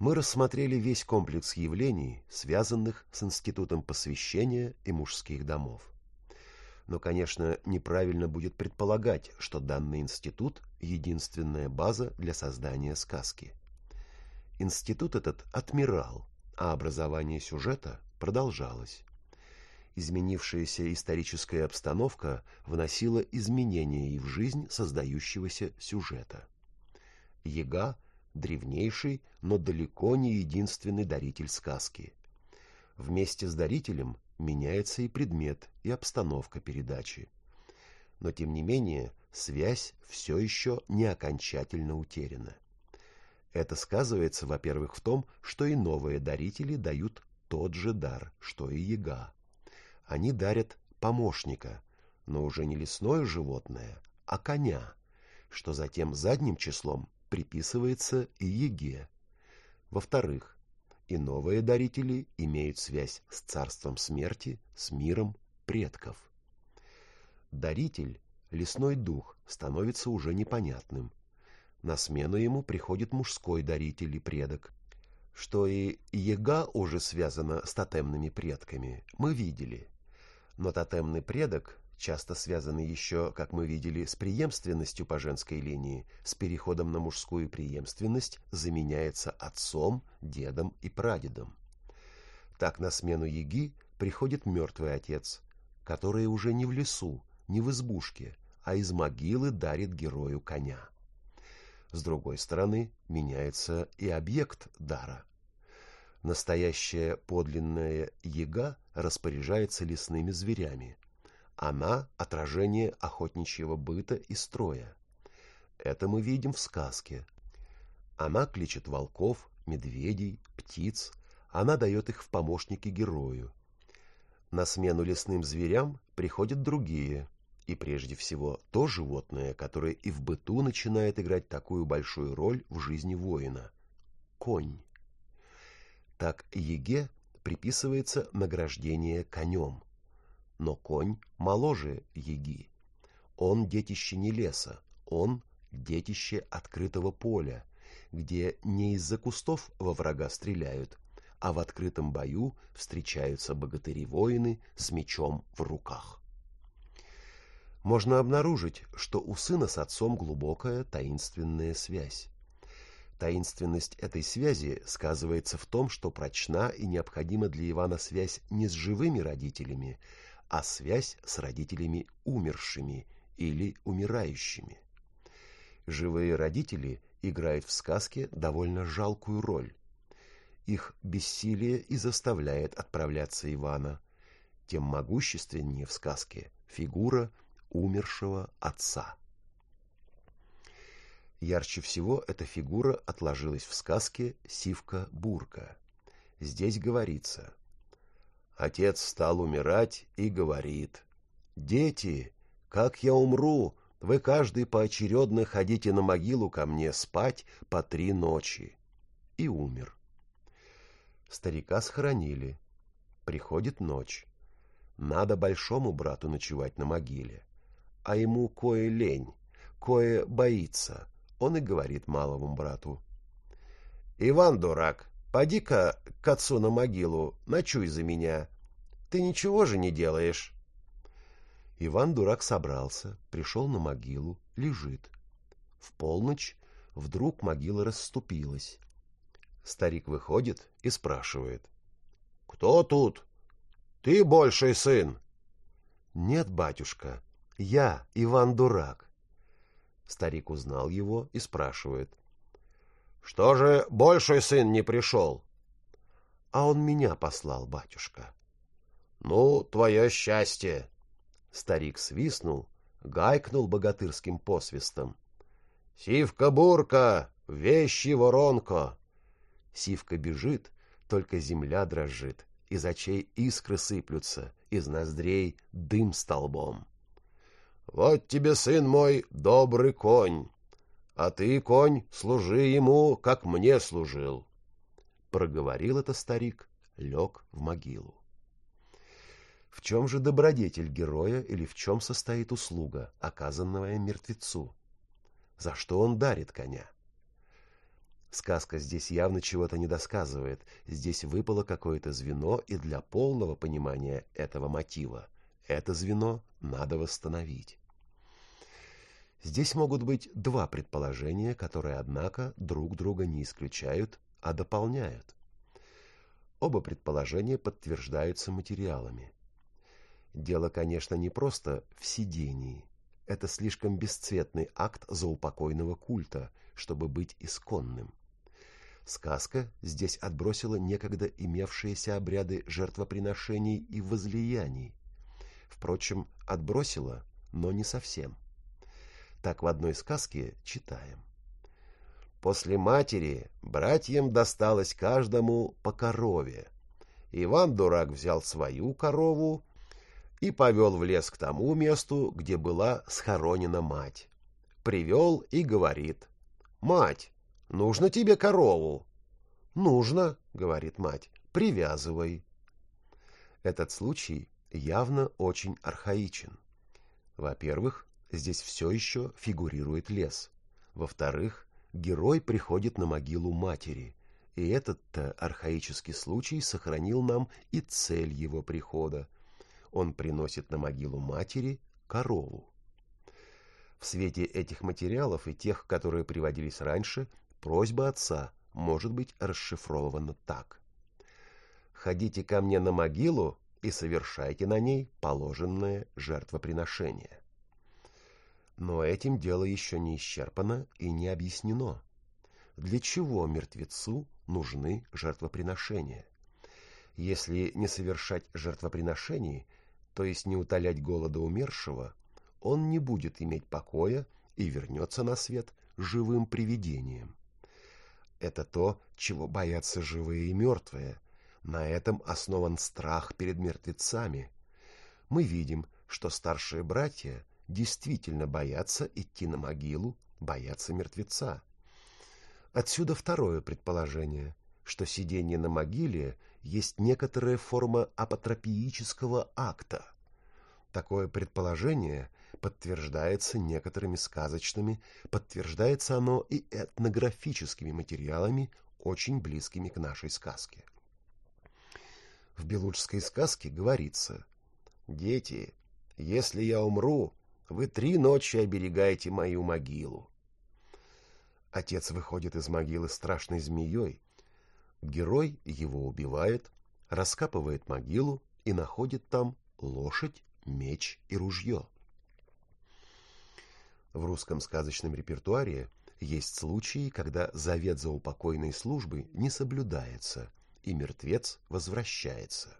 Мы рассмотрели весь комплекс явлений, связанных с институтом посвящения и мужских домов. Но, конечно, неправильно будет предполагать, что данный институт – единственная база для создания сказки. Институт этот отмирал, а образование сюжета продолжалось. Изменившаяся историческая обстановка вносила изменения и в жизнь создающегося сюжета. Ега – древнейший, но далеко не единственный даритель сказки. Вместе с дарителем меняется и предмет, и обстановка передачи. Но тем не менее, связь все еще не окончательно утеряна. Это сказывается, во-первых, в том, что и новые дарители дают тот же дар, что и яга. Они дарят помощника, но уже не лесное животное, а коня, что затем задним числом приписывается и еге. Во-вторых, и новые дарители имеют связь с царством смерти, с миром предков. Даритель, лесной дух, становится уже непонятным. На смену ему приходит мужской даритель и предок. Что и яга уже связана с тотемными предками, мы видели. Но тотемный предок часто связаны еще, как мы видели, с преемственностью по женской линии, с переходом на мужскую преемственность заменяется отцом, дедом и прадедом. Так на смену Яги приходит мертвый отец, который уже не в лесу, не в избушке, а из могилы дарит герою коня. С другой стороны, меняется и объект дара. Настоящая подлинная яга распоряжается лесными зверями, она – отражение охотничьего быта и строя. Это мы видим в сказке. Она кличет волков, медведей, птиц, она дает их в помощники герою. На смену лесным зверям приходят другие, и прежде всего то животное, которое и в быту начинает играть такую большую роль в жизни воина – конь. Так Еге приписывается награждение конем – но конь моложе Еги. Он детище не леса, он детище открытого поля, где не из-за кустов во врага стреляют, а в открытом бою встречаются богатыри-воины с мечом в руках. Можно обнаружить, что у сына с отцом глубокая таинственная связь. Таинственность этой связи сказывается в том, что прочна и необходима для Ивана связь не с живыми родителями, а связь с родителями умершими или умирающими. Живые родители играют в сказке довольно жалкую роль. Их бессилие и заставляет отправляться Ивана. Тем могущественнее в сказке фигура умершего отца. Ярче всего эта фигура отложилась в сказке «Сивка-бурка». Здесь говорится Отец стал умирать и говорит, «Дети, как я умру, вы каждый поочередно ходите на могилу ко мне спать по три ночи». И умер. Старика схоронили. Приходит ночь. Надо большому брату ночевать на могиле. А ему кое лень, кое боится. Он и говорит малому брату. «Иван, дурак, Поди-ка к отцу на могилу, ночуй за меня. Ты ничего же не делаешь. Иван-дурак собрался, пришел на могилу, лежит. В полночь вдруг могила расступилась. Старик выходит и спрашивает. — Кто тут? Ты больший сын? — Нет, батюшка, я Иван-дурак. Старик узнал его и спрашивает. Что же большой сын не пришел? А он меня послал, батюшка. Ну, твое счастье. Старик свистнул, гайкнул богатырским посвистом. Сивка-бурка, вещи воронко. Сивка бежит, только земля дрожит, из очей искры сыплются, из ноздрей дым столбом. Вот тебе, сын мой, добрый конь, а ты, конь, служи ему, как мне служил. Проговорил это старик, лег в могилу. В чем же добродетель героя или в чем состоит услуга, оказанная мертвецу? За что он дарит коня? Сказка здесь явно чего-то не досказывает, здесь выпало какое-то звено, и для полного понимания этого мотива это звено надо восстановить. Здесь могут быть два предположения, которые, однако, друг друга не исключают, а дополняют. Оба предположения подтверждаются материалами. Дело, конечно, не просто в сидении. Это слишком бесцветный акт заупокойного культа, чтобы быть исконным. Сказка здесь отбросила некогда имевшиеся обряды жертвоприношений и возлияний. Впрочем, отбросила, но не совсем. Так в одной сказке читаем. После матери братьям досталось каждому по корове. Иван-дурак взял свою корову и повел в лес к тому месту, где была схоронена мать. Привел и говорит. «Мать, нужно тебе корову?» «Нужно», — говорит мать, — «привязывай». Этот случай явно очень архаичен. Во-первых, здесь все еще фигурирует лес. Во-вторых, герой приходит на могилу матери, и этот-то архаический случай сохранил нам и цель его прихода. Он приносит на могилу матери корову. В свете этих материалов и тех, которые приводились раньше, просьба отца может быть расшифрована так. «Ходите ко мне на могилу и совершайте на ней положенное жертвоприношение». Но этим дело еще не исчерпано и не объяснено. Для чего мертвецу нужны жертвоприношения? Если не совершать жертвоприношений, то есть не утолять голода умершего, он не будет иметь покоя и вернется на свет живым привидением. Это то, чего боятся живые и мертвые. На этом основан страх перед мертвецами. Мы видим, что старшие братья действительно боятся идти на могилу, боятся мертвеца. Отсюда второе предположение, что сидение на могиле есть некоторая форма апотропиического акта. Такое предположение подтверждается некоторыми сказочными, подтверждается оно и этнографическими материалами, очень близкими к нашей сказке. В белуджской сказке говорится «Дети, если я умру, вы три ночи оберегаете мою могилу. Отец выходит из могилы страшной змеей. Герой его убивает, раскапывает могилу и находит там лошадь, меч и ружье. В русском сказочном репертуаре есть случаи, когда завет за упокойной службы не соблюдается, и мертвец возвращается.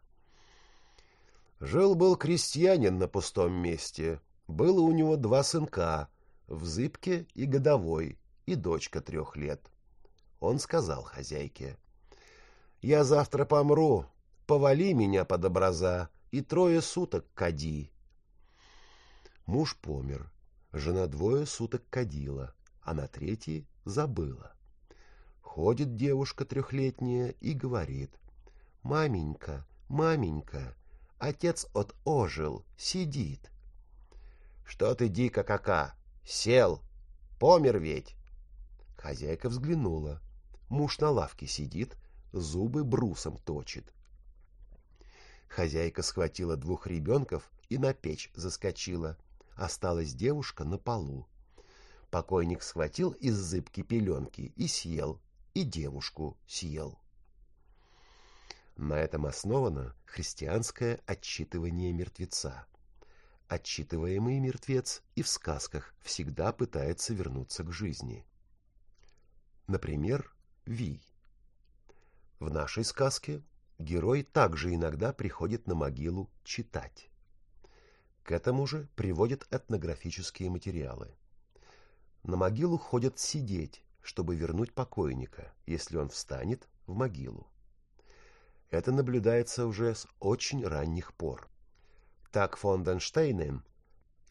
Жил-был крестьянин на пустом месте, было у него два сынка, Взыбке и Годовой, и дочка трех лет. Он сказал хозяйке, «Я завтра помру, повали меня под образа и трое суток кади». Муж помер, жена двое суток кадила, а на третий забыла. Ходит девушка трехлетняя и говорит, «Маменька, маменька, отец от ожил, сидит, что ты дико кака? Сел. Помер ведь. Хозяйка взглянула. Муж на лавке сидит, зубы брусом точит. Хозяйка схватила двух ребенков и на печь заскочила. Осталась девушка на полу. Покойник схватил из зыбки пеленки и съел, и девушку съел. На этом основано христианское отчитывание мертвеца. Отчитываемый мертвец и в сказках всегда пытается вернуться к жизни. Например, Вий. В нашей сказке герой также иногда приходит на могилу читать. К этому же приводят этнографические материалы. На могилу ходят сидеть, чтобы вернуть покойника, если он встанет в могилу. Это наблюдается уже с очень ранних пор. Так фон Денштейнен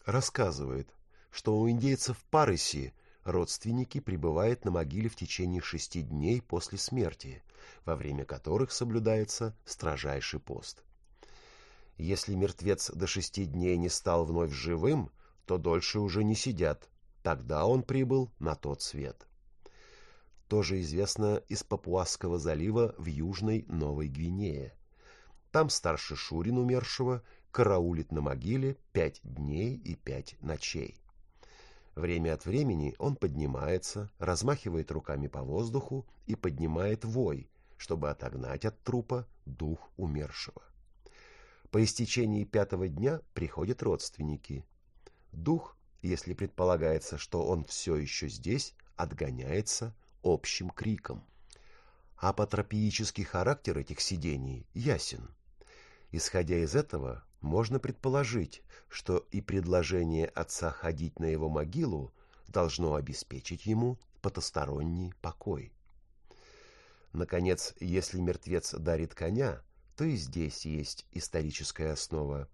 рассказывает, что у индейцев Парыси родственники пребывают на могиле в течение шести дней после смерти, во время которых соблюдается строжайший пост. Если мертвец до шести дней не стал вновь живым, то дольше уже не сидят, тогда он прибыл на тот свет. Тоже известно из Папуасского залива в Южной Новой Гвинее. Там старший Шурин умершего караулит на могиле пять дней и пять ночей. Время от времени он поднимается, размахивает руками по воздуху и поднимает вой, чтобы отогнать от трупа дух умершего. По истечении пятого дня приходят родственники. Дух, если предполагается, что он все еще здесь, отгоняется общим криком. Апотропиический характер этих сидений ясен. Исходя из этого, можно предположить, что и предложение отца ходить на его могилу должно обеспечить ему потусторонний покой. Наконец, если мертвец дарит коня, то и здесь есть историческая основа.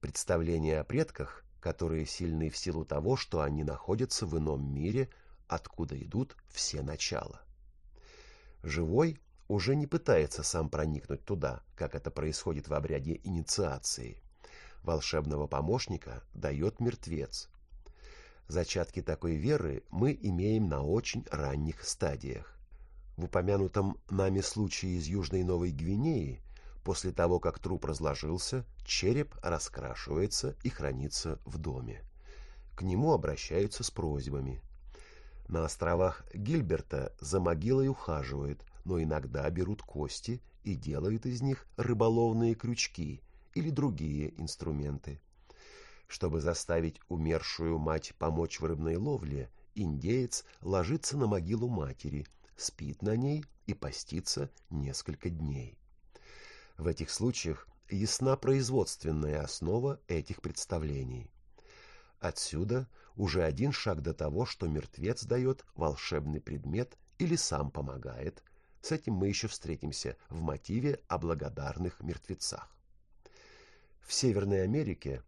Представление о предках, которые сильны в силу того, что они находятся в ином мире, откуда идут все начала. Живой уже не пытается сам проникнуть туда, как это происходит в обряде инициации. Волшебного помощника дает мертвец. Зачатки такой веры мы имеем на очень ранних стадиях. В упомянутом нами случае из Южной Новой Гвинеи, после того, как труп разложился, череп раскрашивается и хранится в доме. К нему обращаются с просьбами. На островах Гильберта за могилой ухаживают, но иногда берут кости и делают из них рыболовные крючки или другие инструменты. Чтобы заставить умершую мать помочь в рыбной ловле, индеец ложится на могилу матери, спит на ней и постится несколько дней. В этих случаях ясна производственная основа этих представлений. Отсюда уже один шаг до того, что мертвец дает волшебный предмет или сам помогает, с этим мы еще встретимся в мотиве о благодарных мертвецах. В Северной Америке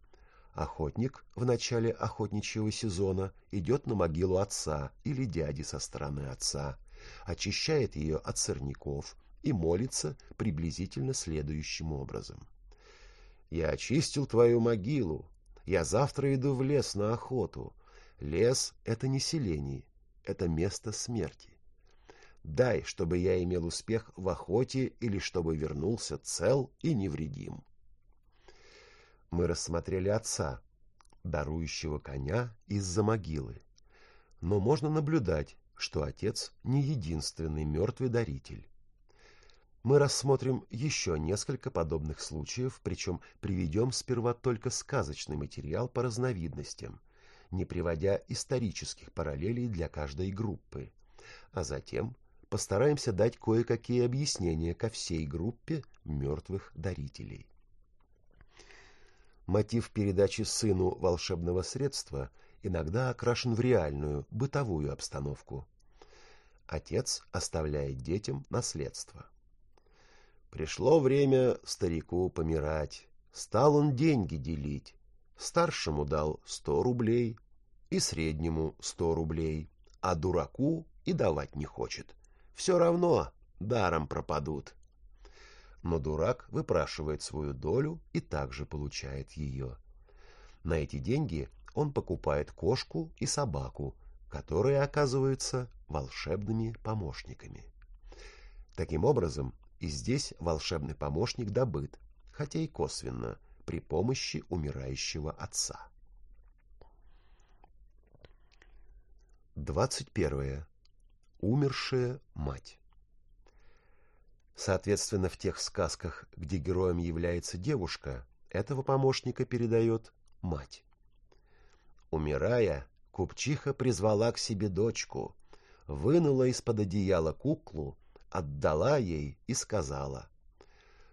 охотник в начале охотничьего сезона идет на могилу отца или дяди со стороны отца, очищает ее от сорняков и молится приблизительно следующим образом. «Я очистил твою могилу, я завтра иду в лес на охоту. Лес — это не селение, это место смерти. Дай, чтобы я имел успех в охоте или чтобы вернулся цел и невредим. Мы рассмотрели отца, дарующего коня из-за могилы. Но можно наблюдать, что отец не единственный мертвый даритель. Мы рассмотрим еще несколько подобных случаев, причем приведем сперва только сказочный материал по разновидностям, не приводя исторических параллелей для каждой группы, а затем постараемся дать кое-какие объяснения ко всей группе мертвых дарителей. Мотив передачи сыну волшебного средства иногда окрашен в реальную, бытовую обстановку. Отец оставляет детям наследство. Пришло время старику помирать. Стал он деньги делить. Старшему дал сто рублей, и среднему сто рублей, а дураку и давать не хочет все равно даром пропадут. Но дурак выпрашивает свою долю и также получает ее. На эти деньги он покупает кошку и собаку, которые оказываются волшебными помощниками. Таким образом, и здесь волшебный помощник добыт, хотя и косвенно, при помощи умирающего отца. 21 умершая мать. Соответственно, в тех сказках, где героем является девушка, этого помощника передает мать. Умирая, купчиха призвала к себе дочку, вынула из-под одеяла куклу, отдала ей и сказала,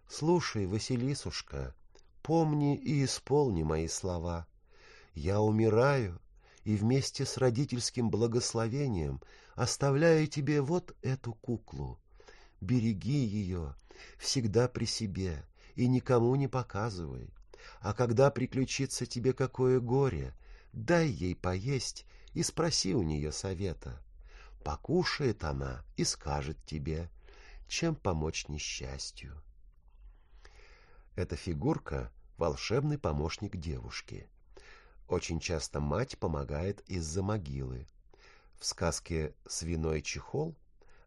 «Слушай, Василисушка, помни и исполни мои слова. Я умираю, и вместе с родительским благословением Оставляю тебе вот эту куклу. Береги ее, всегда при себе, и никому не показывай. А когда приключится тебе какое горе, дай ей поесть и спроси у нее совета. Покушает она и скажет тебе, чем помочь несчастью. Эта фигурка — волшебный помощник девушки. Очень часто мать помогает из-за могилы, в сказке «Свиной чехол»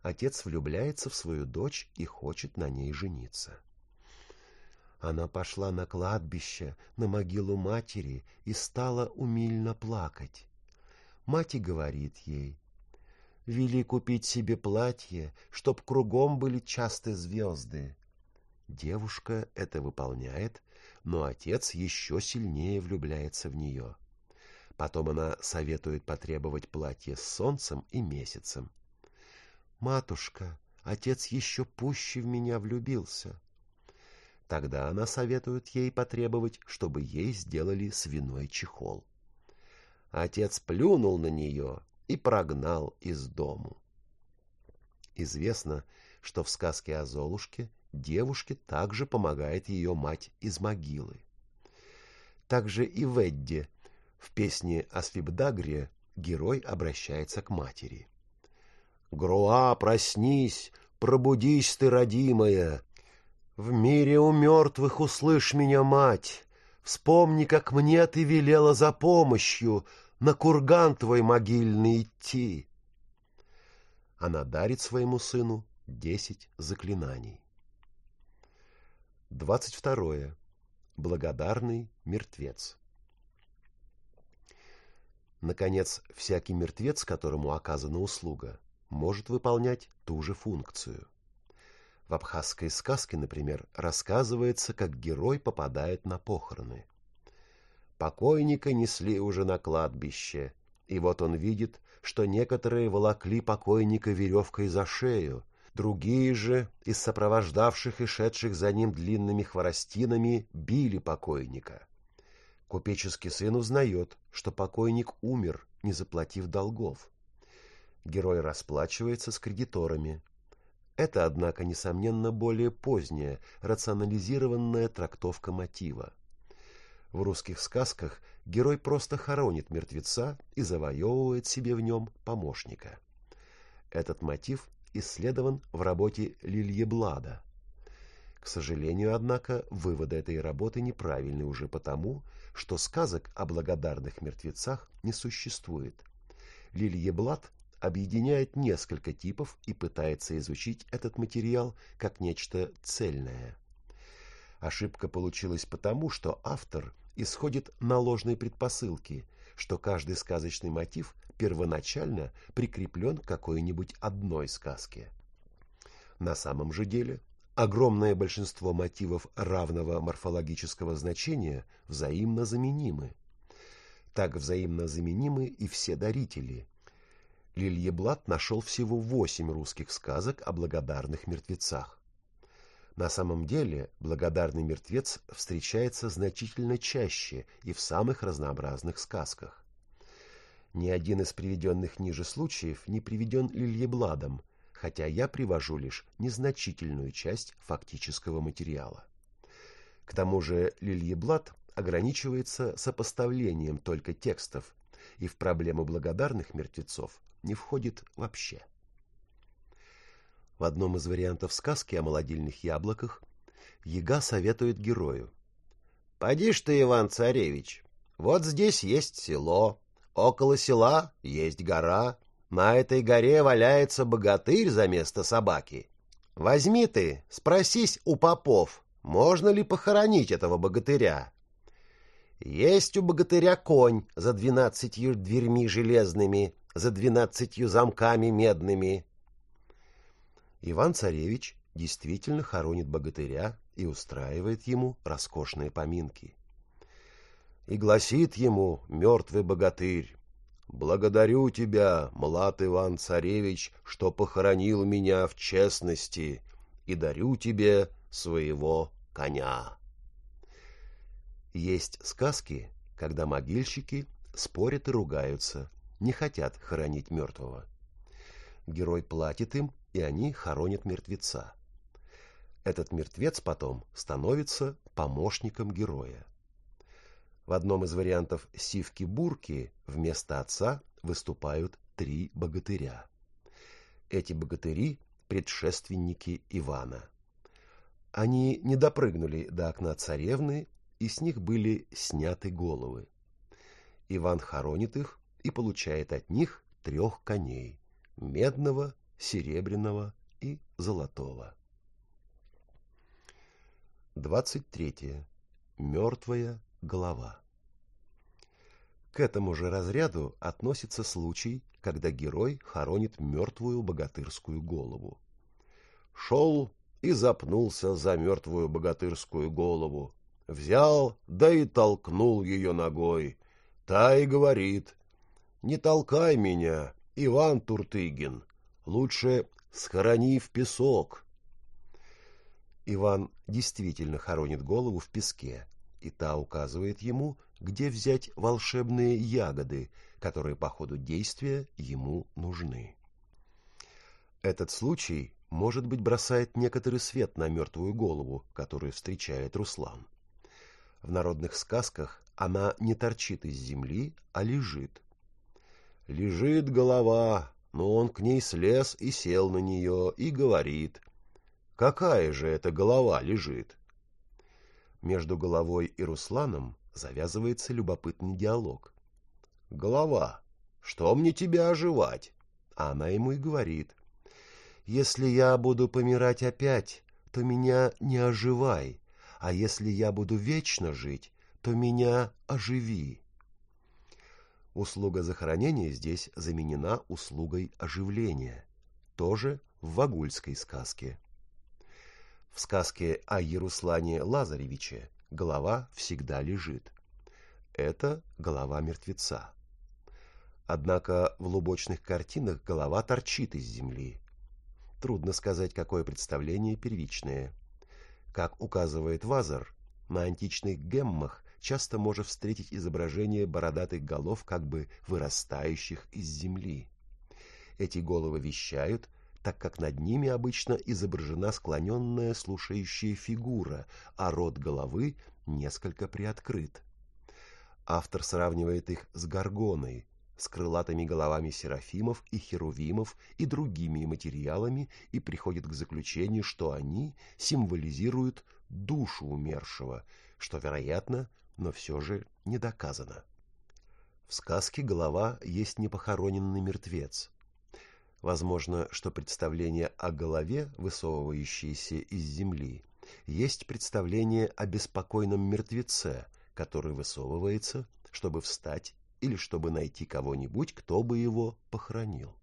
отец влюбляется в свою дочь и хочет на ней жениться. Она пошла на кладбище, на могилу матери и стала умильно плакать. Мать и говорит ей, «Вели купить себе платье, чтоб кругом были частые звезды». Девушка это выполняет, но отец еще сильнее влюбляется в нее. Потом она советует потребовать платье с солнцем и месяцем. «Матушка, отец еще пуще в меня влюбился. Тогда она советует ей потребовать, чтобы ей сделали свиной чехол. Отец плюнул на нее и прогнал из дому. Известно, что в сказке о Золушке девушке также помогает ее мать из могилы. Также и в Эдде, в песне о Свибдагре, герой обращается к матери. «Груа, проснись, пробудись ты, родимая! В мире у мертвых услышь меня, мать! Вспомни, как мне ты велела за помощью на курган твой могильный идти!» Она дарит своему сыну десять заклинаний. Двадцать второе. Благодарный мертвец. Наконец, всякий мертвец, которому оказана услуга, может выполнять ту же функцию. В абхазской сказке, например, рассказывается, как герой попадает на похороны. Покойника несли уже на кладбище, и вот он видит, что некоторые волокли покойника веревкой за шею, другие же из сопровождавших и шедших за ним длинными хворостинами били покойника. Купеческий сын узнает, что покойник умер, не заплатив долгов. Герой расплачивается с кредиторами. Это, однако, несомненно, более поздняя, рационализированная трактовка мотива. В русских сказках герой просто хоронит мертвеца и завоевывает себе в нем помощника. Этот мотив исследован в работе Лильеблада. К сожалению, однако, выводы этой работы неправильны уже потому, что сказок о благодарных мертвецах не существует. Лильеблад объединяет несколько типов и пытается изучить этот материал как нечто цельное. Ошибка получилась потому, что автор исходит на ложной предпосылке, что каждый сказочный мотив первоначально прикреплен к какой-нибудь одной сказке. На самом же деле огромное большинство мотивов равного морфологического значения взаимно заменимы. Так взаимно заменимы и все дарители. Лильеблат нашел всего восемь русских сказок о благодарных мертвецах. На самом деле благодарный мертвец встречается значительно чаще и в самых разнообразных сказках. Ни один из приведенных ниже случаев не приведен Лильебладом, хотя я привожу лишь незначительную часть фактического материала. К тому же Лильеблад ограничивается сопоставлением только текстов и в проблему благодарных мертвецов не входит вообще. В одном из вариантов сказки о молодильных яблоках Яга советует герою. «Поди ж ты, Иван-царевич, вот здесь есть село, около села есть гора, на этой горе валяется богатырь за место собаки. Возьми ты, спросись у попов, можно ли похоронить этого богатыря. Есть у богатыря конь за двенадцатью дверьми железными, за двенадцатью замками медными, Иван-царевич действительно хоронит богатыря и устраивает ему роскошные поминки. И гласит ему мертвый богатырь, «Благодарю тебя, млад Иван-царевич, что похоронил меня в честности, и дарю тебе своего коня». Есть сказки, когда могильщики спорят и ругаются, не хотят хоронить мертвого. Герой платит им и они хоронят мертвеца. Этот мертвец потом становится помощником героя. В одном из вариантов Сивки-Бурки вместо отца выступают три богатыря. Эти богатыри – предшественники Ивана. Они не допрыгнули до окна царевны, и с них были сняты головы. Иван хоронит их и получает от них трех коней – медного, серебряного и золотого. 23. Мертвая голова. К этому же разряду относится случай, когда герой хоронит мертвую богатырскую голову. Шел и запнулся за мертвую богатырскую голову. Взял, да и толкнул ее ногой. Та и говорит, «Не толкай меня, Иван Туртыгин, Лучше схорони в песок!» Иван действительно хоронит голову в песке, и та указывает ему, где взять волшебные ягоды, которые по ходу действия ему нужны. Этот случай, может быть, бросает некоторый свет на мертвую голову, которую встречает Руслан. В народных сказках она не торчит из земли, а лежит. Лежит голова, но он к ней слез и сел на нее и говорит, «Какая же эта голова лежит?» Между головой и Русланом завязывается любопытный диалог. «Голова, что мне тебя оживать?» А она ему и говорит, «Если я буду помирать опять, то меня не оживай, а если я буду вечно жить, то меня оживи». Услуга захоронения здесь заменена услугой оживления, тоже в вагульской сказке. В сказке о Яруслане Лазаревиче голова всегда лежит. Это голова мертвеца. Однако в лубочных картинах голова торчит из земли. Трудно сказать, какое представление первичное. Как указывает Вазар, на античных геммах часто можно встретить изображение бородатых голов, как бы вырастающих из земли. Эти головы вещают, так как над ними обычно изображена склоненная слушающая фигура, а рот головы несколько приоткрыт. Автор сравнивает их с горгоной, с крылатыми головами серафимов и херувимов и другими материалами и приходит к заключению, что они символизируют душу умершего, что, вероятно, но все же не доказано. В сказке голова есть непохороненный мертвец. Возможно, что представление о голове, высовывающейся из земли, есть представление о беспокойном мертвеце, который высовывается, чтобы встать или чтобы найти кого-нибудь, кто бы его похоронил.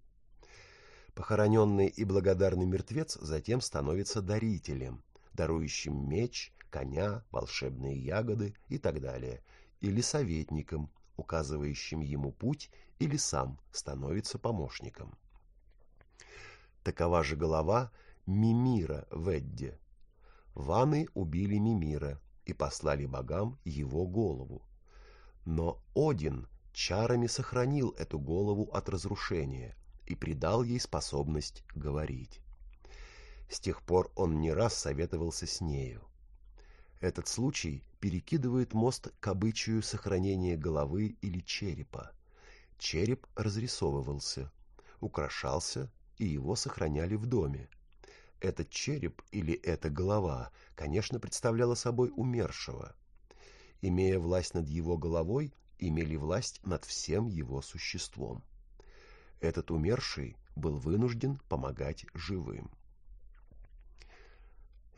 Похороненный и благодарный мертвец затем становится дарителем, дарующим меч, коня, волшебные ягоды и так далее, или советником, указывающим ему путь, или сам становится помощником. Такова же голова Мимира в Эдде. Ваны убили Мимира и послали богам его голову. Но Один чарами сохранил эту голову от разрушения и придал ей способность говорить. С тех пор он не раз советовался с нею. Этот случай перекидывает мост к обычаю сохранения головы или черепа. Череп разрисовывался, украшался, и его сохраняли в доме. Этот череп или эта голова, конечно, представляла собой умершего. Имея власть над его головой, имели власть над всем его существом. Этот умерший был вынужден помогать живым.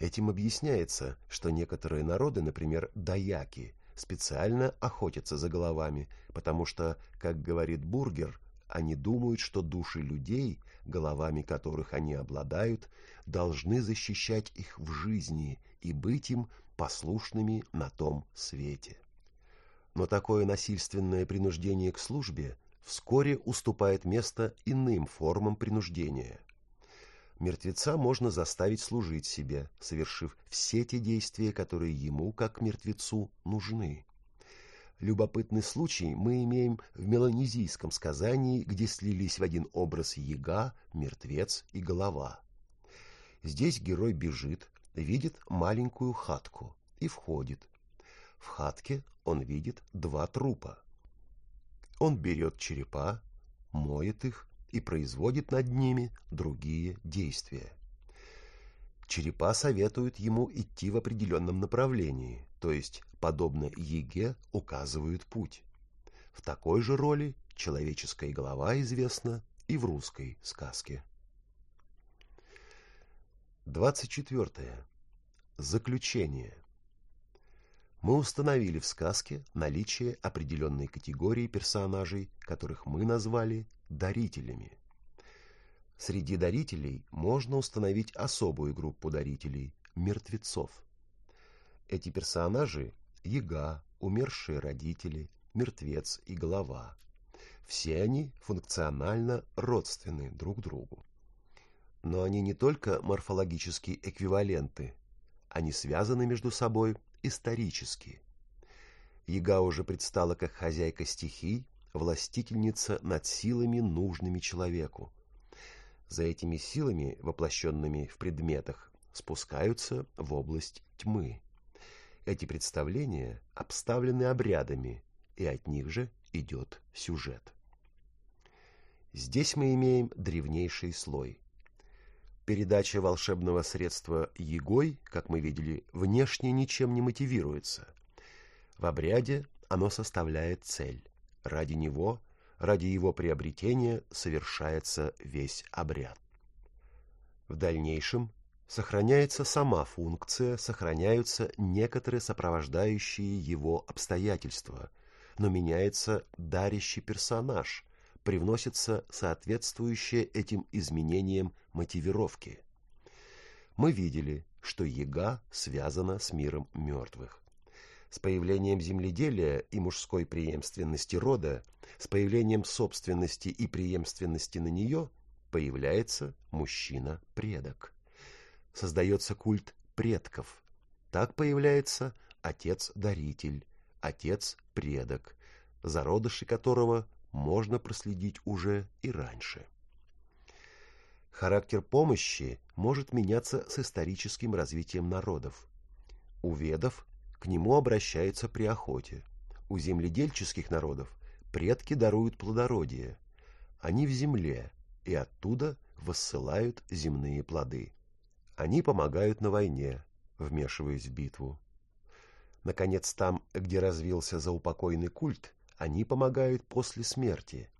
Этим объясняется, что некоторые народы, например, даяки, специально охотятся за головами, потому что, как говорит Бургер, они думают, что души людей, головами которых они обладают, должны защищать их в жизни и быть им послушными на том свете. Но такое насильственное принуждение к службе вскоре уступает место иным формам принуждения – Мертвеца можно заставить служить себе, совершив все те действия, которые ему, как мертвецу, нужны. Любопытный случай мы имеем в меланезийском сказании, где слились в один образ яга, мертвец и голова. Здесь герой бежит, видит маленькую хатку и входит. В хатке он видит два трупа. Он берет черепа, моет их и производит над ними другие действия. Черепа советуют ему идти в определенном направлении, то есть, подобно Еге, указывают путь. В такой же роли человеческая голова известна и в русской сказке. 24. Заключение. Мы установили в сказке наличие определенной категории персонажей, которых мы назвали дарителями. Среди дарителей можно установить особую группу дарителей – мертвецов. Эти персонажи – яга, умершие родители, мертвец и голова. Все они функционально родственны друг другу. Но они не только морфологические эквиваленты, они связаны между собой исторически. Яга уже предстала как хозяйка стихий, властительница над силами, нужными человеку. За этими силами, воплощенными в предметах, спускаются в область тьмы. Эти представления обставлены обрядами, и от них же идет сюжет. Здесь мы имеем древнейший слой. Передача волшебного средства Егой, как мы видели, внешне ничем не мотивируется. В обряде оно составляет цель. Ради него, ради его приобретения совершается весь обряд. В дальнейшем сохраняется сама функция, сохраняются некоторые сопровождающие его обстоятельства, но меняется дарящий персонаж, привносится соответствующие этим изменениям мотивировки. Мы видели, что яга связана с миром мертвых. С появлением земледелия и мужской преемственности рода, с появлением собственности и преемственности на нее, появляется мужчина-предок. Создается культ предков. Так появляется отец-даритель, отец-предок, зародыши которого можно проследить уже и раньше. Характер помощи может меняться с историческим развитием народов. У ведов к нему обращаются при охоте. У земледельческих народов предки даруют плодородие. Они в земле, и оттуда воссылают земные плоды. Они помогают на войне, вмешиваясь в битву. Наконец, там, где развился заупокойный культ, они помогают после смерти.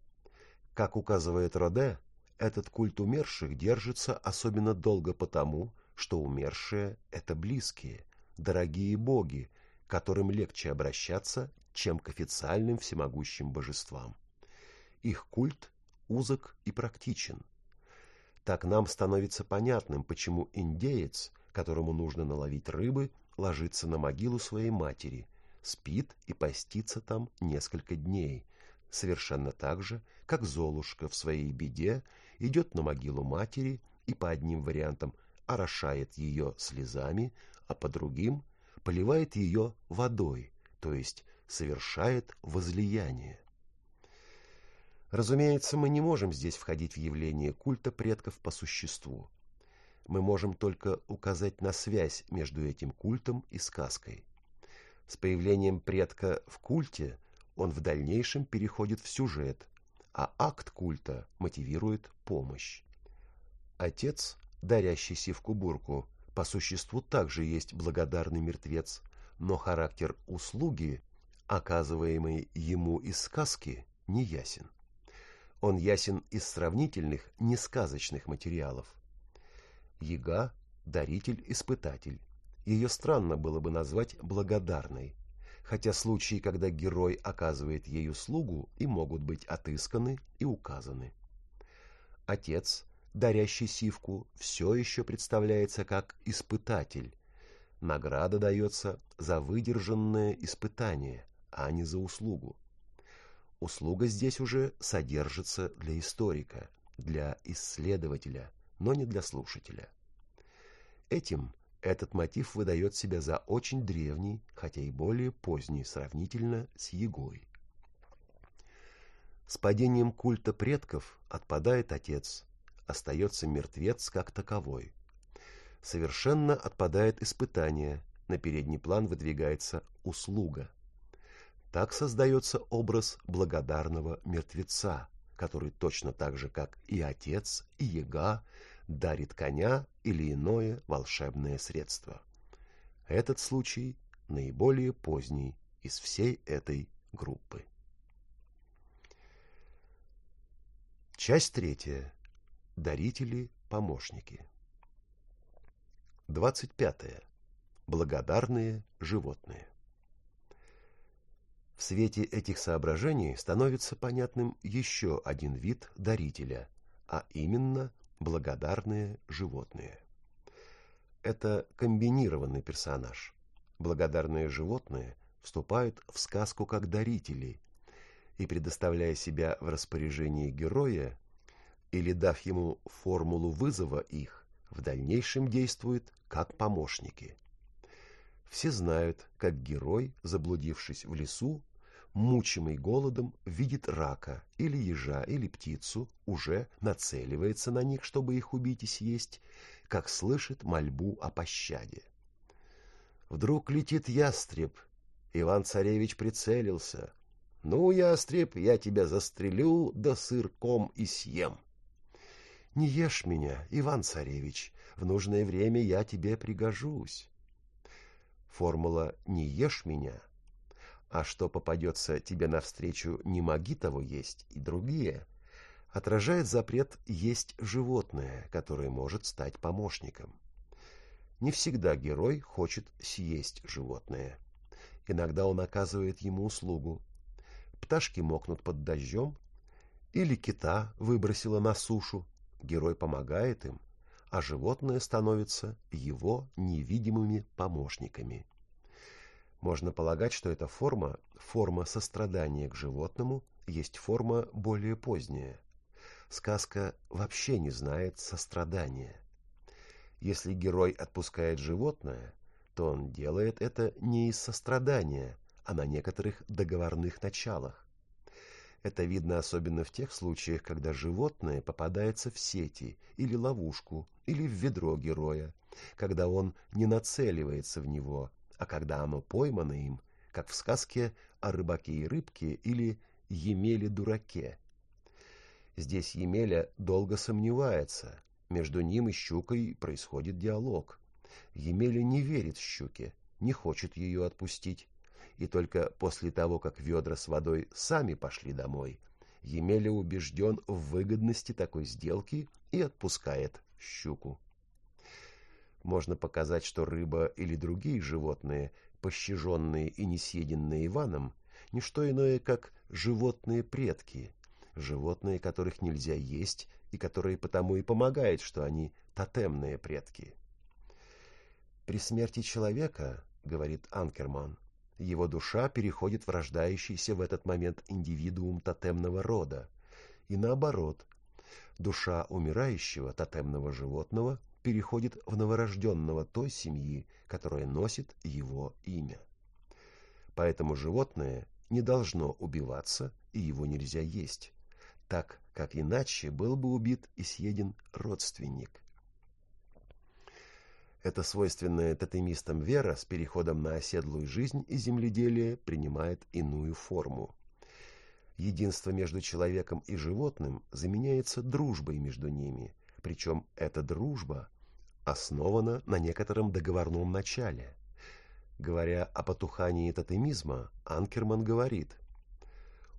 Как указывает Роде, этот культ умерших держится особенно долго потому, что умершие – это близкие, дорогие боги, которым легче обращаться, чем к официальным всемогущим божествам. Их культ узок и практичен. Так нам становится понятным, почему индеец, которому нужно наловить рыбы, ложится на могилу своей матери, спит и постится там несколько дней, совершенно так же, как Золушка в своей беде идет на могилу матери и по одним вариантам орошает ее слезами, а по другим поливает ее водой, то есть совершает возлияние. Разумеется, мы не можем здесь входить в явление культа предков по существу. Мы можем только указать на связь между этим культом и сказкой. С появлением предка в культе он в дальнейшем переходит в сюжет, а акт культа мотивирует помощь. Отец, дарящий сивку бурку, по существу также есть благодарный мертвец, но характер услуги, оказываемой ему из сказки, не ясен. Он ясен из сравнительных, несказочных материалов. Яга – даритель-испытатель, ее странно было бы назвать благодарной, хотя случаи, когда герой оказывает ей услугу, и могут быть отысканы и указаны. Отец, дарящий сивку, все еще представляется как испытатель. Награда дается за выдержанное испытание, а не за услугу. Услуга здесь уже содержится для историка, для исследователя, но не для слушателя. Этим этот мотив выдает себя за очень древний, хотя и более поздний сравнительно с Егой. С падением культа предков отпадает отец, остается мертвец как таковой. Совершенно отпадает испытание, на передний план выдвигается услуга. Так создается образ благодарного мертвеца, который точно так же, как и отец, и яга, дарит коня или иное волшебное средство. Этот случай наиболее поздний из всей этой группы. Часть третья. Дарители-помощники. 25. Благодарные животные. В свете этих соображений становится понятным еще один вид дарителя, а именно благодарные животные. Это комбинированный персонаж. Благодарные животные вступают в сказку как дарители и, предоставляя себя в распоряжение героя, или дав ему формулу вызова их, в дальнейшем действует как помощники. Все знают, как герой, заблудившись в лесу, мучимый голодом, видит рака или ежа или птицу, уже нацеливается на них, чтобы их убить и съесть, как слышит мольбу о пощаде. Вдруг летит ястреб. Иван-царевич прицелился. «Ну, ястреб, я тебя застрелю, да сырком и съем». «Не ешь меня, Иван-царевич, в нужное время я тебе пригожусь». Формула «не ешь меня» а что попадется тебе навстречу, не моги того есть, и другие, отражает запрет есть животное, которое может стать помощником. Не всегда герой хочет съесть животное. Иногда он оказывает ему услугу. Пташки мокнут под дождем, или кита выбросила на сушу, герой помогает им, а животное становится его невидимыми помощниками. Можно полагать, что эта форма, форма сострадания к животному, есть форма более поздняя. Сказка вообще не знает сострадания. Если герой отпускает животное, то он делает это не из сострадания, а на некоторых договорных началах. Это видно особенно в тех случаях, когда животное попадается в сети или ловушку, или в ведро героя, когда он не нацеливается в него, а когда оно поймано им, как в сказке о рыбаке и рыбке или Емеле-дураке. Здесь Емеля долго сомневается, между ним и щукой происходит диалог. Емеля не верит щуке, не хочет ее отпустить, и только после того, как ведра с водой сами пошли домой, Емеля убежден в выгодности такой сделки и отпускает щуку можно показать, что рыба или другие животные, пощаженные и не съеденные Иваном, не что иное, как животные предки, животные, которых нельзя есть и которые потому и помогают, что они тотемные предки. При смерти человека, говорит Анкерман, его душа переходит в рождающийся в этот момент индивидуум тотемного рода, и наоборот, душа умирающего тотемного животного переходит в новорожденного той семьи, которая носит его имя. Поэтому животное не должно убиваться, и его нельзя есть, так как иначе был бы убит и съеден родственник. Эта свойственная тотемистам вера с переходом на оседлую жизнь и земледелие принимает иную форму. Единство между человеком и животным заменяется дружбой между ними, причем эта дружба основана на некотором договорном начале. Говоря о потухании тотемизма, Анкерман говорит,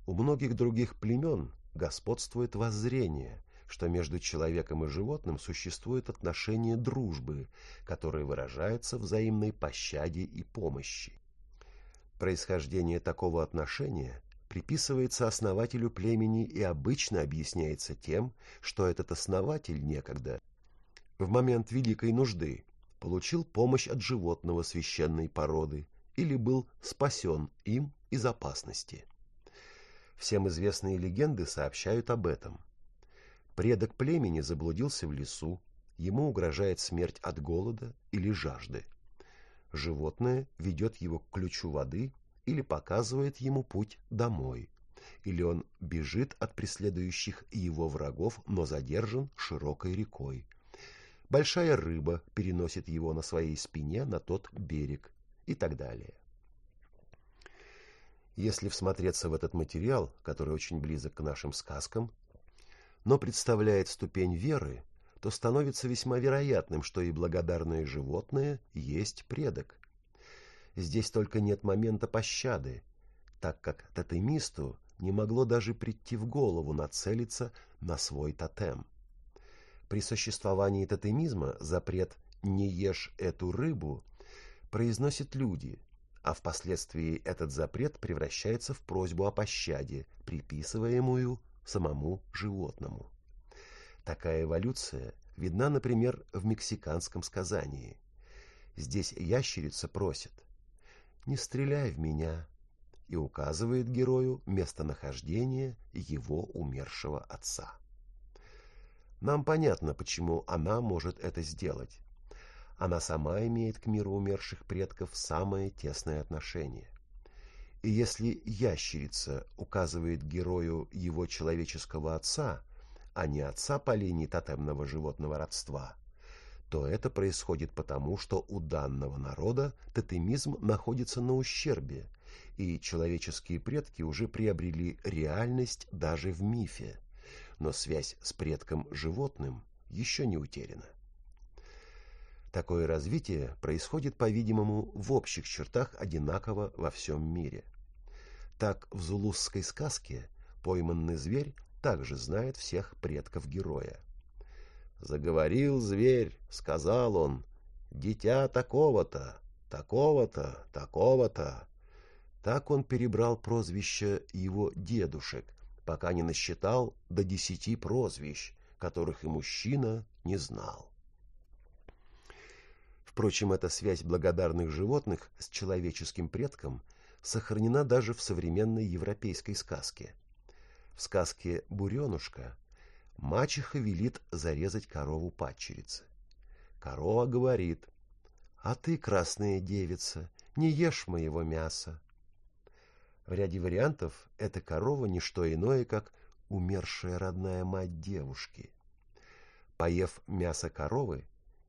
«У многих других племен господствует воззрение, что между человеком и животным существует отношение дружбы, которое выражается взаимной пощаде и помощи. Происхождение такого отношения приписывается основателю племени и обычно объясняется тем, что этот основатель некогда, в момент великой нужды, получил помощь от животного священной породы или был спасен им из опасности. Всем известные легенды сообщают об этом. Предок племени заблудился в лесу, ему угрожает смерть от голода или жажды. Животное ведет его к ключу воды или показывает ему путь домой, или он бежит от преследующих его врагов, но задержан широкой рекой. Большая рыба переносит его на своей спине на тот берег и так далее. Если всмотреться в этот материал, который очень близок к нашим сказкам, но представляет ступень веры, то становится весьма вероятным, что и благодарное животное есть предок, Здесь только нет момента пощады, так как тотемисту не могло даже прийти в голову нацелиться на свой тотем. При существовании тотемизма запрет «не ешь эту рыбу» произносят люди, а впоследствии этот запрет превращается в просьбу о пощаде, приписываемую самому животному. Такая эволюция видна, например, в мексиканском сказании. Здесь ящерица просит – не стреляй в меня, и указывает герою местонахождение его умершего отца. Нам понятно, почему она может это сделать. Она сама имеет к миру умерших предков самое тесное отношение. И если ящерица указывает герою его человеческого отца, а не отца по линии тотемного животного родства, то это происходит потому, что у данного народа тотемизм находится на ущербе, и человеческие предки уже приобрели реальность даже в мифе, но связь с предком животным еще не утеряна. Такое развитие происходит, по-видимому, в общих чертах одинаково во всем мире. Так в зулусской сказке пойманный зверь также знает всех предков героя. Заговорил зверь, сказал он, «Дитя такого-то, такого-то, такого-то». Так он перебрал прозвища его дедушек, пока не насчитал до десяти прозвищ, которых и мужчина не знал. Впрочем, эта связь благодарных животных с человеческим предком сохранена даже в современной европейской сказке. В сказке «Буренушка» мачеха велит зарезать корову падчерицы. Корова говорит, «А ты, красная девица, не ешь моего мяса». В ряде вариантов эта корова не что иное, как умершая родная мать девушки. Поев мясо коровы,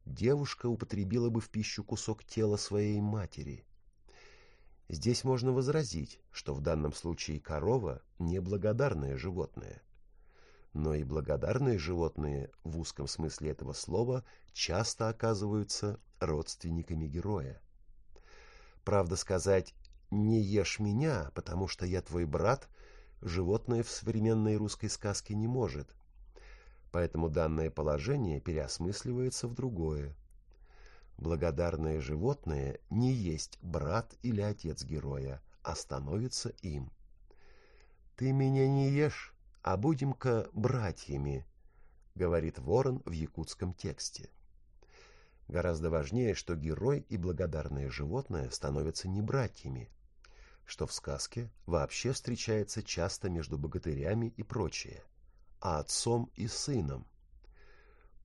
девушка употребила бы в пищу кусок тела своей матери. Здесь можно возразить, что в данном случае корова – неблагодарное животное. Но и благодарные животные в узком смысле этого слова часто оказываются родственниками героя. Правда сказать «не ешь меня, потому что я твой брат» животное в современной русской сказке не может – поэтому данное положение переосмысливается в другое. Благодарное животное не есть брат или отец героя, а становится им. «Ты меня не ешь, а будем-ка братьями», — говорит ворон в якутском тексте. Гораздо важнее, что герой и благодарное животное становятся не братьями, что в сказке вообще встречается часто между богатырями и прочее а отцом и сыном.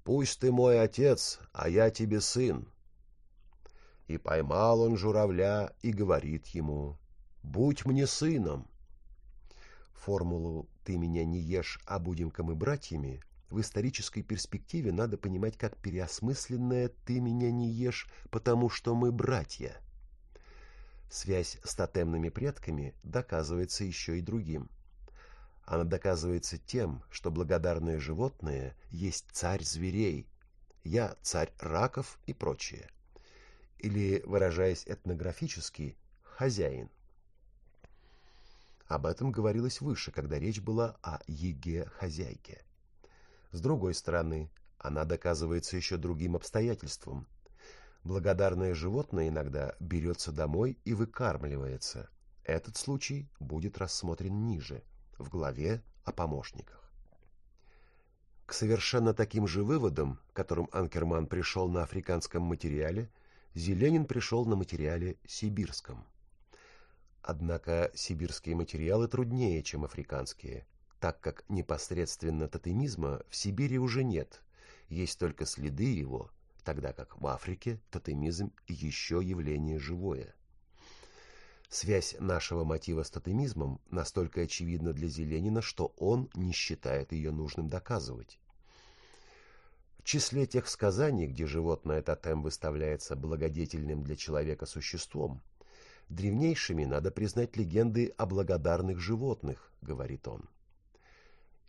«Пусть ты мой отец, а я тебе сын». И поймал он журавля и говорит ему, «Будь мне сыном». Формулу «ты меня не ешь, а будем-ка мы братьями» в исторической перспективе надо понимать как переосмысленное «ты меня не ешь, потому что мы братья». Связь с тотемными предками доказывается еще и другим. Она доказывается тем, что благодарные животные есть царь зверей, я царь раков и прочее. Или, выражаясь этнографически, хозяин. Об этом говорилось выше, когда речь была о еге-хозяйке. С другой стороны, она доказывается еще другим обстоятельством. Благодарное животное иногда берется домой и выкармливается. Этот случай будет рассмотрен ниже – в главе о помощниках. К совершенно таким же выводам, к которым Анкерман пришел на африканском материале, Зеленин пришел на материале сибирском. Однако сибирские материалы труднее, чем африканские, так как непосредственно тотемизма в Сибири уже нет, есть только следы его, тогда как в Африке тотемизм еще явление живое. Связь нашего мотива с тотемизмом настолько очевидна для Зеленина, что он не считает ее нужным доказывать. В числе тех сказаний, где животное тотем выставляется благодетельным для человека существом, древнейшими надо признать легенды о благодарных животных, говорит он.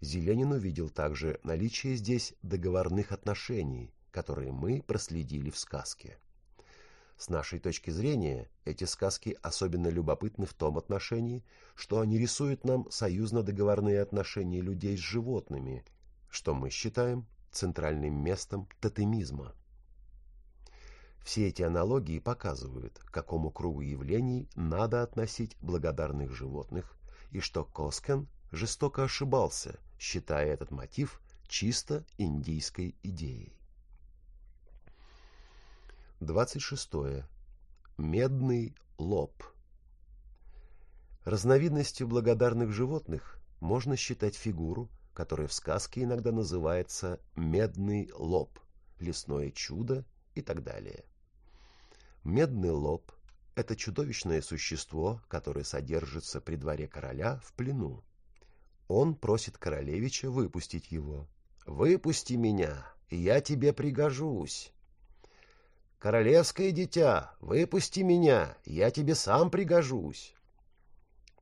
Зеленин увидел также наличие здесь договорных отношений, которые мы проследили в сказке. С нашей точки зрения, эти сказки особенно любопытны в том отношении, что они рисуют нам союзно-договорные отношения людей с животными, что мы считаем центральным местом тотемизма. Все эти аналогии показывают, к какому кругу явлений надо относить благодарных животных, и что Коскен жестоко ошибался, считая этот мотив чисто индийской идеей. 26. Медный лоб. Разновидностью благодарных животных можно считать фигуру, который в сказке иногда называется «медный лоб», «лесное чудо» и так далее. Медный лоб – это чудовищное существо, которое содержится при дворе короля в плену. Он просит королевича выпустить его. «Выпусти меня, я тебе пригожусь». «Королевское дитя, выпусти меня, я тебе сам пригожусь».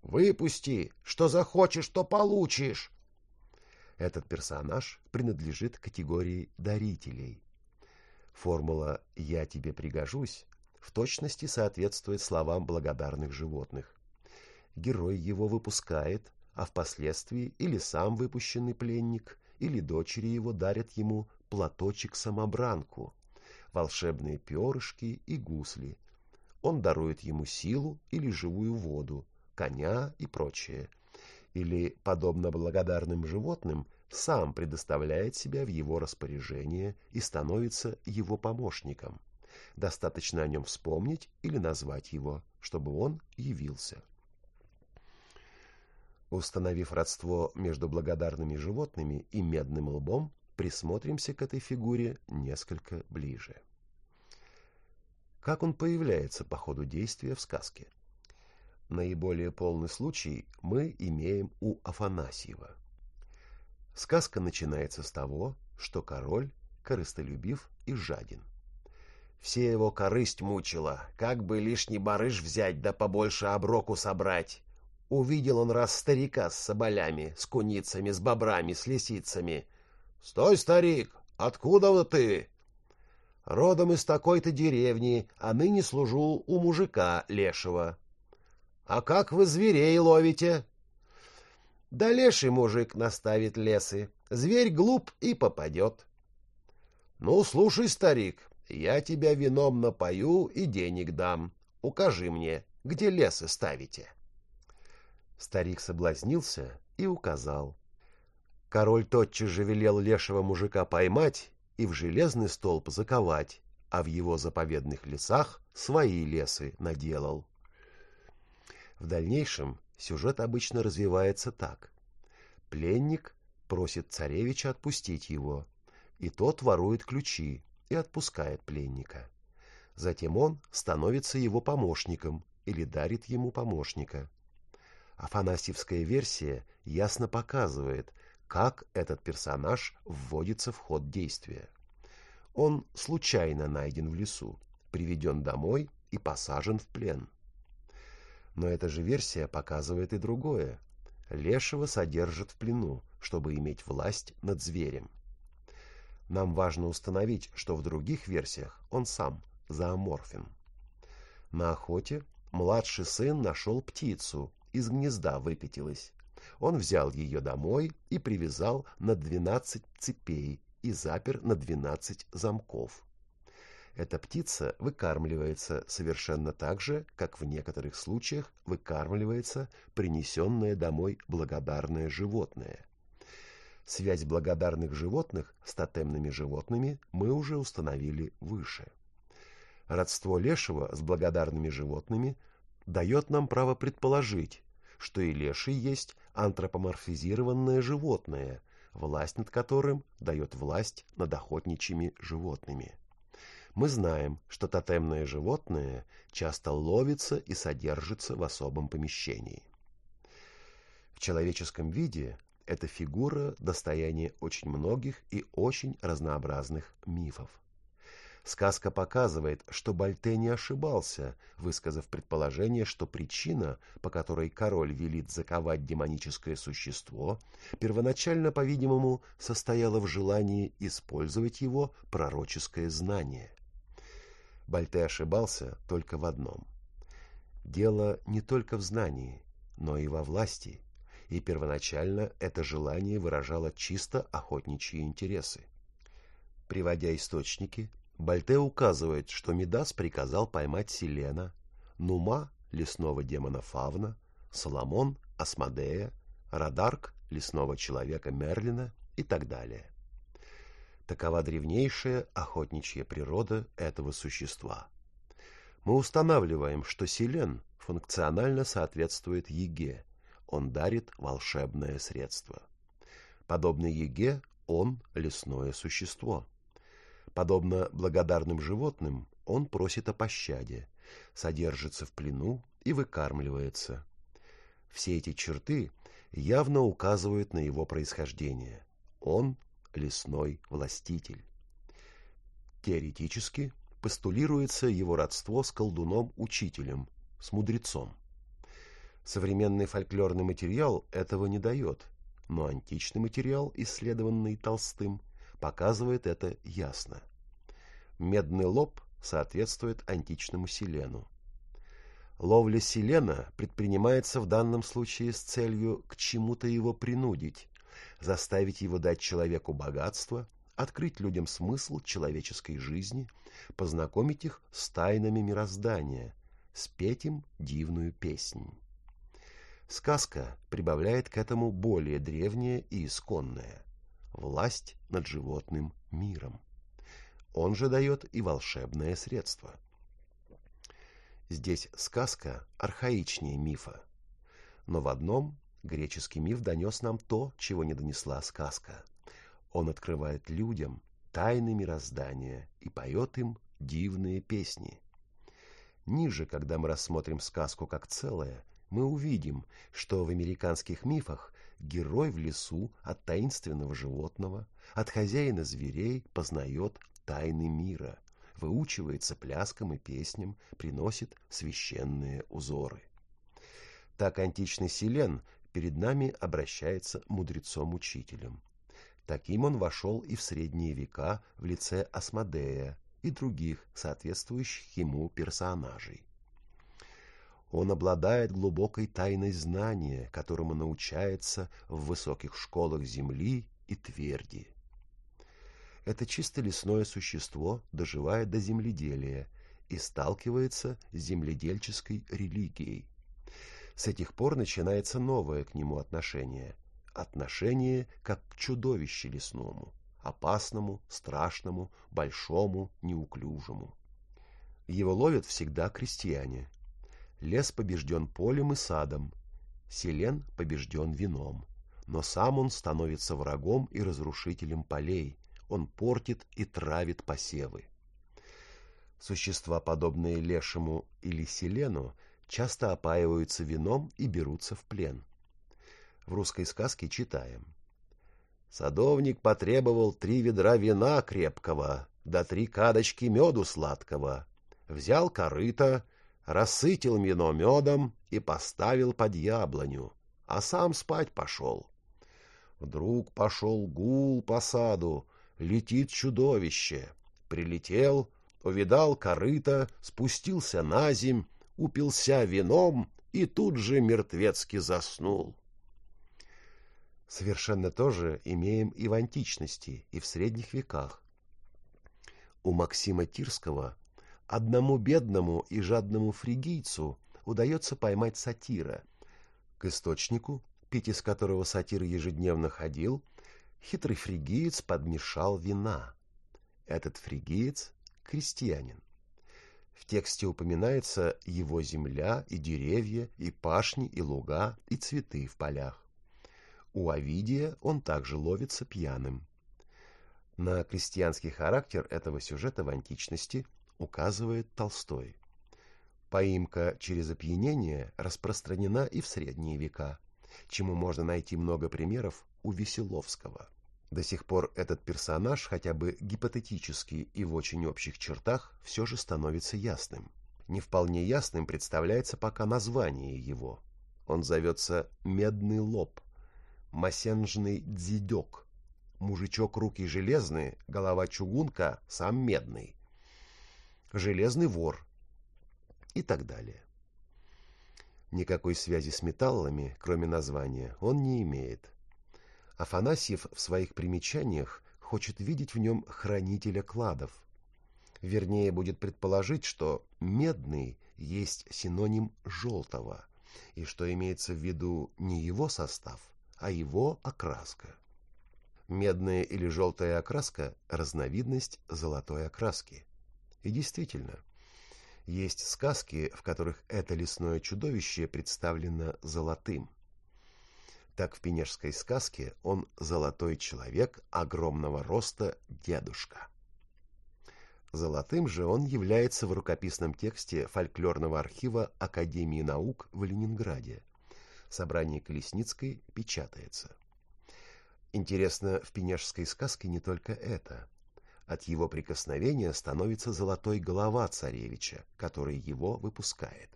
«Выпусти, что захочешь, то получишь». Этот персонаж принадлежит категории дарителей. Формула «я тебе пригожусь» в точности соответствует словам благодарных животных. Герой его выпускает, а впоследствии или сам выпущенный пленник, или дочери его дарят ему платочек-самобранку – волшебные перышки и гусли. Он дарует ему силу или живую воду, коня и прочее. Или, подобно благодарным животным, сам предоставляет себя в его распоряжение и становится его помощником. Достаточно о нем вспомнить или назвать его, чтобы он явился. Установив родство между благодарными животными и медным лбом, присмотримся к этой фигуре несколько ближе. Как он появляется по ходу действия в сказке? Наиболее полный случай мы имеем у Афанасьева. Сказка начинается с того, что король корыстолюбив и жаден. Все его корысть мучила, как бы лишний барыш взять да побольше оброку собрать. Увидел он раз старика с соболями, с куницами, с бобрами, с лисицами. «Стой, старик! Откуда ты?» Родом из такой-то деревни, а ныне служу у мужика лешего. А как вы зверей ловите? Да леший мужик наставит лесы. Зверь глуп и попадет. Ну, слушай, старик, я тебя вином напою и денег дам. Укажи мне, где лесы ставите. Старик соблазнился и указал. Король тотчас же велел лешего мужика поймать и в железный столб заковать, а в его заповедных лесах свои лесы наделал. В дальнейшем сюжет обычно развивается так. Пленник просит царевича отпустить его, и тот ворует ключи и отпускает пленника. Затем он становится его помощником или дарит ему помощника. Афанасьевская версия ясно показывает, как этот персонаж вводится в ход действия. Он случайно найден в лесу, приведен домой и посажен в плен. Но эта же версия показывает и другое. Лешего содержат в плену, чтобы иметь власть над зверем. Нам важно установить, что в других версиях он сам зооморфен. На охоте младший сын нашел птицу, из гнезда выкатилась. Он взял ее домой и привязал на двенадцать цепей и запер на двенадцать замков. Эта птица выкармливается совершенно так же, как в некоторых случаях выкармливается принесенное домой благодарное животное. Связь благодарных животных с тотемными животными мы уже установили выше. Родство лешего с благодарными животными дает нам право предположить, что и леший есть антропоморфизированное животное, власть над которым дает власть над охотничьими животными. Мы знаем, что тотемное животное часто ловится и содержится в особом помещении. В человеческом виде эта фигура – достояние очень многих и очень разнообразных мифов. Сказка показывает, что Бальте не ошибался, высказав предположение, что причина, по которой король велит заковать демоническое существо, первоначально, по-видимому, состояла в желании использовать его пророческое знание. Бальте ошибался только в одном. Дело не только в знании, но и во власти, и первоначально это желание выражало чисто охотничьи интересы. Приводя источники, Бальте указывает, что Мидас приказал поймать Селена, Нума – лесного демона Фавна, Соломон – Асмодея, Радарк – лесного человека Мерлина и так далее. Такова древнейшая охотничья природа этого существа. Мы устанавливаем, что Селен функционально соответствует Еге, он дарит волшебное средство. Подобно еге, он – лесное существо. Подобно благодарным животным, он просит о пощаде, содержится в плену и выкармливается. Все эти черты явно указывают на его происхождение. Он – лесной властитель. Теоретически постулируется его родство с колдуном-учителем, с мудрецом. Современный фольклорный материал этого не дает, но античный материал, исследованный Толстым, показывает это ясно. Медный лоб соответствует античному селену. Ловля селена предпринимается в данном случае с целью к чему-то его принудить, заставить его дать человеку богатство, открыть людям смысл человеческой жизни, познакомить их с тайнами мироздания, спеть им дивную песнь. Сказка прибавляет к этому более древнее и исконное – власть над животным миром. Он же дает и волшебное средство. Здесь сказка архаичнее мифа. Но в одном греческий миф донес нам то, чего не донесла сказка. Он открывает людям тайны мироздания и поет им дивные песни. Ниже, когда мы рассмотрим сказку как целое – мы увидим, что в американских мифах герой в лесу от таинственного животного, от хозяина зверей познает тайны мира, выучивается пляскам и песням, приносит священные узоры. Так античный Селен перед нами обращается мудрецом-учителем. Таким он вошел и в средние века в лице Асмодея и других соответствующих ему персонажей. Он обладает глубокой тайной знания, которому научается в высоких школах земли и тверди. Это чисто лесное существо доживает до земледелия и сталкивается с земледельческой религией. С этих пор начинается новое к нему отношение. Отношение как к чудовищу лесному, опасному, страшному, большому, неуклюжему. Его ловят всегда крестьяне, Лес побежден полем и садом, Селен побежден вином. Но сам он становится врагом и разрушителем полей, он портит и травит посевы. Существа, подобные лешему или селену, часто опаиваются вином и берутся в плен. В русской сказке читаем. Садовник потребовал три ведра вина крепкого, да три кадочки меду сладкого. Взял корыто, рассытил вино медом и поставил под яблоню, а сам спать пошел. Вдруг пошел гул по саду, летит чудовище. Прилетел, увидал корыто, спустился на земь, упился вином и тут же мертвецки заснул. Совершенно то же имеем и в античности, и в средних веках. У Максима Тирского Одному бедному и жадному фригийцу удается поймать сатира. К источнику, пить из которого сатир ежедневно ходил, хитрый фригиец подмешал вина. Этот фригиец – крестьянин. В тексте упоминается его земля и деревья, и пашни, и луга, и цветы в полях. У Овидия он также ловится пьяным. На крестьянский характер этого сюжета в античности указывает Толстой. Поимка через опьянение распространена и в средние века, чему можно найти много примеров у Веселовского. До сих пор этот персонаж, хотя бы гипотетически и в очень общих чертах, все же становится ясным. Не вполне ясным представляется пока название его. Он зовется «Медный лоб», «Масенжный дзидек», «Мужичок руки железные, голова чугунка, сам медный» железный вор и так далее. Никакой связи с металлами, кроме названия, он не имеет. Афанасьев в своих примечаниях хочет видеть в нем хранителя кладов. Вернее, будет предположить, что «медный» есть синоним «желтого», и что имеется в виду не его состав, а его окраска. Медная или желтая окраска – разновидность золотой окраски. И действительно, есть сказки, в которых это лесное чудовище представлено золотым. Так в пенежской сказке он золотой человек огромного роста дедушка. Золотым же он является в рукописном тексте фольклорного архива Академии наук в Ленинграде. Собрание Колесницкой печатается. Интересно, в пенежской сказке не только это. От его прикосновения становится золотой голова царевича, который его выпускает.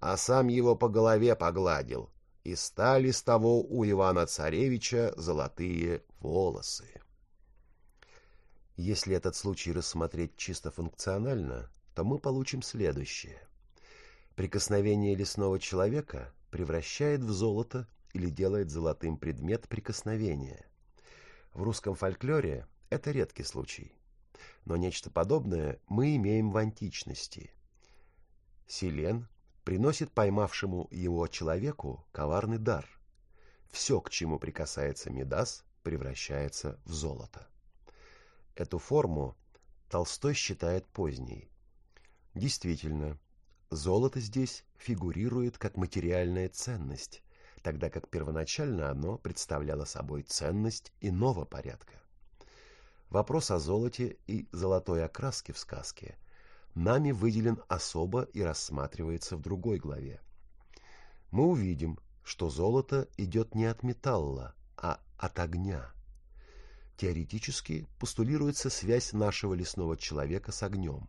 А сам его по голове погладил, и стали с того у Ивана-царевича золотые волосы. Если этот случай рассмотреть чисто функционально, то мы получим следующее. Прикосновение лесного человека превращает в золото или делает золотым предмет прикосновения. В русском фольклоре это редкий случай. Но нечто подобное мы имеем в античности. Селен приносит поймавшему его человеку коварный дар. Все, к чему прикасается Медас, превращается в золото. Эту форму Толстой считает поздней. Действительно, золото здесь фигурирует как материальная ценность, тогда как первоначально оно представляло собой ценность иного порядка. Вопрос о золоте и золотой окраске в сказке нами выделен особо и рассматривается в другой главе. Мы увидим, что золото идет не от металла, а от огня. Теоретически постулируется связь нашего лесного человека с огнем.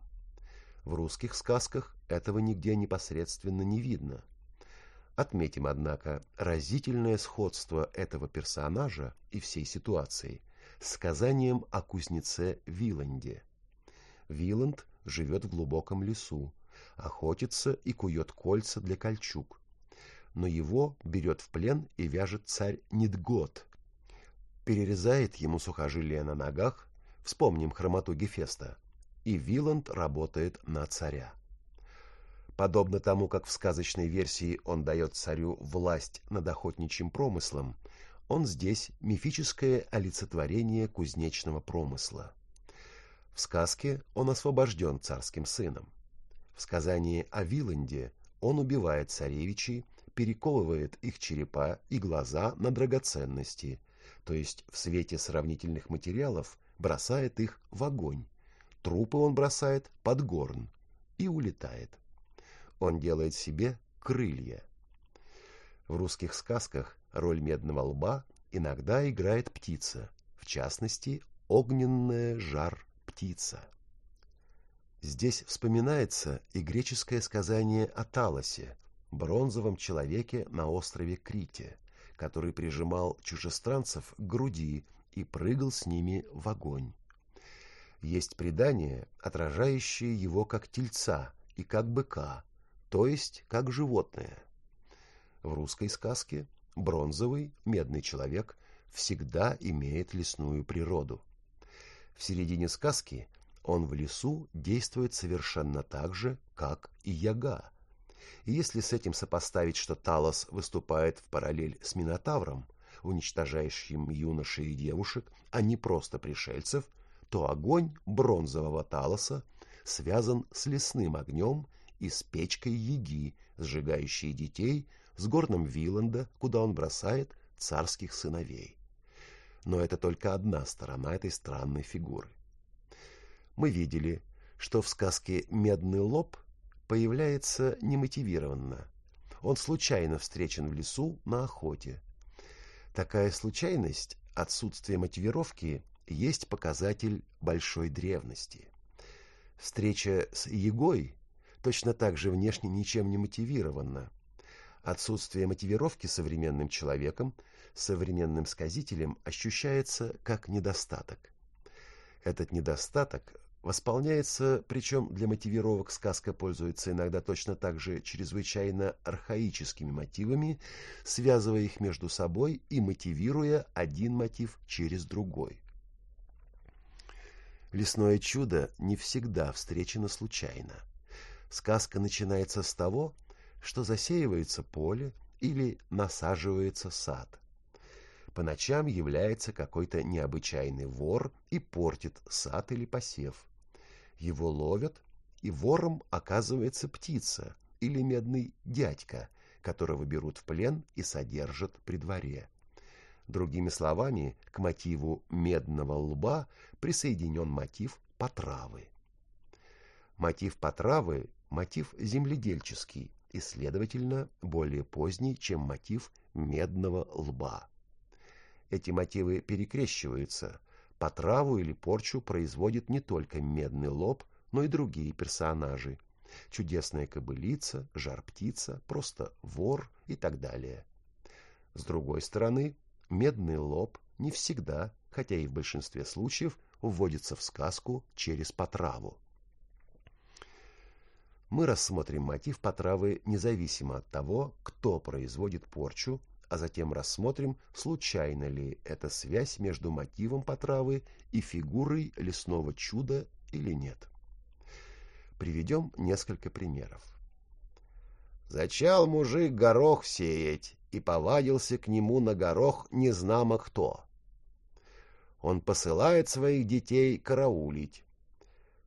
В русских сказках этого нигде непосредственно не видно. Отметим, однако, разительное сходство этого персонажа и всей ситуации сказанием о кузнеце Виланде. Виланд живет в глубоком лесу, охотится и кует кольца для кольчуг. Но его берет в плен и вяжет царь Нидгот. Перерезает ему сухожилия на ногах, вспомним хромоту Гефеста, и Виланд работает на царя. Подобно тому, как в сказочной версии он дает царю власть над охотничьим промыслом, он здесь мифическое олицетворение кузнечного промысла. В сказке он освобожден царским сыном. В сказании о Виланде он убивает царевичей, перековывает их черепа и глаза на драгоценности, то есть в свете сравнительных материалов бросает их в огонь. Трупы он бросает под горн и улетает. Он делает себе крылья. В русских сказках роль медного лба иногда играет птица, в частности, огненная жар птица. Здесь вспоминается и греческое сказание о Талосе, бронзовом человеке на острове Крите, который прижимал чужестранцев к груди и прыгал с ними в огонь. Есть предание, отражающее его как тельца и как быка, то есть как животное. В русской сказке бронзовый, медный человек всегда имеет лесную природу. В середине сказки он в лесу действует совершенно так же, как и Яга. И если с этим сопоставить, что Талос выступает в параллель с Минотавром, уничтожающим юношей и девушек, а не просто пришельцев, то огонь бронзового Талоса связан с лесным огнем и с печкой Яги, сжигающей детей, с горном Виланда, куда он бросает царских сыновей но это только одна сторона этой странной фигуры. Мы видели, что в сказке «Медный лоб» появляется немотивированно. Он случайно встречен в лесу на охоте. Такая случайность, отсутствие мотивировки, есть показатель большой древности. Встреча с Егой точно так же внешне ничем не мотивирована. Отсутствие мотивировки современным человеком – современным сказителем ощущается как недостаток. Этот недостаток восполняется, причем для мотивировок сказка пользуется иногда точно так же чрезвычайно архаическими мотивами, связывая их между собой и мотивируя один мотив через другой. Лесное чудо не всегда встречено случайно. Сказка начинается с того, что засеивается поле или насаживается сад – по ночам является какой-то необычайный вор и портит сад или посев. Его ловят, и вором оказывается птица или медный дядька, которого берут в плен и содержат при дворе. Другими словами, к мотиву медного лба присоединен мотив потравы. Мотив потравы – мотив земледельческий и, следовательно, более поздний, чем мотив медного лба. Эти мотивы перекрещиваются. Потраву или порчу производит не только медный лоб, но и другие персонажи. Чудесная кобылица, жар-птица, просто вор и так далее. С другой стороны, медный лоб не всегда, хотя и в большинстве случаев, вводится в сказку через потраву. Мы рассмотрим мотив потравы независимо от того, кто производит порчу, а затем рассмотрим, случайно ли эта связь между мотивом потравы и фигурой лесного чуда или нет. Приведем несколько примеров. Зачал мужик горох сеять, и повадился к нему на горох незнамо кто. Он посылает своих детей караулить.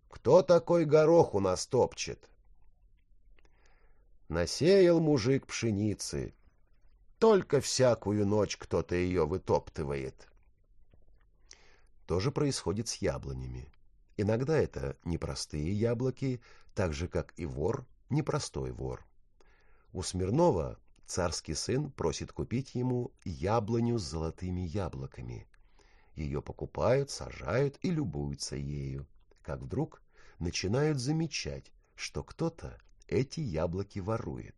Кто такой горох у нас топчет? Насеял мужик пшеницы. Только всякую ночь кто-то ее вытоптывает. То же происходит с яблонями. Иногда это непростые яблоки, так же, как и вор, непростой вор. У Смирнова царский сын просит купить ему яблоню с золотыми яблоками. Ее покупают, сажают и любуются ею. Как вдруг начинают замечать, что кто-то эти яблоки ворует.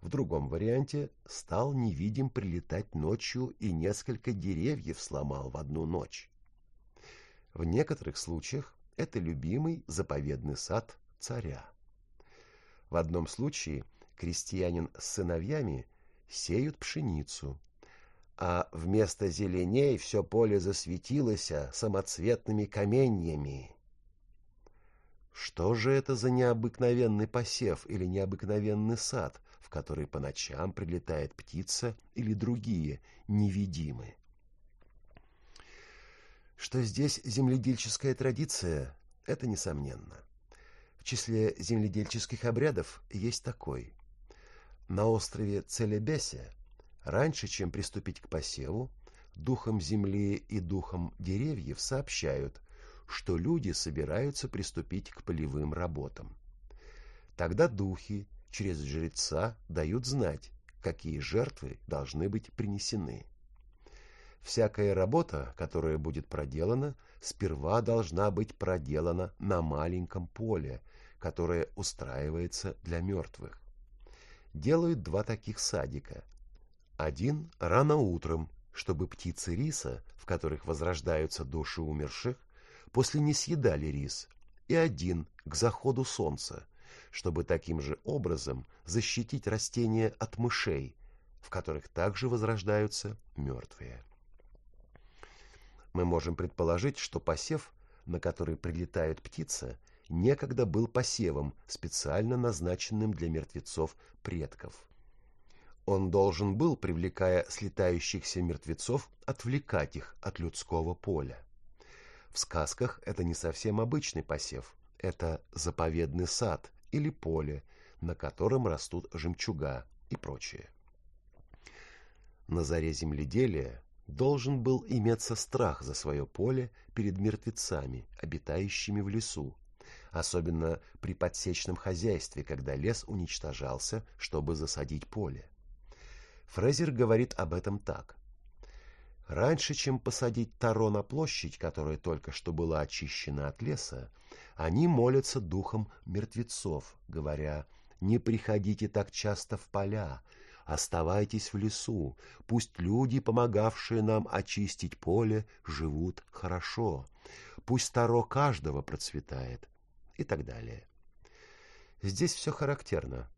В другом варианте стал невидим прилетать ночью и несколько деревьев сломал в одну ночь. В некоторых случаях это любимый заповедный сад царя. В одном случае крестьянин с сыновьями сеют пшеницу, а вместо зеленей все поле засветилось самоцветными каменьями. Что же это за необыкновенный посев или необыкновенный сад, в который по ночам прилетает птица или другие невидимые? Что здесь земледельческая традиция, это несомненно. В числе земледельческих обрядов есть такой. На острове Целебесе раньше, чем приступить к посеву, духом земли и духом деревьев сообщают, что люди собираются приступить к полевым работам. Тогда духи через жреца дают знать, какие жертвы должны быть принесены. Всякая работа, которая будет проделана, сперва должна быть проделана на маленьком поле, которое устраивается для мертвых. Делают два таких садика. Один рано утром, чтобы птицы риса, в которых возрождаются души умерших, после не съедали рис, и один к заходу солнца, чтобы таким же образом защитить растения от мышей, в которых также возрождаются мертвые мы можем предположить, что посев, на который прилетают птицы, некогда был посевом, специально назначенным для мертвецов предков. Он должен был, привлекая слетающихся мертвецов, отвлекать их от людского поля. В сказках это не совсем обычный посев, это заповедный сад или поле, на котором растут жемчуга и прочее. На заре земледелия должен был иметься страх за свое поле перед мертвецами, обитающими в лесу, особенно при подсечном хозяйстве, когда лес уничтожался, чтобы засадить поле. Фрезер говорит об этом так. Раньше, чем посадить таро на площадь, которая только что была очищена от леса, они молятся духом мертвецов, говоря «Не приходите так часто в поля, Оставайтесь в лесу, пусть люди, помогавшие нам очистить поле, живут хорошо. Пусть таро каждого процветает. И так далее. Здесь все характерно.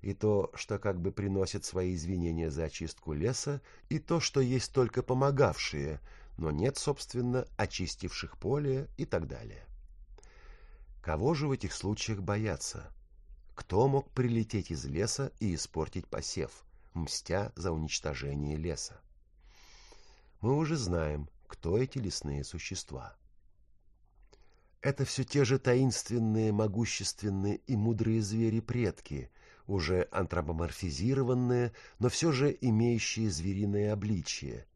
И то, что как бы приносит свои извинения за очистку леса, и то, что есть только помогавшие, но нет, собственно, очистивших поле и так далее. Кого же в этих случаях бояться? Кто мог прилететь из леса и испортить посев? мстя за уничтожение леса. Мы уже знаем, кто эти лесные существа. Это все те же таинственные, могущественные и мудрые звери-предки, уже антропоморфизированные, но все же имеющие звериное обличие,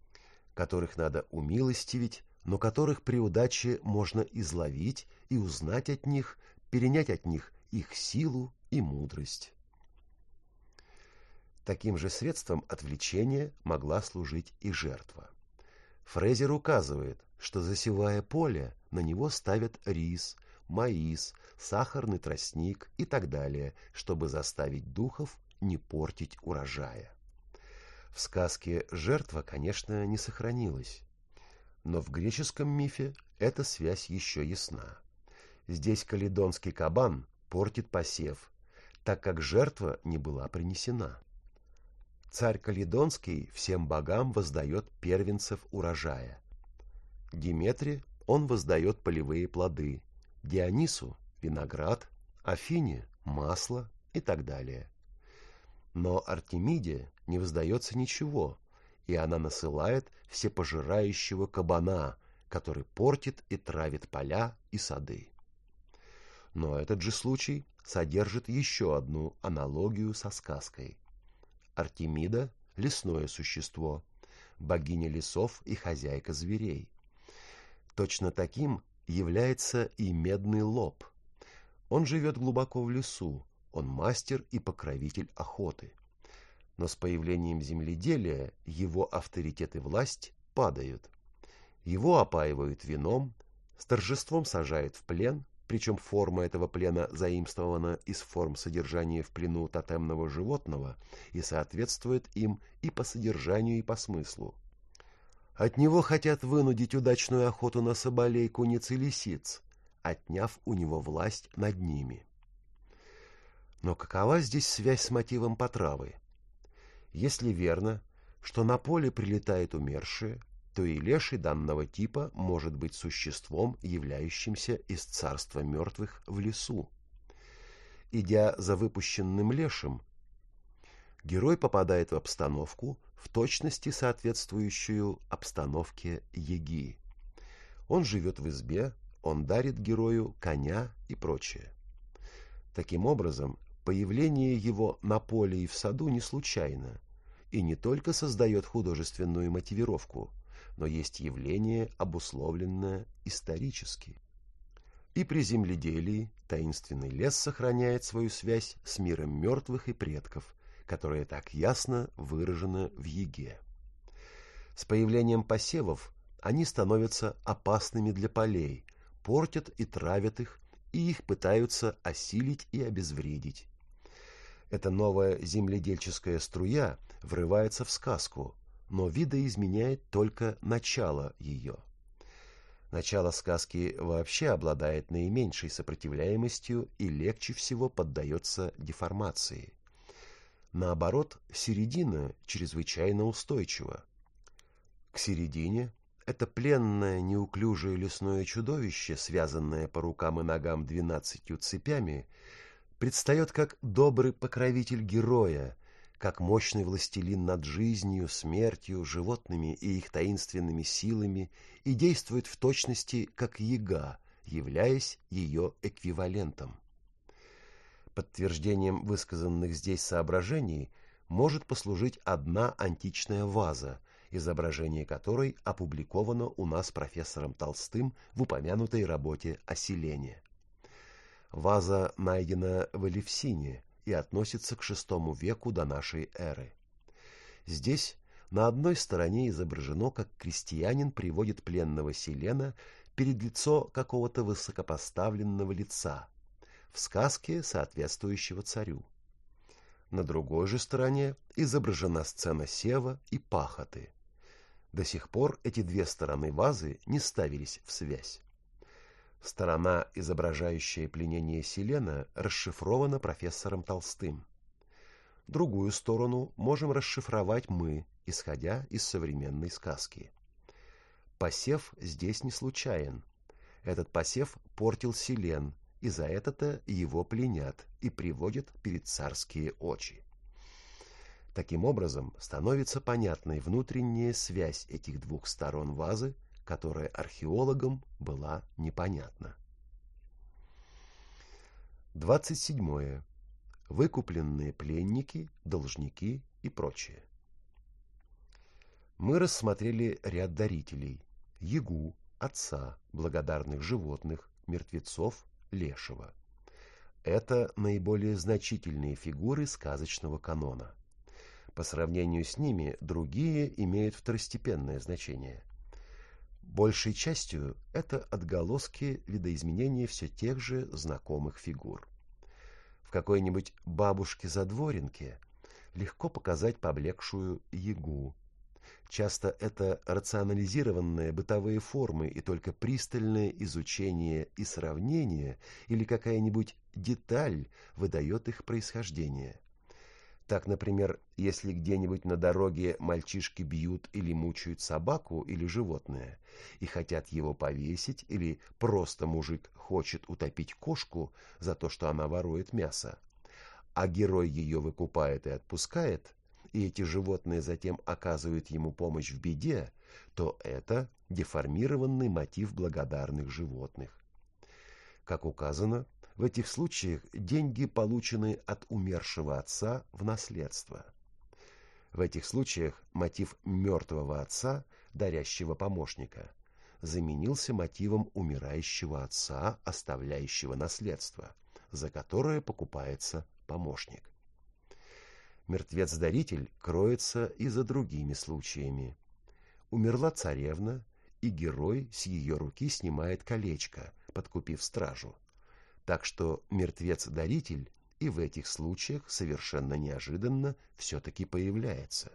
которых надо умилостивить, но которых при удаче можно изловить и узнать от них, перенять от них их силу и мудрость. Таким же средством отвлечения могла служить и жертва. Фрезер указывает, что засевая поле, на него ставят рис, маис, сахарный тростник и так далее, чтобы заставить духов не портить урожая. В сказке жертва, конечно, не сохранилась. Но в греческом мифе эта связь еще ясна. Здесь каледонский кабан портит посев, так как жертва не была принесена. Царь Каледонский всем богам воздает первенцев урожая. Диметре он воздает полевые плоды, Дионису – виноград, Афине – масло и так далее. Но Артемиде не воздается ничего, и она насылает всепожирающего кабана, который портит и травит поля и сады. Но этот же случай содержит еще одну аналогию со сказкой. Артемида – лесное существо, богиня лесов и хозяйка зверей. Точно таким является и медный лоб. Он живет глубоко в лесу, он мастер и покровитель охоты. Но с появлением земледелия его авторитет и власть падают. Его опаивают вином, с торжеством сажают в плен, причем форма этого плена заимствована из форм содержания в плену тотемного животного и соответствует им и по содержанию, и по смыслу. От него хотят вынудить удачную охоту на соболей, куниц и лисиц, отняв у него власть над ними. Но какова здесь связь с мотивом потравы? Если верно, что на поле прилетает умершие, то и леший данного типа может быть существом, являющимся из царства мертвых в лесу. Идя за выпущенным лешим, герой попадает в обстановку, в точности соответствующую обстановке Еги. Он живет в избе, он дарит герою коня и прочее. Таким образом, появление его на поле и в саду не случайно, и не только создает художественную мотивировку – но есть явление, обусловленное исторически. И при земледелии таинственный лес сохраняет свою связь с миром мертвых и предков, которая так ясно выражена в Еге. С появлением посевов они становятся опасными для полей, портят и травят их, и их пытаются осилить и обезвредить. Эта новая земледельческая струя врывается в сказку, но видоизменяет только начало ее. Начало сказки вообще обладает наименьшей сопротивляемостью и легче всего поддается деформации. Наоборот, середина чрезвычайно устойчива. К середине это пленное неуклюжее лесное чудовище, связанное по рукам и ногам двенадцатью цепями, предстает как добрый покровитель героя, как мощный властелин над жизнью, смертью, животными и их таинственными силами и действует в точности как яга, являясь ее эквивалентом. Подтверждением высказанных здесь соображений может послужить одна античная ваза, изображение которой опубликовано у нас профессором Толстым в упомянутой работе о селении. Ваза найдена в Элевсине, и относится к VI веку до нашей эры. Здесь на одной стороне изображено, как крестьянин приводит пленного Селена перед лицо какого-то высокопоставленного лица, в сказке соответствующего царю. На другой же стороне изображена сцена сева и пахоты. До сих пор эти две стороны вазы не ставились в связь. Сторона, изображающая пленение Селена, расшифрована профессором Толстым. Другую сторону можем расшифровать мы, исходя из современной сказки. Посев здесь не случайен. Этот посев портил Селен, и за это-то его пленят и приводят перед царские очи. Таким образом, становится понятной внутренняя связь этих двух сторон вазы которая археологам была непонятна. 27. выкупленные пленники, должники и прочее. Мы рассмотрели ряд дарителей – ягу, отца, благодарных животных, мертвецов, лешего. Это наиболее значительные фигуры сказочного канона. По сравнению с ними другие имеют второстепенное значение. Большей частью это отголоски видоизменения все тех же знакомых фигур. В какой-нибудь бабушке-задворенке легко показать поблекшую ягу, Часто это рационализированные бытовые формы и только пристальное изучение и сравнение или какая-нибудь деталь выдает их происхождение. Так, например, если где-нибудь на дороге мальчишки бьют или мучают собаку или животное и хотят его повесить, или просто мужик хочет утопить кошку за то, что она ворует мясо, а герой ее выкупает и отпускает, и эти животные затем оказывают ему помощь в беде, то это деформированный мотив благодарных животных. Как указано, в этих случаях деньги получены от умершего отца в наследство. В этих случаях мотив мертвого отца, дарящего помощника, заменился мотивом умирающего отца, оставляющего наследство, за которое покупается помощник мертвец-даритель кроется и за другими случаями. Умерла царевна, и герой с ее руки снимает колечко, подкупив стражу. Так что мертвец-даритель и в этих случаях совершенно неожиданно все-таки появляется.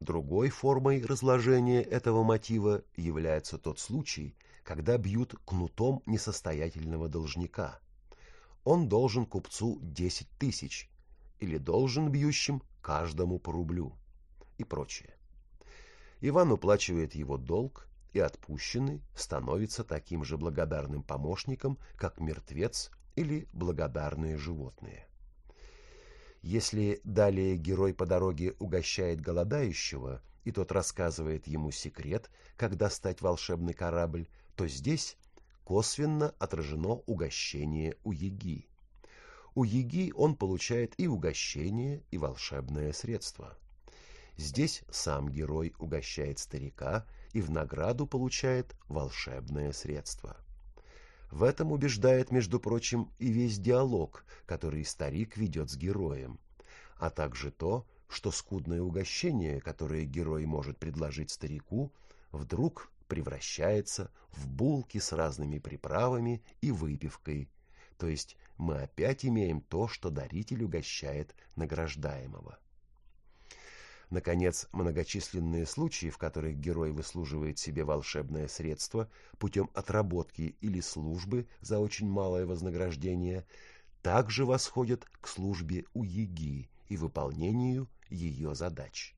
Другой формой разложения этого мотива является тот случай, когда бьют кнутом несостоятельного должника. Он должен купцу 10 тысяч, или должен бьющим каждому по рублю и прочее. Иван уплачивает его долг, и отпущенный становится таким же благодарным помощником, как мертвец или благодарные животные. Если далее герой по дороге угощает голодающего, и тот рассказывает ему секрет, как достать волшебный корабль, то здесь косвенно отражено угощение у Еги у Еги он получает и угощение, и волшебное средство. Здесь сам герой угощает старика и в награду получает волшебное средство. В этом убеждает, между прочим, и весь диалог, который старик ведет с героем, а также то, что скудное угощение, которое герой может предложить старику, вдруг превращается в булки с разными приправами и выпивкой, то есть мы опять имеем то, что даритель угощает награждаемого. Наконец, многочисленные случаи, в которых герой выслуживает себе волшебное средство путем отработки или службы за очень малое вознаграждение, также восходят к службе у Еги и выполнению ее задач.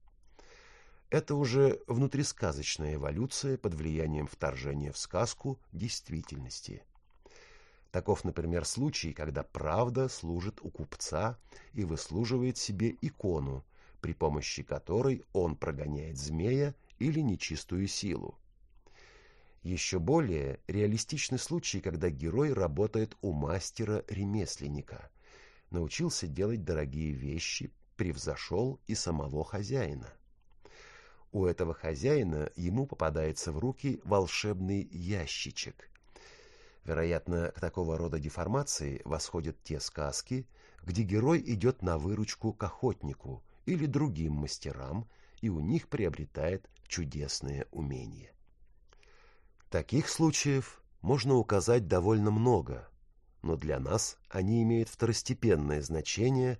Это уже внутрисказочная эволюция под влиянием вторжения в сказку действительности – Таков, например, случай, когда правда служит у купца и выслуживает себе икону, при помощи которой он прогоняет змея или нечистую силу. Еще более реалистичный случай, когда герой работает у мастера-ремесленника, научился делать дорогие вещи, превзошел и самого хозяина. У этого хозяина ему попадается в руки волшебный ящичек – Вероятно, к такого рода деформации восходят те сказки, где герой идет на выручку к охотнику или другим мастерам, и у них приобретает чудесные умения. Таких случаев можно указать довольно много, но для нас они имеют второстепенное значение,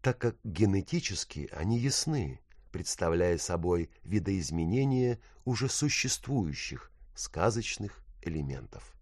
так как генетически они ясны, представляя собой видоизменения уже существующих сказочных элементов.